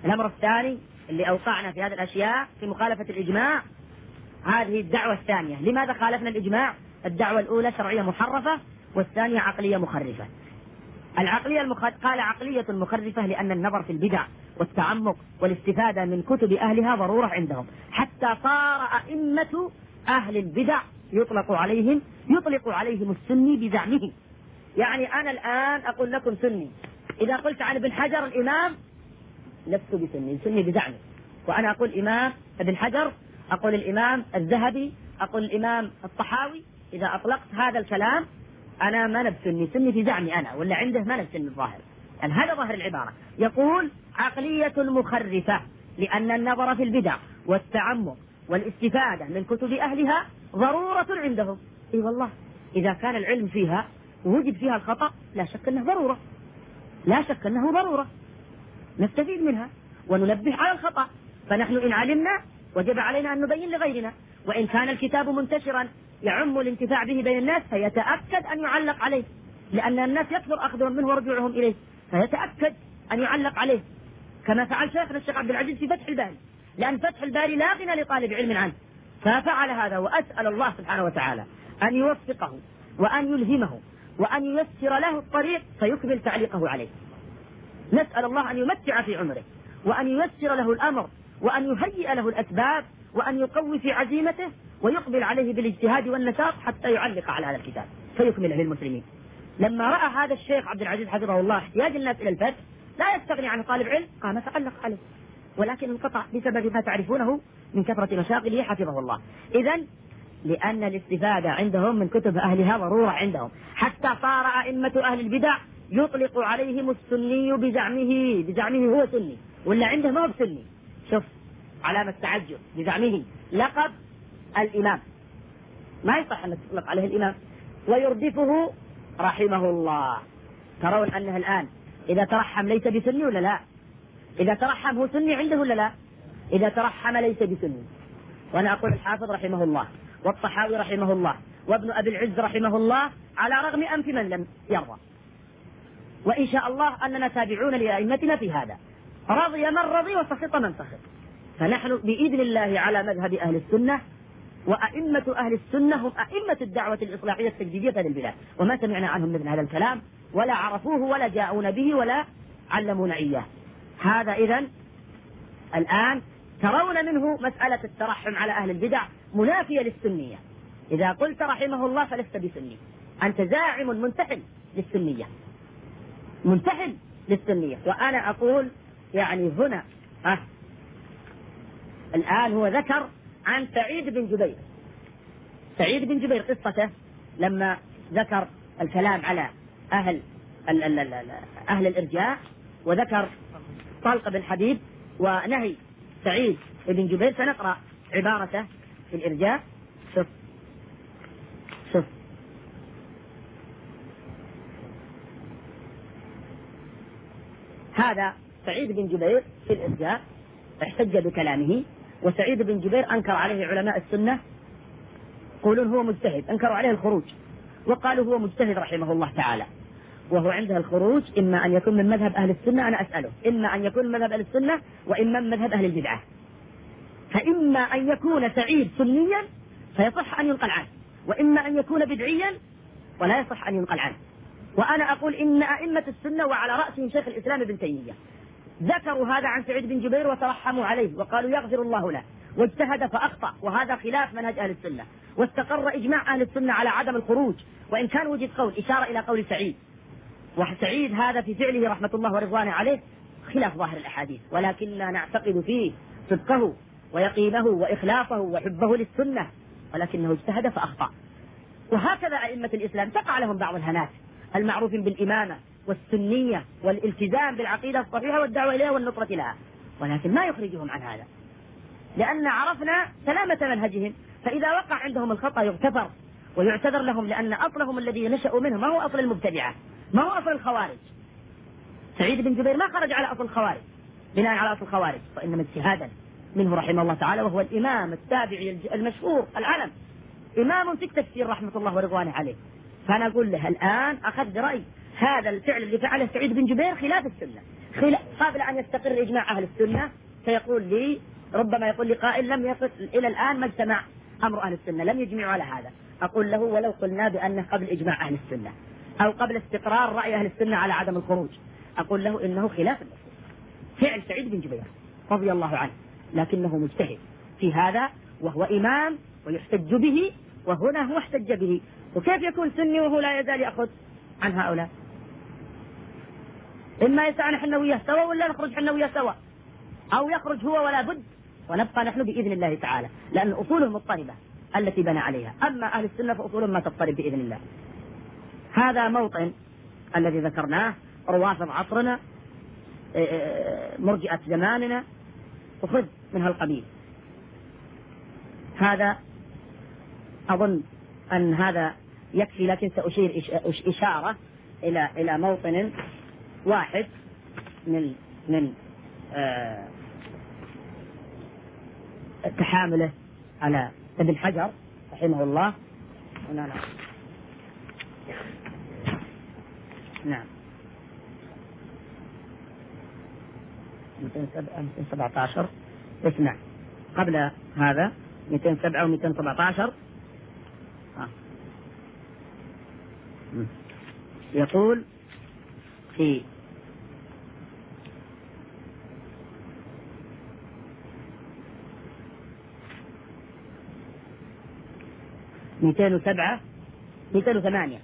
الأمر الثاني اللي أوقعنا في هذه الأشياء في مخالفة الإجماع هذه الدعوة الثانية. لماذا خالفنا الإجماع؟ الدعوة الأولى شرعية محرفة والثانية عقلية مخرفة. العقلية المخ... قال عقلية مخرفة لأن النظر في البدع والتعمق والاستفادة من كتب أهلها ضرورة عندهم. حتى صار أئمة أهل البدع يطلق عليهم يطلق عليهم السني بزعمهم. يعني أنا الآن أقول لكم سني. إذا قلت عن ابن حجر الإمام لست بسني سني بزعمي. وأنا أقول إمام ابن حجر أقول الإمام الذهبي أقول الإمام الطحاوي. إذا أطلقت هذا الكلام أنا ما نبسني سني في زعمي أنا ولا عنده ما نبسني الظاهر. يعني هذا ظاهر العبارة. يقول عقلية مخرفة لأن النظر في البدع والتعمق والاستفادة من كتب أهلها ضرورة عندهم. إي والله إذا كان العلم فيها وجد فيها الخطأ لا شك أنه ضرورة. لا شك أنه ضرورة. نستفيد منها وننبه على الخطأ. فنحن إن علمنا وجب علينا أن نبين لغيرنا. وإن كان الكتاب منتشرا يعم الانتفاع به بين الناس فيتأكد أن يعلق عليه. لأن الناس يكثر أخذهم منه ورجوعهم إليه. فيتأكد أن يعلق عليه. كما فعل شيخنا الشيخ عبد العزيز في فتح الباري. لأن فتح الباري لا غنى لطالب علم عنه. ففعل هذا وأسأل الله سبحانه وتعالى أن يوفقه وأن يلهمه وأن ييسر له الطريق فيكمل تعليقه عليه. نسأل الله أن يمتع في عمره وأن ييسر له الأمر وأن يهيئ له الأسباب وأن يقوي في عزيمته ويقبل عليه بالاجتهاد والنشاط حتى يعلق على هذا الكتاب فيكمله للمسلمين. لما رأى هذا الشيخ عبد العزيز حفظه الله احتياج الناس إلى الفتح لا يستغني عن طالب علم. قام فعلق عليه. ولكن انقطع بسبب ما تعرفونه من كثرة مشاغله حفظه الله. إذا لأن الاستفادة عندهم من كتب أهلها ضرورة عندهم. حتى صار أئمة أهل البدع يطلق عليهم السني بزعمه بزعمه هو سني ولا عنده ما هو سني شوف علامة تعجب بزعمه. لقب الإمام. ما يصح أن تطلق عليه الإمام. ويردفه رحمه الله. ترون أنه الآن إذا ترحم ليس بسني ولا لا؟ إذا ترحم هو سني عنده ولا لا؟ إذا ترحم ليس بسني. وأنا أقول الحافظ رحمه الله والطحاوي رحمه الله وابن أبي العز رحمه الله على رغم أنف من لم يرضى. وإن شاء الله أننا تابعون لأئمتنا في هذا. رضي من رضي وسخط من سخط. فنحن بإذن الله على مذهب أهل السنة وأئمة أهل السنة هم أئمة الدعوة الإصلاحية التجديدية في البلاد وما سمعنا عنهم مثل هذا الكلام ولا عرفوه ولا جاءونا به ولا علمونا إياه. هذا إذا الآن ترون منه مسألة الترحم على أهل البدع منافية للسنية. إذا قلت رحمه الله فلست بسني. أنت زاعم منتحل للسنية. منتحل للسنية. وأنا أقول يعني هنا أه الآن هو ذكر عن سعيد بن جبير. سعيد بن جبير قصته لما ذكر الكلام على أهل أهل الإرجاء وذكر طلق بن حبيب ونهي سعيد بن جبير. سنقرأ عبارته في الإرجاء. شوف. شوف. هذا سعيد بن جبير في الإرجاء. احتج بكلامه. وسعيد بن جبير أنكر عليه علماء السنة. يقولون هو مجتهد. أنكروا عليه الخروج. وقالوا هو مجتهد رحمه الله تعالى. وهو عنده الخروج إما أن يكون من مذهب أهل السنة أنا أسأله. إما أن يكون من مذهب أهل السنة وإما من مذهب أهل البدعة. فإما أن يكون سعيد سنيا فيصح أن ينقل عنه. وإما أن يكون بدعيا ولا يصح أن ينقل عنه. وأنا أقول إن أئمة السنة وعلى رأسهم شيخ الإسلام ابن تيمية. ذكروا هذا عن سعيد بن جبير وترحموا عليه وقالوا يغفر الله له. واجتهد فأخطأ وهذا خلاف منهج أهل السنة. واستقر إجماع أهل السنة على عدم الخروج. وإن كان وجد قول إشارة إلى قول سعيد. وسعيد هذا في فعله رحمة الله ورضوانه عليه خلاف ظاهر الأحاديث. ولكننا نعتقد فيه صدقه ويقينه وإخلاصه وحبه للسنة ولكنه اجتهد فأخطأ. وهكذا أئمة الإسلام تقع لهم بعض الهنات المعروف بالإمامة والسنية والالتزام بالعقيدة الصحيحة والدعوة إليها والنصرة لها ولكن ما يخرجهم عن هذا. لأن عرفنا سلامة منهجهم فإذا وقع عندهم الخطأ يغتفر ويعتذر لهم لأن أصلهم الذي نشأوا منه ما هو أصل المبتدعة. ما هو أصل الخوارج؟ سعيد بن جبير ما خرج على أصل الخوارج. بناء على أصل الخوارج. وإنما اجتهادا منه رحمه الله تعالى وهو الإمام التابعي المشهور العلم إمام في التفسير رحمة الله ورضوانه عليه. فأنا أقول له الآن أخذ برأي هذا الفعل اللي فعله سعيد بن جبير خلاف السنة. خلاف قبل أن يستقر إجماع أهل السنة فيقول لي ربما يقول لي قائل لم يصل إلى الآن ما اجتمع أمر أهل السنة. لم يجمعوا على هذا. أقول له ولو قلنا بأنه قبل إجماع أهل السنة. أو قبل استقرار رأي أهل السنة على عدم الخروج. أقول له إنه خلاف النصوص. فعل سعيد بن جبير رضي الله عنه لكنه مجتهد في هذا وهو إمام ويحتج به وهنا هو احتج به. وكيف يكون سني وهو لا يزال يأخذ عن هؤلاء؟ إما يسعى نحن وياه سوا ولا نخرج نحن وياه سوا؟ أو يخرج هو ولا بد ونبقى نحن بإذن الله تعالى لأن أصوله مضطربة التي بنى عليها. أما أهل السنة فأصولهم ما تضطرب بإذن الله. هذا موطن الذي ذكرناه روافض عصرنا إيه، إيه، مرجئة زماننا وخذ من هالقبيل. هذا أظن أن هذا يكفي لكن سأشير إشارة إلى إلى موطن واحد من من آه تحامله على ابن حجر رحمه الله هنا نعم. نعم 217 اسمع قبل هذا 207 و 217 آه. يقول في مئتين وسبعة مئتين وثمانية.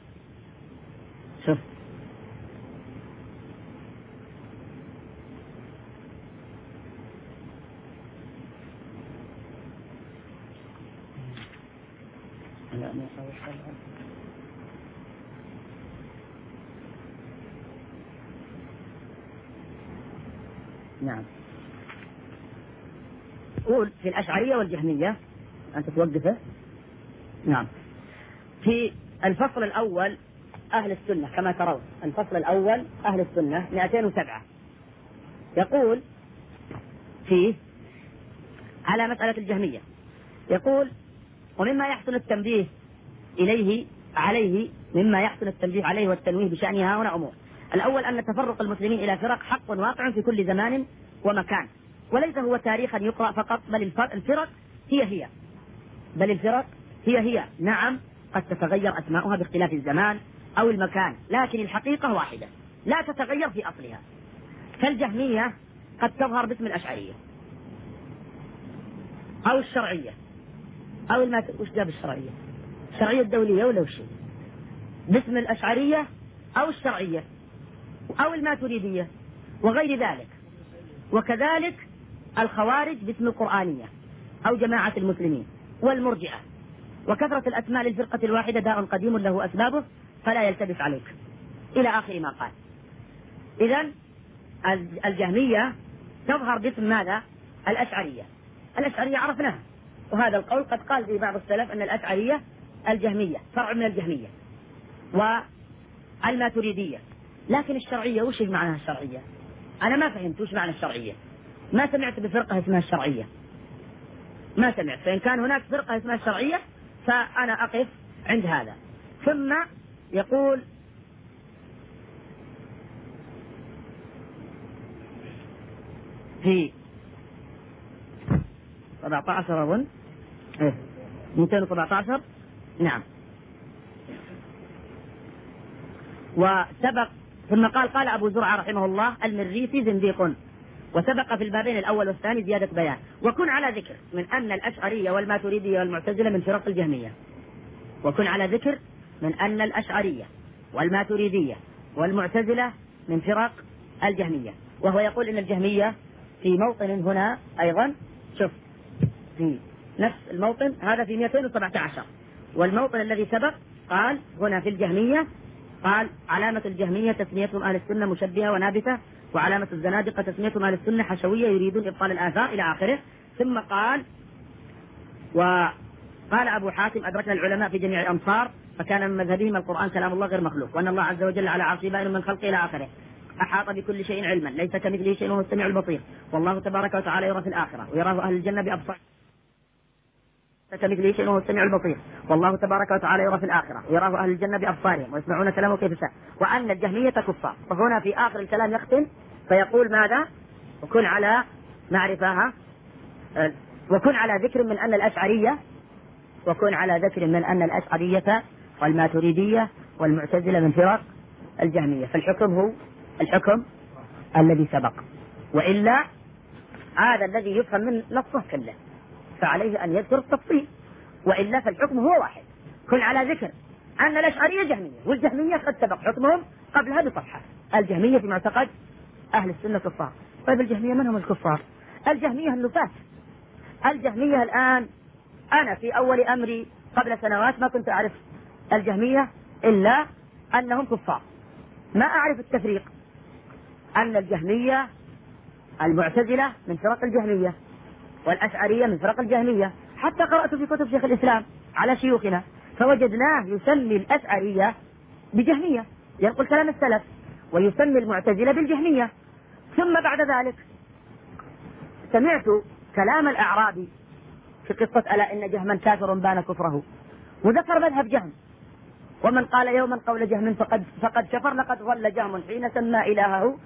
شوف. نعم. قول في الأشعرية والجهمية. أنت توقفه نعم. في الفصل الأول أهل السنة كما ترون. الفصل الأول أهل السنة 207 يقول فيه على مسألة الجهمية. يقول ومما يحسن التنبيه إليه عليه مما يحسن التنبيه عليه والتنويه بشأنها هنا أمور. الأول أن تفرق المسلمين إلى فرق حق واقع في كل زمان ومكان. وليس هو تاريخا يقرأ فقط بل الفرق هي هي. بل الفرق هي هي. نعم قد تتغير أسماؤها باختلاف الزمان أو المكان لكن الحقيقة واحدة لا تتغير في أصلها. فالجهمية قد تظهر باسم الأشعرية أو الشرعية أو الما وش جاب الشرعية؟ الشرعية الدولية ولا وش؟ باسم الأشعرية أو الشرعية أو الماتريدية وغير ذلك. وكذلك الخوارج باسم القرآنية أو جماعة المسلمين والمرجئة. وكثرة الأسماء للفرقة الواحدة داء قديم له أسبابه فلا يلتبس عليك. إلى آخر ما قال. إذا الجهمية تظهر باسم ماذا؟ الأشعرية. الأشعرية عرفناها. وهذا القول قد قال في بعض السلف أن الأشعرية الجهمية فرع من الجهمية والماتريدية. لكن الشرعية وش معناها الشرعية؟ أنا ما فهمت وش معنى الشرعية. ما سمعت بفرقة اسمها الشرعية. ما سمعت. فإن كان هناك فرقة اسمها الشرعية فأنا أقف عند هذا. ثم يقول في 17 أظن. إيه 217 نعم. وسبق ثم قال قال أبو زرعة رحمه الله المريسي زنديق. وسبق في البابين الأول والثاني زيادة بيان. وكن على ذكر من أن الأشعرية والماتريدية والمعتزلة من فرق الجهمية. وكن على ذكر من أن الأشعرية والماتريدية والمعتزلة من فرق الجهمية. وهو يقول إن الجهمية في موطن هنا أيضا شوف في نفس الموطن هذا في 217 والموطن الذي سبق قال هنا في الجهمية قال علامة الجهمية تسميتهم أهل السنة مشبهة ونابتة وعلامة الزنادقة تسميتهم أهل السنة حشوية يريدون إبطال الآثار إلى آخره. ثم قال وقال أبو حاتم أدركنا العلماء في جميع الأمصار فكان من مذهبهم القرآن كلام الله غير مخلوق وأن الله عز وجل على عرشه بائن من خلقه إلى آخره. أحاط بكل شيء علما ليس كمثله شيء وهو السميع البصير. والله تبارك وتعالى يرى في الآخرة ويراه أهل الجنة بأبصار كمثله شيء وهو السميع البصير. والله تبارك وتعالى يرى في الآخرة ويراه أهل الجنة بأبصارهم ويسمعون كلامه كيف شاء. وأن الجهمية كفار. وهنا في آخر الكلام يختم فيقول ماذا؟ وكن على معرفة وكن على ذكر من أن الأشعرية وكن على ذكر من أن الأشعرية والماتريدية والمعتزلة من فرق الجهمية. فالحكم هو الحكم الذي سبق. وإلا هذا الذي يفهم من نصه كله. فعليه أن يذكر التفصيل. وإلا فالحكم هو واحد. كن على ذكر أن الأشعرية جهمية والجهمية قد سبق حكمهم قبلها بصفحة الجهمية في معتقد أهل السنة كفار طيب الجهمية من هم الكفار؟ الجهمية النفاة الجهمية الآن أنا في أول أمري قبل سنوات ما كنت أعرف الجهمية إلا أنهم كفار. ما أعرف التفريق. أن الجهمية المعتزلة من فرق الجهمية. والأشعرية من فرق الجهمية حتى قرأت في كتب شيخ الإسلام على شيوخنا فوجدناه يسمي الأشعرية بجهمية. ينقل كلام السلف ويسمي المعتزلة بالجهمية. ثم بعد ذلك سمعت كلام الأعرابي في قصة ألا إن جهما كافر بان كفره. وذكر مذهب جهم. ومن قال يوما قول جهم فقد فقد كفر لقد ظل جهم حين سمى إلهه.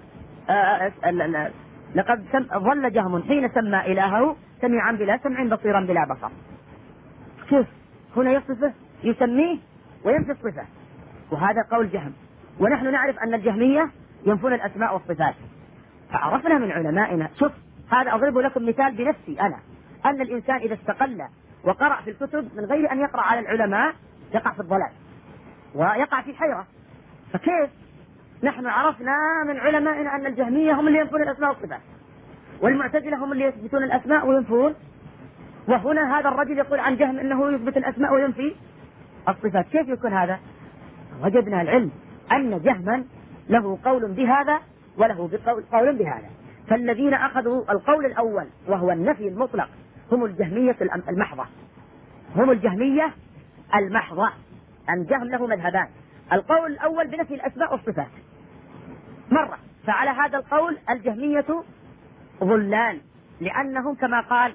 آه، آه، لقد ظل جهم حين سمى إلهه. سميعا بلا سمع بصيرا بلا بصر. شوف هنا يصفه يسميه وينفي الصفة وهذا قول جهم. ونحن نعرف أن الجهمية ينفون الأسماء والصفات. فعرفنا من علمائنا شوف هذا أضرب لكم مثال بنفسي أنا. أن الإنسان إذا استقل وقرأ في الكتب من غير أن يقرأ على العلماء يقع في الضلال. ويقع في حيرة. فكيف؟ نحن عرفنا من علمائنا أن الجهمية هم اللي ينفون الأسماء والصفات. والمعتزلة هم اللي يثبتون الأسماء وينفون. وهنا هذا الرجل يقول عن جهم أنه يثبت الأسماء وينفي الصفات. كيف يكون هذا؟ وجدنا العلم أن جهما له قول بهذا وله قول بهذا. فالذين أخذوا القول الأول وهو النفي المطلق هم الجهمية المحضة. هم الجهمية المحضة. الجهم له مذهبان. القول الأول بنفي الأسماء والصفات. مرة فعلى هذا القول الجهمية ضلال لأنهم كما قال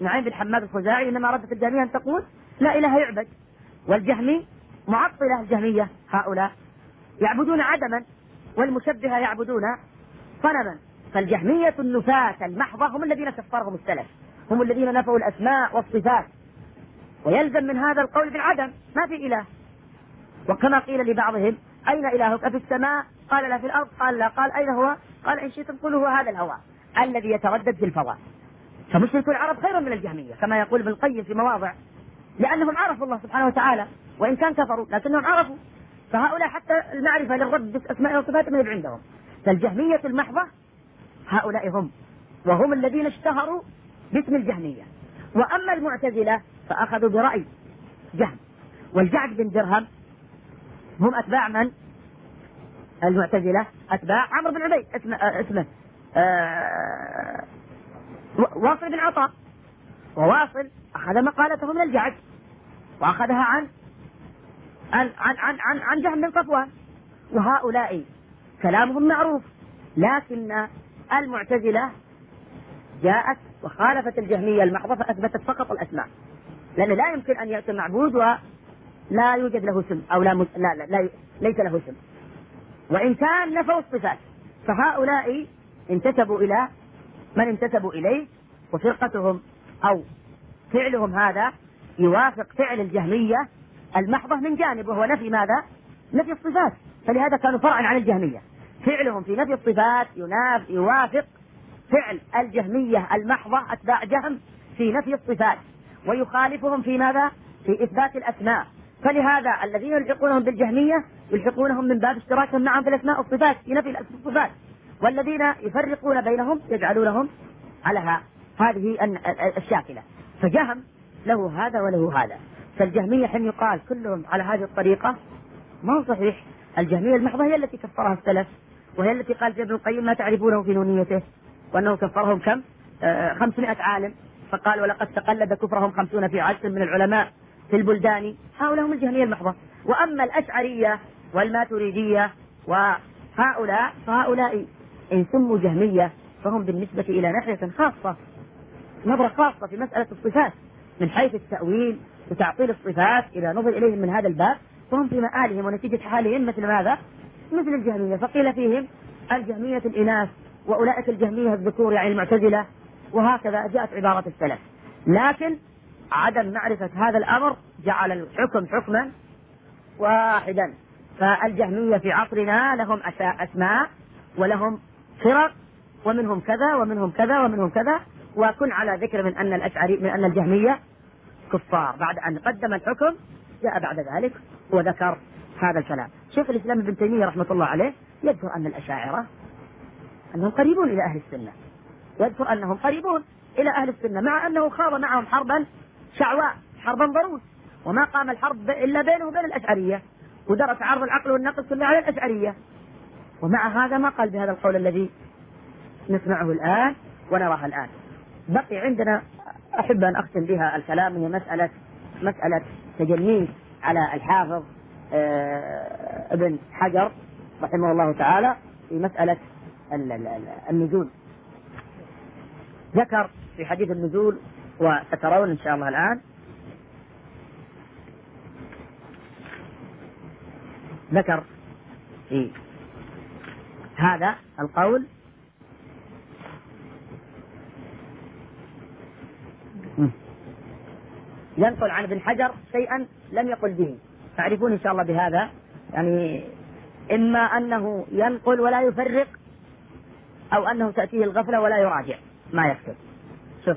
نعيم بن حماد الخزاعي إنما ردت الجهمية أن تقول لا إله يعبد. والجهمي معطلة الجهمية هؤلاء. يعبدون عدما والمشبهة يعبدون صنما. فالجهمية النفاة المحضة هم الذين كفرهم السلف. هم الذين نفوا الأسماء والصفات. ويلزم من هذا القول بالعدم. ما في إله. وكما قيل لبعضهم أين إلهك؟ أفي السماء؟ قال لا في الأرض؟ قال لا. قال أين هو؟ قال إن شئتم قلوا هو هذا الهواء الذي يتردد في الفضاء. فمشركو العرب خير من الجهمية كما يقول ابن القيم في مواضع لأنهم عرفوا الله سبحانه وتعالى وإن كان كفروا لكنهم عرفوا. فهؤلاء حتى المعرفة للرب بأسماء وصفاته ما عندهم. فالجهمية المحضة هؤلاء هم وهم الذين اشتهروا باسم الجهمية. وأما المعتزلة فأخذوا برأي جهم. والجعد بن درهم هم أتباع من؟ المعتزلة أتباع عمرو بن عبيد اسمه اسمه. آه واصل بن عطاء. وواصل أخذ مقالته من الجعد وأخذها عن عن عن عن عن, عن جهم بن صفوان. وهؤلاء كلامهم معروف لكن المعتزلة جاءت وخالفت الجهمية المحضة فأثبتت فقط الأسماء. لأنه لا يمكن أن يأتي معبود ولا يوجد له اسم أو لا. لا, لا, لا ليس له اسم. وإن كان نفوا الصفات فهؤلاء انتسبوا إلى من انتسبوا إليه وفرقتهم أو فعلهم هذا يوافق فعل الجهمية المحضة من جانب وهو نفي ماذا؟ نفي الصفات. فلهذا كانوا فرعا عن الجهمية. فعلهم في نفي الصفات يناف يوافق فعل الجهمية المحضة أتباع جهم في نفي الصفات. ويخالفهم في ماذا؟ في إثبات الأسماء. فلهذا الذين يلحقونهم بالجهمية يلحقونهم من باب اشتراكهم معهم في الأسماء والصفات في نفي الصفات. والذين يفرقون بينهم يجعلونهم على هذه الشاكلة. فجهم له هذا وله هذا. فالجهمية حين يقال كلهم على هذه الطريقة ما هو صحيح. الجهمية المحضة هي التي كفرها السلف وهي التي قال ابن القيم ما تعرفونه في نونيته وأنه كفرهم كم؟ آه 500 عالم. فقال ولقد تقلد كفرهم خمسون في عشر من العلماء في البلدان. هؤلاء هم الجهمية المحضة. وأما الأشعرية والماتريدية وهؤلاء فهؤلاء إن سموا جهمية فهم بالنسبة إلى ناحية خاصة نظرة خاصة في مسألة الصفات. من حيث التأويل وتعطيل الصفات إذا نظر إليهم من هذا الباب فهم في مآلهم ونتيجة حالهم مثل ماذا؟ مثل الجهمية. فقيل فيهم الجهمية الإناث وأولئك الجهمية الذكور يعني المعتزلة وهكذا جاءت عبارة السلف. لكن عدم معرفة هذا الأمر جعل الحكم حكما واحدا. فالجهمية في عصرنا لهم أسماء ولهم فرق ومنهم كذا ومنهم كذا ومنهم كذا. وكن على ذكر من أن الأشعري من أن الجهمية كفار. بعد أن قدم الحكم جاء بعد ذلك وذكر هذا الكلام. شيخ الإسلام ابن تيمية رحمة الله عليه يذكر أن الأشاعرة أنهم قريبون إلى أهل السنة. يذكر أنهم قريبون إلى أهل السنة مع أنه خاض معهم حربا شعواء حربا ضروس. وما قام الحرب إلا بينه وبين الأشعرية. ودرس عرض العقل والنقل كله على الأشعرية. ومع هذا ما قال بهذا القول الذي نسمعه الآن ونراه الآن. بقي عندنا أحب أن أختم بها الكلام هي مسألة مسألة تجنيه على الحافظ آه، ابن حجر رحمه الله تعالى في مسألة النزول. ذكر في حديث النزول وسترون إن شاء الله الآن. ذكر في هذا القول. ينقل عن ابن حجر شيئا لم يقل به. تعرفون إن شاء الله بهذا. يعني إما أنه ينقل ولا يفرق أو أنه تأتيه الغفلة ولا يراجع. ما يكتب. شوف.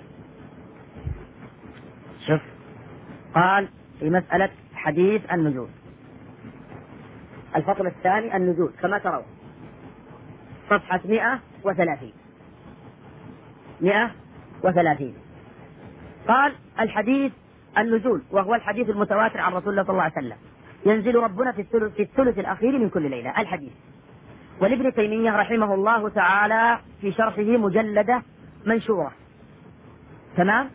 شوف. قال في مسألة حديث النزول الفصل الثاني النزول كما ترون. صفحة 130 130 قال الحديث النزول وهو الحديث المتواتر عن رسول الله صلى الله عليه وسلم. ينزل ربنا في الثلث, في الثلث الأخير من كل ليلة. الحديث. ولابن تيمية رحمه الله تعالى في شرحه مجلدة منشورة. تمام؟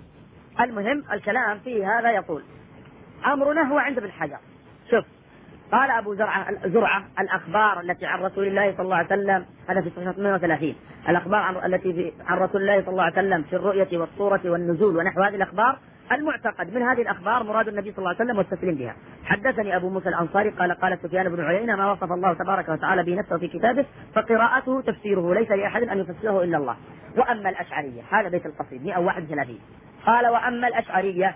المهم الكلام في هذا يقول أمرنا هو عند ابن حجر. شوف قال أبو زرعة زرعة الأخبار التي عن رسول الله صلى الله عليه وسلم هذا في صفحة 130 الأخبار التي في عن رسول الله صلى الله عليه وسلم في الرؤية والصورة والنزول ونحو هذه الأخبار المعتقد من هذه الأخبار مراد النبي صلى الله عليه وسلم والتسليم بها. حدثني أبو موسى الأنصاري قال قال سفيان بن عيينة ما وصف الله تبارك وتعالى به نفسه في كتابه فقراءته تفسيره ليس لأحد أن يفسره إلا الله. وأما الأشعرية هذا بيت القصيد 131 قال وأما الأشعرية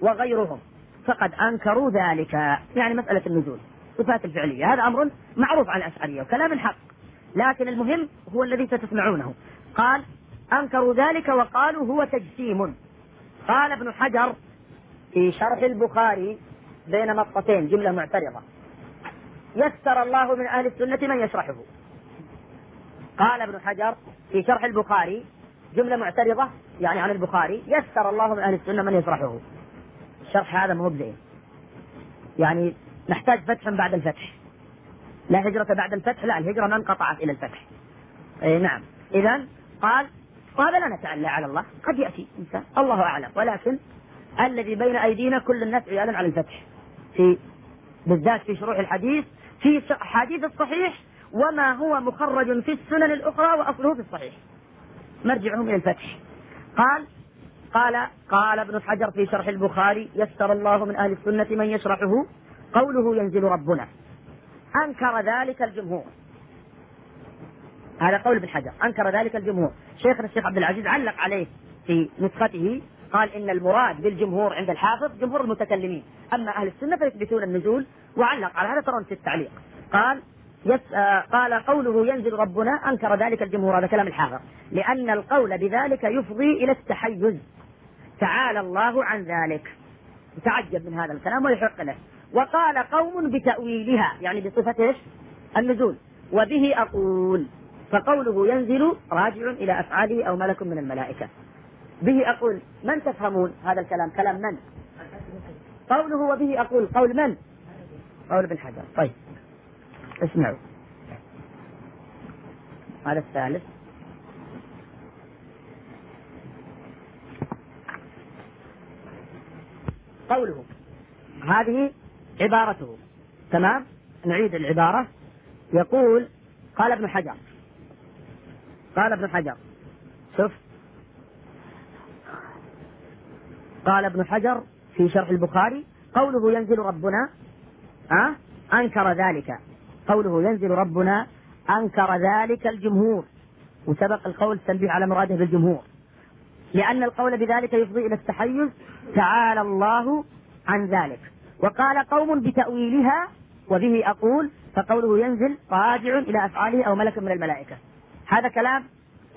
وغيرهم فقد أنكروا ذلك. يعني مسألة النزول صفات الفعلية هذا أمر معروف عن الأشعرية وكلام الحق. لكن المهم هو الذي ستسمعونه. قال أنكروا ذلك وقالوا هو تجسيم. قال ابن حجر في شرح البخاري بين مطتين جملة معترضة يسر الله من أهل السنة من يشرحه. قال ابن حجر في شرح البخاري جملة معترضة يعني عن البخاري يسر الله من أهل السنة من يشرحه. الشرح هذا بزين يعني نحتاج فتح بعد الفتح. لا هجرة بعد الفتح لا الهجرة ما انقطعت إلى الفتح. أي نعم. إذا قال وهذا لا نتعلى على الله. قد يأتي إنسان. الله أعلم. ولكن الذي بين أيدينا كل الناس عيالا على الفتح. في بالذات في شروح الحديث في حديث الصحيح وما هو مخرج في السنن الأخرى وأصله في الصحيح. مرجعهم إلى الفتح. قال قال قال ابن حجر في شرح البخاري يسر الله من أهل السنة من يشرحه قوله ينزل ربنا. أنكر ذلك الجمهور. هذا قول ابن حجر. أنكر ذلك الجمهور. شيخنا الشيخ عبد العزيز علق عليه في نسخته قال إن المراد بالجمهور عند الحافظ جمهور المتكلمين. أما أهل السنة فيثبتون النزول وعلق على هذا ترون في التعليق. قال يس آه قال قوله ينزل ربنا أنكر ذلك الجمهور هذا كلام الحافظ لأن القول بذلك يفضي إلى التحيز. تعالى الله عن ذلك. تعجب من هذا الكلام ويحق له. وقال قوم بتأويلها يعني بصفة إيش؟ النزول. وبه أقول. فقوله ينزل راجع إلى أفعاله أو ملك من الملائكة. به أقول من تفهمون هذا الكلام؟ كلام من؟ قوله وبه أقول قول من؟ قول ابن حجر. طيب. اسمعوا. هذا الثالث. قوله. هذه عبارته. تمام؟ نعيد العبارة. يقول قال ابن حجر. قال ابن حجر. شوف. قال ابن حجر في شرح البخاري قوله ينزل ربنا أه؟ أنكر ذلك. قوله ينزل ربنا أنكر ذلك الجمهور وسبق القول التنبيه على مراده بالجمهور. لأن القول بذلك يفضي إلى التحيز تعالى الله عن ذلك. وقال قوم بتأويلها وبه أقول فقوله ينزل راجع إلى أفعاله أو ملك من الملائكة. هذا كلام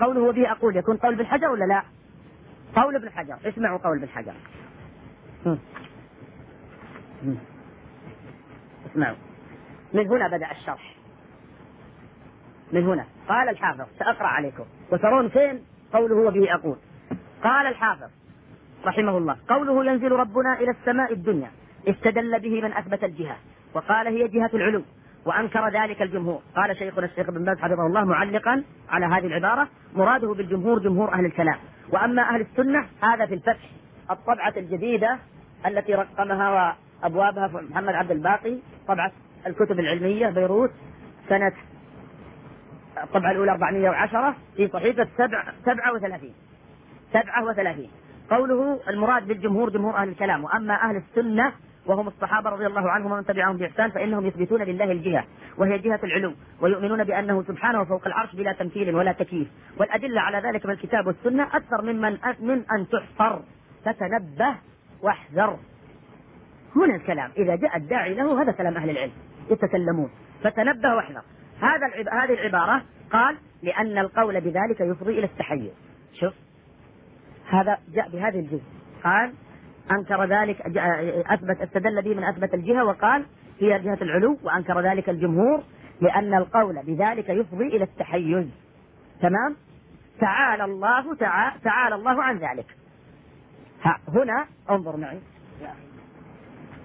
قوله وبه أقول يكون قول ابن حجر ولا لا؟ قول ابن حجر اسمعوا قول ابن حجر. اسمعوا. من هنا بدأ الشرح. من هنا. قال الحافظ سأقرأ عليكم. وترون فين؟ قوله وبه أقول. قال الحافظ رحمه الله قوله ينزل ربنا إلى السماء الدنيا استدل به من أثبت الجهة. وقال هي جهة العلو وأنكر ذلك الجمهور. قال شيخنا الشيخ ابن باز حفظه الله معلقا على هذه العبارة مراده بالجمهور جمهور أهل الكلام. وأما أهل السنة هذا في الفتح الطبعة الجديدة التي رقمها وأبوابها محمد عبد الباقي طبعة الكتب العلمية بيروت سنة الطبعة الأولى 410 في صحيفة 37 37 قوله المراد بالجمهور جمهور أهل الكلام وأما أهل السنة وهم الصحابة رضي الله عنهم ومن تبعهم بإحسان فإنهم يثبتون لله الجهة وهي جهة العلو ويؤمنون بأنه سبحانه فوق العرش بلا تمثيل ولا تكييف. والأدلة على ذلك من الكتاب والسنة أكثر ممن من أن تحصر فتنبه واحذر. هنا الكلام إذا جاء الداعي له هذا كلام أهل العلم. يتكلمون. فتنبه واحذر. هذا هذه العبارة قال لأن القول بذلك يفضي إلى التحيز شوف. هذا جاء بهذه الجزء. قال أنكر ذلك أثبت استدل به من أثبت الجهة وقال هي جهة العلو وأنكر ذلك الجمهور لأن القول بذلك يفضي إلى التحيز. تمام؟ تعالى الله تعالى, تعالى الله عن ذلك. ها هنا انظر معي.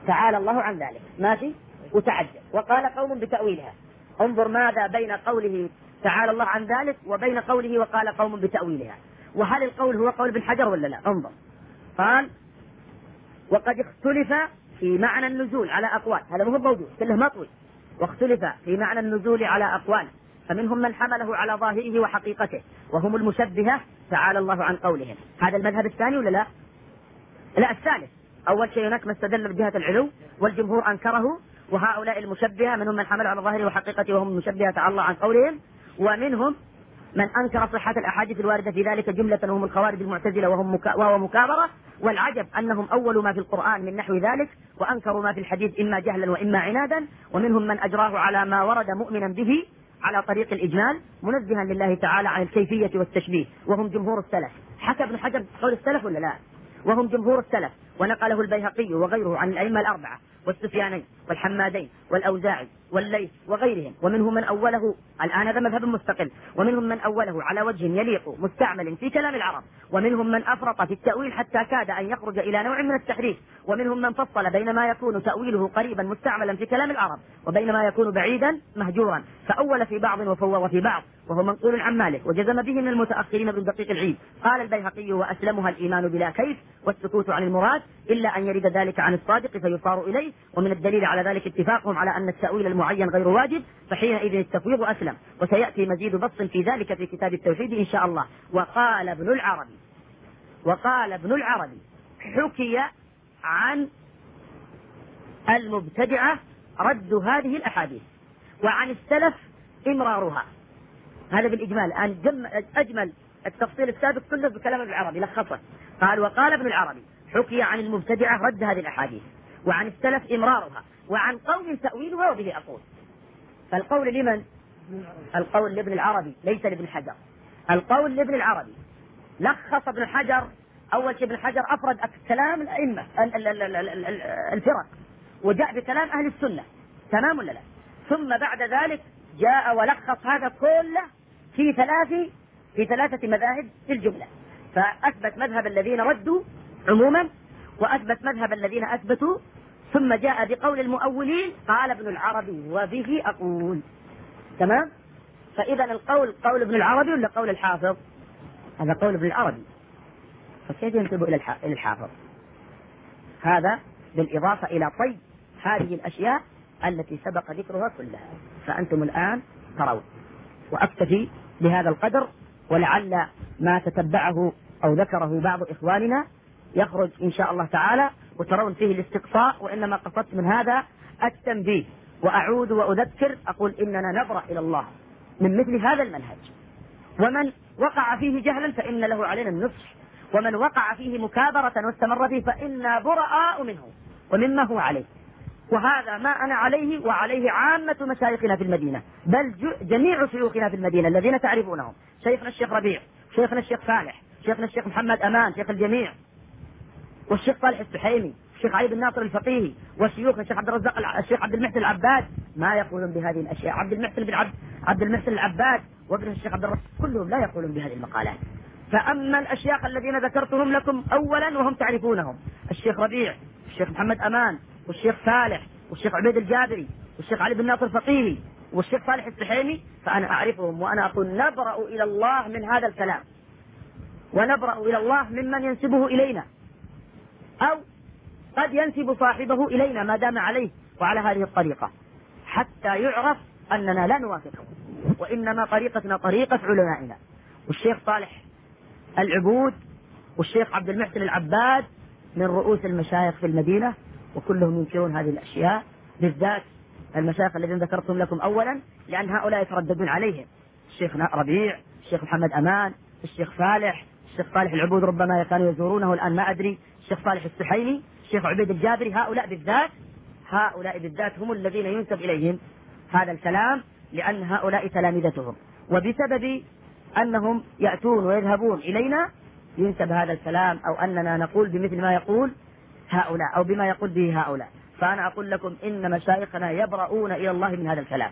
تعالى الله عن ذلك. ماشي؟ وتعجب وقال قوم بتأويلها. انظر ماذا بين قوله تعالى الله عن ذلك وبين قوله وقال قوم بتأويلها. وهل القول هو قول ابن حجر ولا لا؟ انظر. قال وقد اختلف في معنى النزول على أقوال. هذا مو موجود كله مطوي واختلف في معنى النزول على أقوال. فمنهم من حمله على ظاهره وحقيقته وهم المشبهة تعالى الله عن قولهم. هذا المذهب الثاني ولا لا؟ لا الثالث. أول شيء هناك ما استدل بجهة العلو والجمهور أنكره وهؤلاء المشبهة منهم من حمل على ظاهره وحقيقته وهم المشبهة تعالى عن قولهم ومنهم من أنكر صحة الأحاديث الواردة في ذلك جملة وهم الخوارج المعتزلة وهم مكا وهو مكابرة والعجب أنهم أول ما في القرآن من نحو ذلك وأنكروا ما في الحديث إما جهلا وإما عنادا ومنهم من أجراه على ما ورد مؤمنا به على طريق الإجمال منزها لله تعالى عن الكيفية والتشبيه. وهم جمهور السلف. حكى ابن حجر قول السلف ولا لا؟ وهم جمهور السلف ونقله البيهقي وغيره عن الأئمة الأربعة. والسفيانين والحمادين والأوزاعي والليث وغيرهم. ومنهم من أوله الآن هذا مذهب مستقل. ومنهم من أوله على وجه يليق مستعمل في كلام العرب. ومنهم من أفرط في التأويل حتى كاد أن يخرج إلى نوع من التحريف. ومنهم من فصل بين ما يكون تأويله قريبا مستعملا في كلام العرب وبين ما يكون بعيدا مهجورا. فأول في بعض وفوض في بعض. وهو منقول عن مالك وجزم به من المتأخرين ابن دقيق العيد. قال البيهقي وأسلمها الإيمان بلا كيف والسكوت عن المراد إلا أن يرد ذلك عن الصادق فيصار إليه ومن الدليل على ذلك اتفاقهم على أن التأويل المعين غير واجب فحينئذ التفويض أسلم. وسيأتي مزيد بسط في ذلك في كتاب التوحيد إن شاء الله. وقال ابن العربي وقال ابن العربي حكي عن المبتدعة رد هذه الأحاديث وعن السلف إمرارها. هذا بالإجمال. الآن أجمل التفصيل السابق كله بكلام ابن العربي لخصه. قال وقال ابن العربي حكي عن المبتدعة رد هذه الأحاديث وعن السلف إمرارها وعن قول تأويلها وبه أقول. فالقول لمن؟ القول لابن العربي ليس لابن حجر. القول لابن العربي لخص ابن حجر. أول شيء ابن حجر أفرد كلام الأئمة الفرق وجاء بكلام أهل السنة. تمام ولا لا؟ ثم بعد ذلك جاء ولخص هذا كله في ثلاث في ثلاثة مذاهب في الجملة. فأثبت مذهب الذين ردوا عموما وأثبت مذهب الذين أثبتوا ثم جاء بقول المؤولين قال ابن العربي وبه أقول. تمام؟ فإذا القول قول ابن العربي ولا قول الحافظ؟ هذا قول ابن العربي. فكيف إلى إلى الحافظ؟ هذا بالإضافة إلى طي هذه الأشياء التي سبق ذكرها كلها. فأنتم الآن ترون. وأكتفي بهذا القدر ولعل ما تتبعه أو ذكره بعض إخواننا يخرج إن شاء الله تعالى وترون فيه الاستقصاء وإنما قصدت من هذا التنبيه. وأعود وأذكر أقول إننا نبرأ إلى الله من مثل هذا المنهج. ومن وقع فيه جهلا فإن له علينا النصح. ومن وقع فيه مكابرة واستمر فيه فإنا براء منه ومما هو عليه. وهذا ما أنا عليه وعليه عامة مشايخنا في المدينة بل جميع شيوخنا في المدينة الذين تعرفونهم شيخنا الشيخ ربيع شيخنا الشيخ صالح شيخنا الشيخ محمد أمان شيخ الجميع والشيخ صالح السحيمي الشيخ علي بن ناصر الفقيهي وشيوخ الشيخ عبد الرزاق الشيخ عبد المحسن العباد ما يقولون بهذه الأشياء عبد المحسن بن عبد عبد المحسن العباد وابن الشيخ عبد الرزاق كلهم لا يقولون بهذه المقالات. فأما الأشياخ الذين ذكرتهم لكم اولا وهم تعرفونهم الشيخ ربيع الشيخ محمد أمان والشيخ صالح والشيخ عبيد الجابري والشيخ علي بن ناصر الفقيهي والشيخ صالح السحيمي فأنا أعرفهم وأنا أقول نبرأ إلى الله من هذا الكلام. ونبرأ إلى الله ممن ينسبه إلينا. أو قد ينسب صاحبه إلينا ما دام عليه وعلى هذه الطريقة. حتى يعرف أننا لا نوافقه. وإنما طريقتنا طريقة علمائنا. والشيخ صالح العبود والشيخ عبد المحسن العباد من رؤوس المشايخ في المدينة وكلهم ينكرون هذه الأشياء بالذات المشايخ الذين ذكرتهم لكم أولا لأن هؤلاء يترددون عليهم. الشيخ ربيع الشيخ محمد أمان الشيخ صالح الشيخ صالح العبود ربما كانوا يزورونه الآن ما أدري. الشيخ صالح السحيمي الشيخ عبيد الجابري هؤلاء بالذات هؤلاء بالذات هم الذين ينسب إليهم هذا الكلام لأن هؤلاء تلامذتهم. وبسبب أنهم يأتون ويذهبون إلينا ينسب هذا الكلام أو أننا نقول بمثل ما يقول هؤلاء أو بما يقول به هؤلاء. فأنا أقول لكم إن مشايخنا يبرؤون إلى الله من هذا الكلام.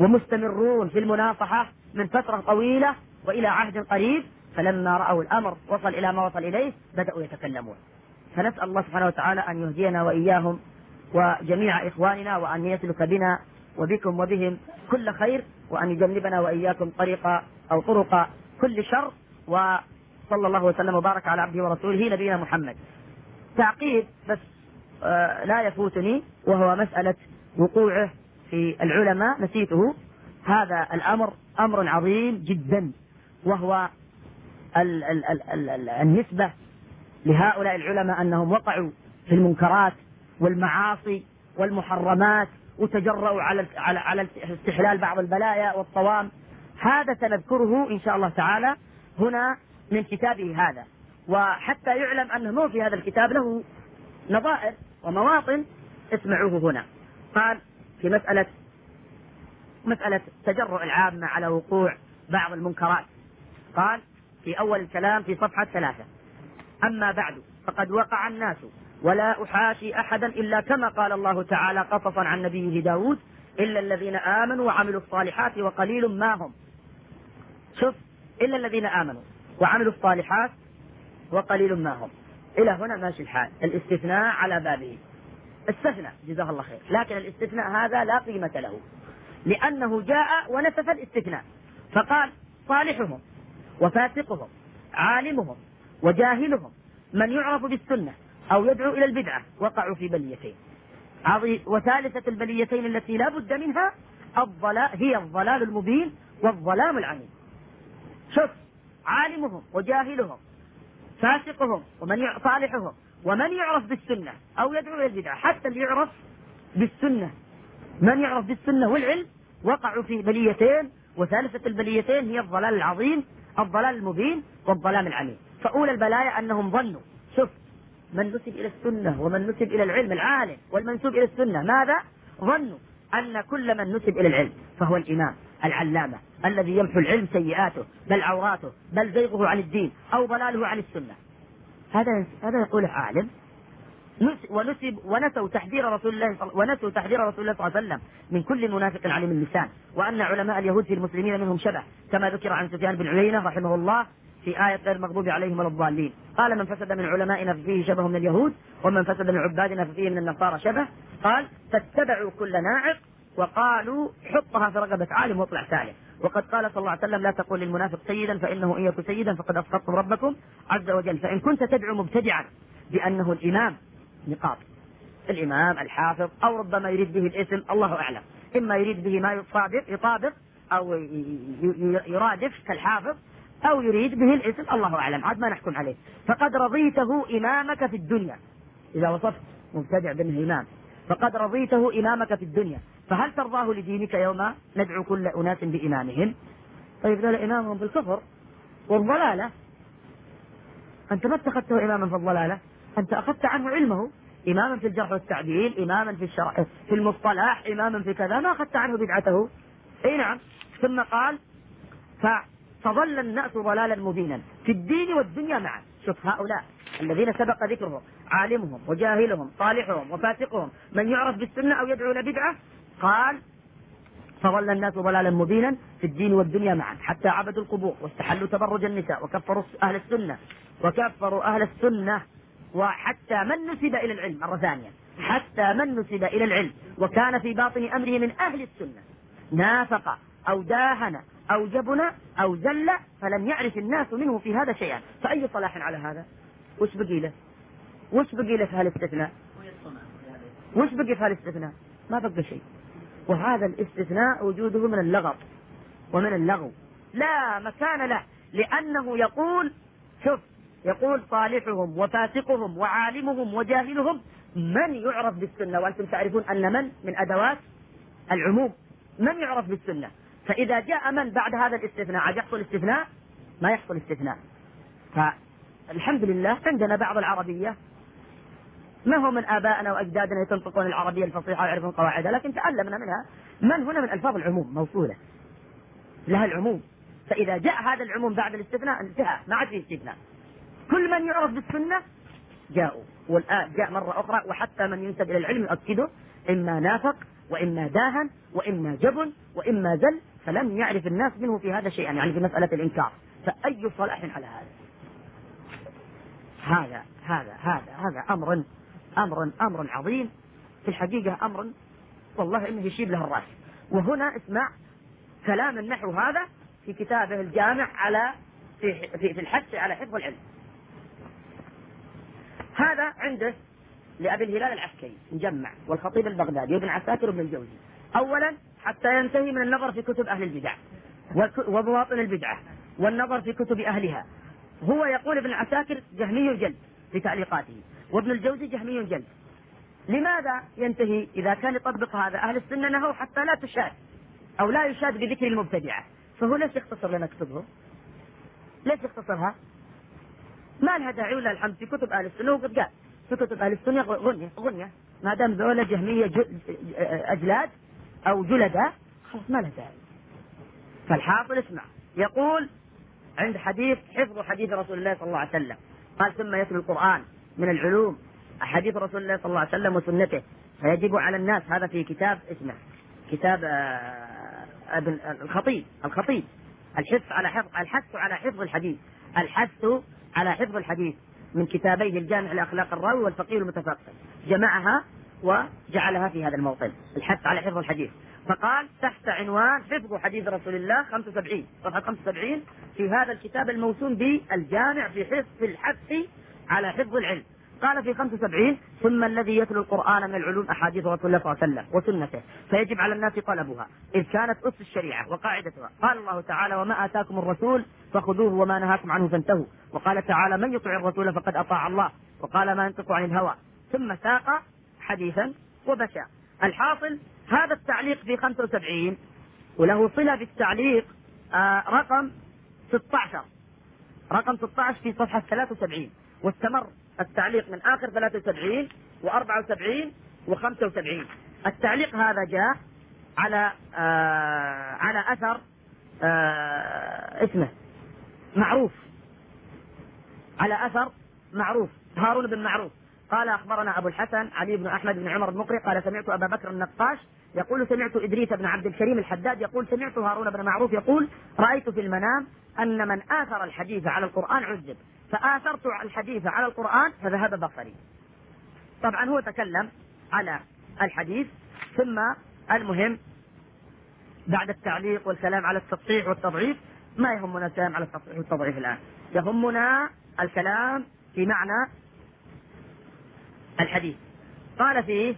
ومستمرون في المناصحة من فترة طويلة وإلى عهد قريب فلما رأوا الأمر وصل إلى ما وصل إليه بدأوا يتكلمون. فنسأل الله سبحانه وتعالى أن يهدينا وإياهم وجميع إخواننا وأن يسلك بنا وبكم وبهم كل خير وأن يجنبنا وإياكم طريق أو طرق كل شر. وصلى الله وسلم وبارك على عبده ورسوله نبينا محمد. تعقيب بس آه لا يفوتني وهو مسألة وقوعه في العلماء نسيته. هذا الأمر أمر عظيم جدا وهو ال ال ال ال النسبة لهؤلاء العلماء أنهم وقعوا في المنكرات والمعاصي والمحرمات وتجرؤوا على على استحلال بعض البلايا والطوام. هذا سنذكره إن شاء الله تعالى هنا من كتابه هذا. وحتى يعلم أنه مو في هذا الكتاب له نظائر ومواطن اسمعوه هنا. قال في مسألة مسألة تجرؤ العامة على وقوع بعض المنكرات. قال في أول الكلام في صفحة ثلاثة أما بعد فقد وقع الناس ولا أحاشي أحدا إلا كما قال الله تعالى قصصا عن نبيه داود إلا الذين آمنوا وعملوا الصالحات وقليل ما هم. شوف إلا الذين آمنوا وعملوا الصالحات وقليل ما هم. إلى هنا ماشي الحال. الاستثناء على بابه. استثنى جزاه الله خير. لكن الاستثناء هذا لا قيمة له. لأنه جاء ونسف الاستثناء. فقال صالحهم وفاسقهم عالمهم وجاهلهم من يعرف بالسنة أو يدعو إلى البدعة وقعوا في بليتين. وثالثة البليتين التي لا بد منها هي الضلال المبين والظلام العميم. شوف عالمهم وجاهلهم فاسقهم ومن صالحهم ومن يعرف بالسنة أو يدعو إلى البدعة حتى اللي يعرف بالسنة. من يعرف بالسنة والعلم وقعوا في بليتين وثالثة البليتين هي الضلال العظيم الضلال المبين والظلام العميم فأولى البلايا أنهم ظنوا شوف من نسب إلى السنة ومن نسب إلى العلم العالم والمنسوب إلى السنة ماذا؟ ظنوا أن كل من نسب إلى العلم فهو الإمام. العلامة الذي يمحو العلم سيئاته بل عوراته بل زيغه عن الدين أو ضلاله عن السنة. هذا هذا يقوله عالم. ونسب ونسوا تحذير رسول الله ونسوا تحذير رسول الله صلى الله عليه وسلم من كل منافق عليم اللسان. وأن علماء اليهود في المسلمين منهم شبه كما ذكر عن سفيان بن عيينة رحمه الله في آية غير المغضوب عليهم ولا الضالين. قال من فسد من علمائنا ففيه شبه من اليهود ومن فسد من عبادنا ففيه من النصارى شبه. قال فاتبعوا كل ناعق وقالوا حطها في رقبة عالم وأطلع سالم. وقد قال صلى الله عليه وسلم لا تقول للمنافق سيدا فإنه إن يكن سيدا فقد أسقطتم ربكم عز وجل. فإن كنت تدعو مبتدعا بأنه الإمام نقاط. الإمام الحافظ أو ربما يريد به الاسم الله أعلم. إما يريد به ما يطابق يطابق أو يرادف كالحافظ أو يريد به الاسم الله أعلم. عاد ما نحكم عليه. فقد رضيته إمامك في الدنيا. إذا وصفت مبتدع بأنه إمام. فقد رضيته إمامك في الدنيا. فهل ترضاه لدينك يوم ندعو كل أناس بإمامهم؟ طيب ذلك إمامهم بالكفر والضلالة. أنت ما اتخذته إماما في الضلالة. أنت أخذت عنه علمه. إماما في الجرح والتعديل إماما في الشرع في المصطلح إماما في كذا. ما أخذت عنه بدعته. أي نعم. ثم قال فظل الناس ضلالا مبينا في الدين والدنيا معا. شوف هؤلاء الذين سبق ذكرهم عالمهم وجاهلهم صالحهم وفاسقهم. من يعرف بالسنة أو يدعو إلى بدعة قال فظل الناس ضلالا مبينا في الدين والدنيا معا حتى عبدوا القبور واستحلوا تبرج النساء وكفروا أهل السنة وكفروا أهل السنة وحتى من نسب إلى العلم مرة ثانية حتى من نسب إلى العلم وكان في باطن أمره من أهل السنة. نافق أو داهن أو جبن أو زل فلم يعرف الناس منه في هذا شيئا. فأي صلاح على هذا؟ وش بقي له؟ وش بقي له في هالاستثناء؟ وش بقي في هالاستثناء؟ ما بقى شيء. وهذا الاستثناء وجوده من اللغط ومن اللغو. لا مكان له لأنه يقول شوف يقول صالحهم وفاسقهم وعالمهم وجاهلهم من يعرف بالسنة؟ وأنتم تعرفون أن من؟ من أدوات العموم. من يعرف بالسنة؟ فإذا جاء من بعد هذا الاستثناء؟ عاد يحصل استثناء؟ ما يحصل استثناء. فالحمد لله عندنا بعض العربية ما هو من آبائنا وأجدادنا يتنطقون العربية الفصيحة ويعرفون قواعدها لكن تعلمنا منها من هنا من ألفاظ العموم موصولة. لها العموم. فإذا جاء هذا العموم بعد الاستثناء انتهى ما عاد في استثناء. كل من يعرف بالسنة جاءوا والآن جاء مرة أخرى وحتى من ينسب إلى العلم يؤكده إما نافق وإما داهن وإما جبن وإما زل فلم يعرف الناس منه في هذا شيئا يعني في مسألة الإنكار. فأي صلاح على هذا؟ هذا هذا هذا هذا أمر أمر أمر عظيم. في الحقيقة أمر والله إنه يشيب له الرأس. وهنا اسمع كلام النحو هذا في كتابه الجامع على في في, الحث على حفظ العلم. هذا عنده لأبي الهلال العسكري مجمع والخطيب البغدادي وابن عساكر وابن الجوزي. أولا حتى ينتهي من النظر في كتب أهل البدع ومواطن البدعة والنظر في كتب أهلها. هو يقول ابن عساكر جهمي الجلد في تعليقاته وابن الجوزي جهمي الجلد لماذا ينتهي إذا كان يطبق هذا أهل السنة نهوا حتى لا تشاد أو لا يشاد بذكر المبتدعة؟ فهو ليش يختصر لنا كتبه؟ ليش يختصرها؟ ما لها داعي ولا الحمد في كتب أهل السنة وقد قال. في كتب أهل السنة غنية غنية. ما دام ذولا جهمية أجلاد أو جلدة خلاص ما لها داعي. فالحاصل اسمع. يقول عند حديث حفظ حديث رسول الله صلى الله عليه وسلم. قال ثم يتلو القرآن. من العلوم حديث رسول الله صلى الله عليه وسلم وسنته. فيجب على الناس هذا في كتاب اسمه كتاب آه، ابن الخطيب الخطيب. الحث على حفظ الحث على حفظ الحديث. الحث على حفظ الحديث من كتابيه الجامع لأخلاق الراوي والفقيه المتفقه. جمعها وجعلها في هذا الموطن. الحث على حفظ الحديث. فقال تحت عنوان حفظ حديث رسول الله 75 صفحة 75 في هذا الكتاب الموسوم بالجامع في حفظ الحث على حفظ العلم. قال في 75 ثم الذي يتلو القرآن من العلوم أحاديث رسول الله صلى الله عليه وسلم وسنته فيجب على الناس طلبها إذ كانت أس الشريعة وقاعدتها. قال الله تعالى وما آتاكم الرسول فخذوه وما نهاكم عنه فانتهوا. وقال تعالى من يطع الرسول فقد أطاع الله. وقال ما ينطق عن الهوى. ثم ساق حديثا وبشا الحاصل هذا التعليق في 75 وله صلة بالتعليق آه رقم 16 رقم 16 في صفحة 73 واستمر التعليق من آخر 73 و74 و75 التعليق هذا جاء على آه على أثر آه اسمه معروف. على أثر معروف. هارون بن معروف. قال أخبرنا أبو الحسن علي بن أحمد بن عمر المقري قال سمعت أبا بكر النقاش يقول سمعت إدريس بن عبد الكريم الحداد يقول سمعت هارون بن معروف يقول رأيت في المنام أن من آثر الحديث على القرآن عذب فآثرت الحديث على القرآن فذهب بصري. طبعا هو تكلم على الحديث ثم المهم بعد التعليق والكلام على التصحيح والتضعيف ما يهمنا الكلام على التصحيح والتضعيف الآن. يهمنا الكلام في معنى الحديث. قال فيه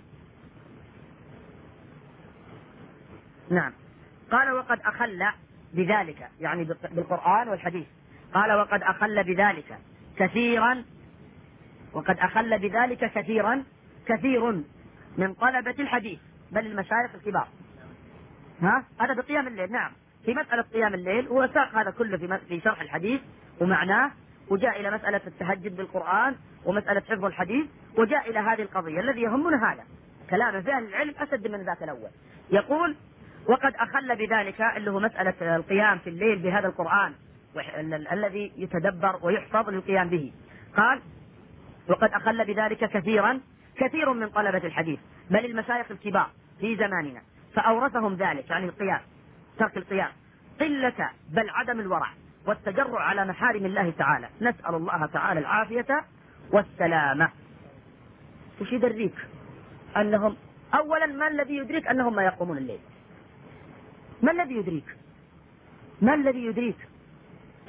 نعم قال وقد أخل بذلك يعني بالقرآن والحديث. قال وقد أخل بذلك كثيرا وقد أخل بذلك كثيرا كثير من طلبة الحديث بل المشايخ الكبار. ها؟ هذا بقيام الليل نعم. في مسألة قيام الليل هو ساق هذا كله في في شرح الحديث ومعناه وجاء إلى مسألة التهجد بالقرآن ومسألة حفظ الحديث وجاء إلى هذه القضية الذي يهمنا هذا كلام في أهل العلم أشد من ذاك الأول. يقول وقد أخل بذلك اللي هو مسألة القيام في الليل بهذا القرآن الذي يتدبر ويحفظ للقيام به. قال وقد أخل بذلك كثيرا كثير من طلبة الحديث بل المشايخ الكبار في زماننا. فأورثهم ذلك يعني القيام ترك القيام. قلة بل عدم الورع والتجرع على محارم الله تعالى. نسأل الله تعالى العافية والسلامة. وش يدريك؟ أنهم أولا ما الذي يدريك أنهم ما يقومون الليل؟ ما الذي يدريك؟ ما الذي يدريك؟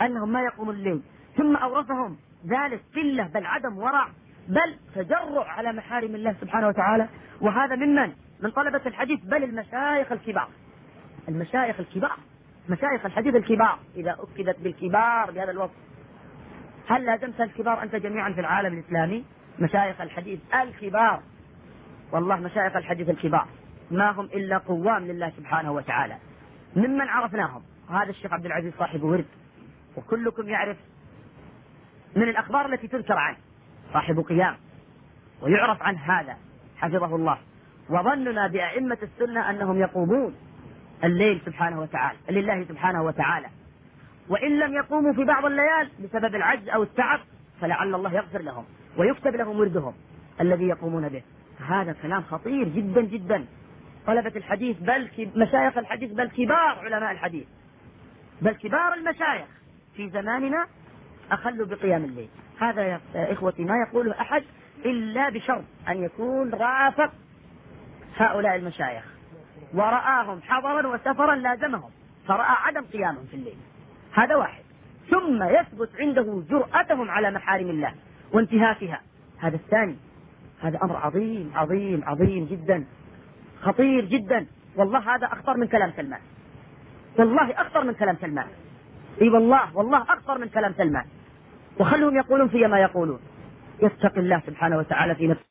أنهم ما يقومون الليل ثم أورثهم. ذلك قلة بل عدم ورع بل تجرع على محارم الله سبحانه وتعالى. وهذا ممن؟ من طلبة الحديث بل المشايخ الكبار. المشايخ الكبار. مشايخ الحديث الكبار. إذا أكدت بالكبار بهذا الوصف. هل لازمت الكبار أنت جميعا في العالم الإسلامي؟ مشايخ الحديث الكبار. والله مشايخ الحديث الكبار. ما هم إلا قوام لله سبحانه وتعالى. ممن عرفناهم؟ هذا الشيخ عبد العزيز صاحب ورد. وكلكم يعرف من الأخبار التي تذكر عنه. صاحب قيام. ويعرف عن هذا. حفظه الله. وظننا بأئمة السنة أنهم يقومون الليل سبحانه وتعالى. لله سبحانه وتعالى. وإن لم يقوموا في بعض الليال بسبب العجز أو التعب فلعل الله يغفر لهم ويكتب لهم وردهم الذي يقومون به. هذا كلام خطير جدا جدا. طلبة الحديث بل مشايخ الحديث بل كبار علماء الحديث. بل كبار المشايخ. في زماننا أخلوا بقيام الليل. هذا يا إخوتي ما يقوله أحد إلا بشرط أن يكون رافق هؤلاء المشايخ. ورآهم حضرا وسفرا لازمهم. فرأى عدم قيامهم في الليل. هذا واحد. ثم يثبت عنده جرأتهم على محارم الله وانتهاكها. هذا الثاني. هذا أمر عظيم عظيم عظيم جدا. خطير جدا. والله هذا أخطر من كلام سلمان. والله أخطر من كلام سلمان. إي والله والله اخطر من كلام سلمان. وخلهم يقولون في ما يقولون. يتقي الله سبحانه وتعالى في نفسه.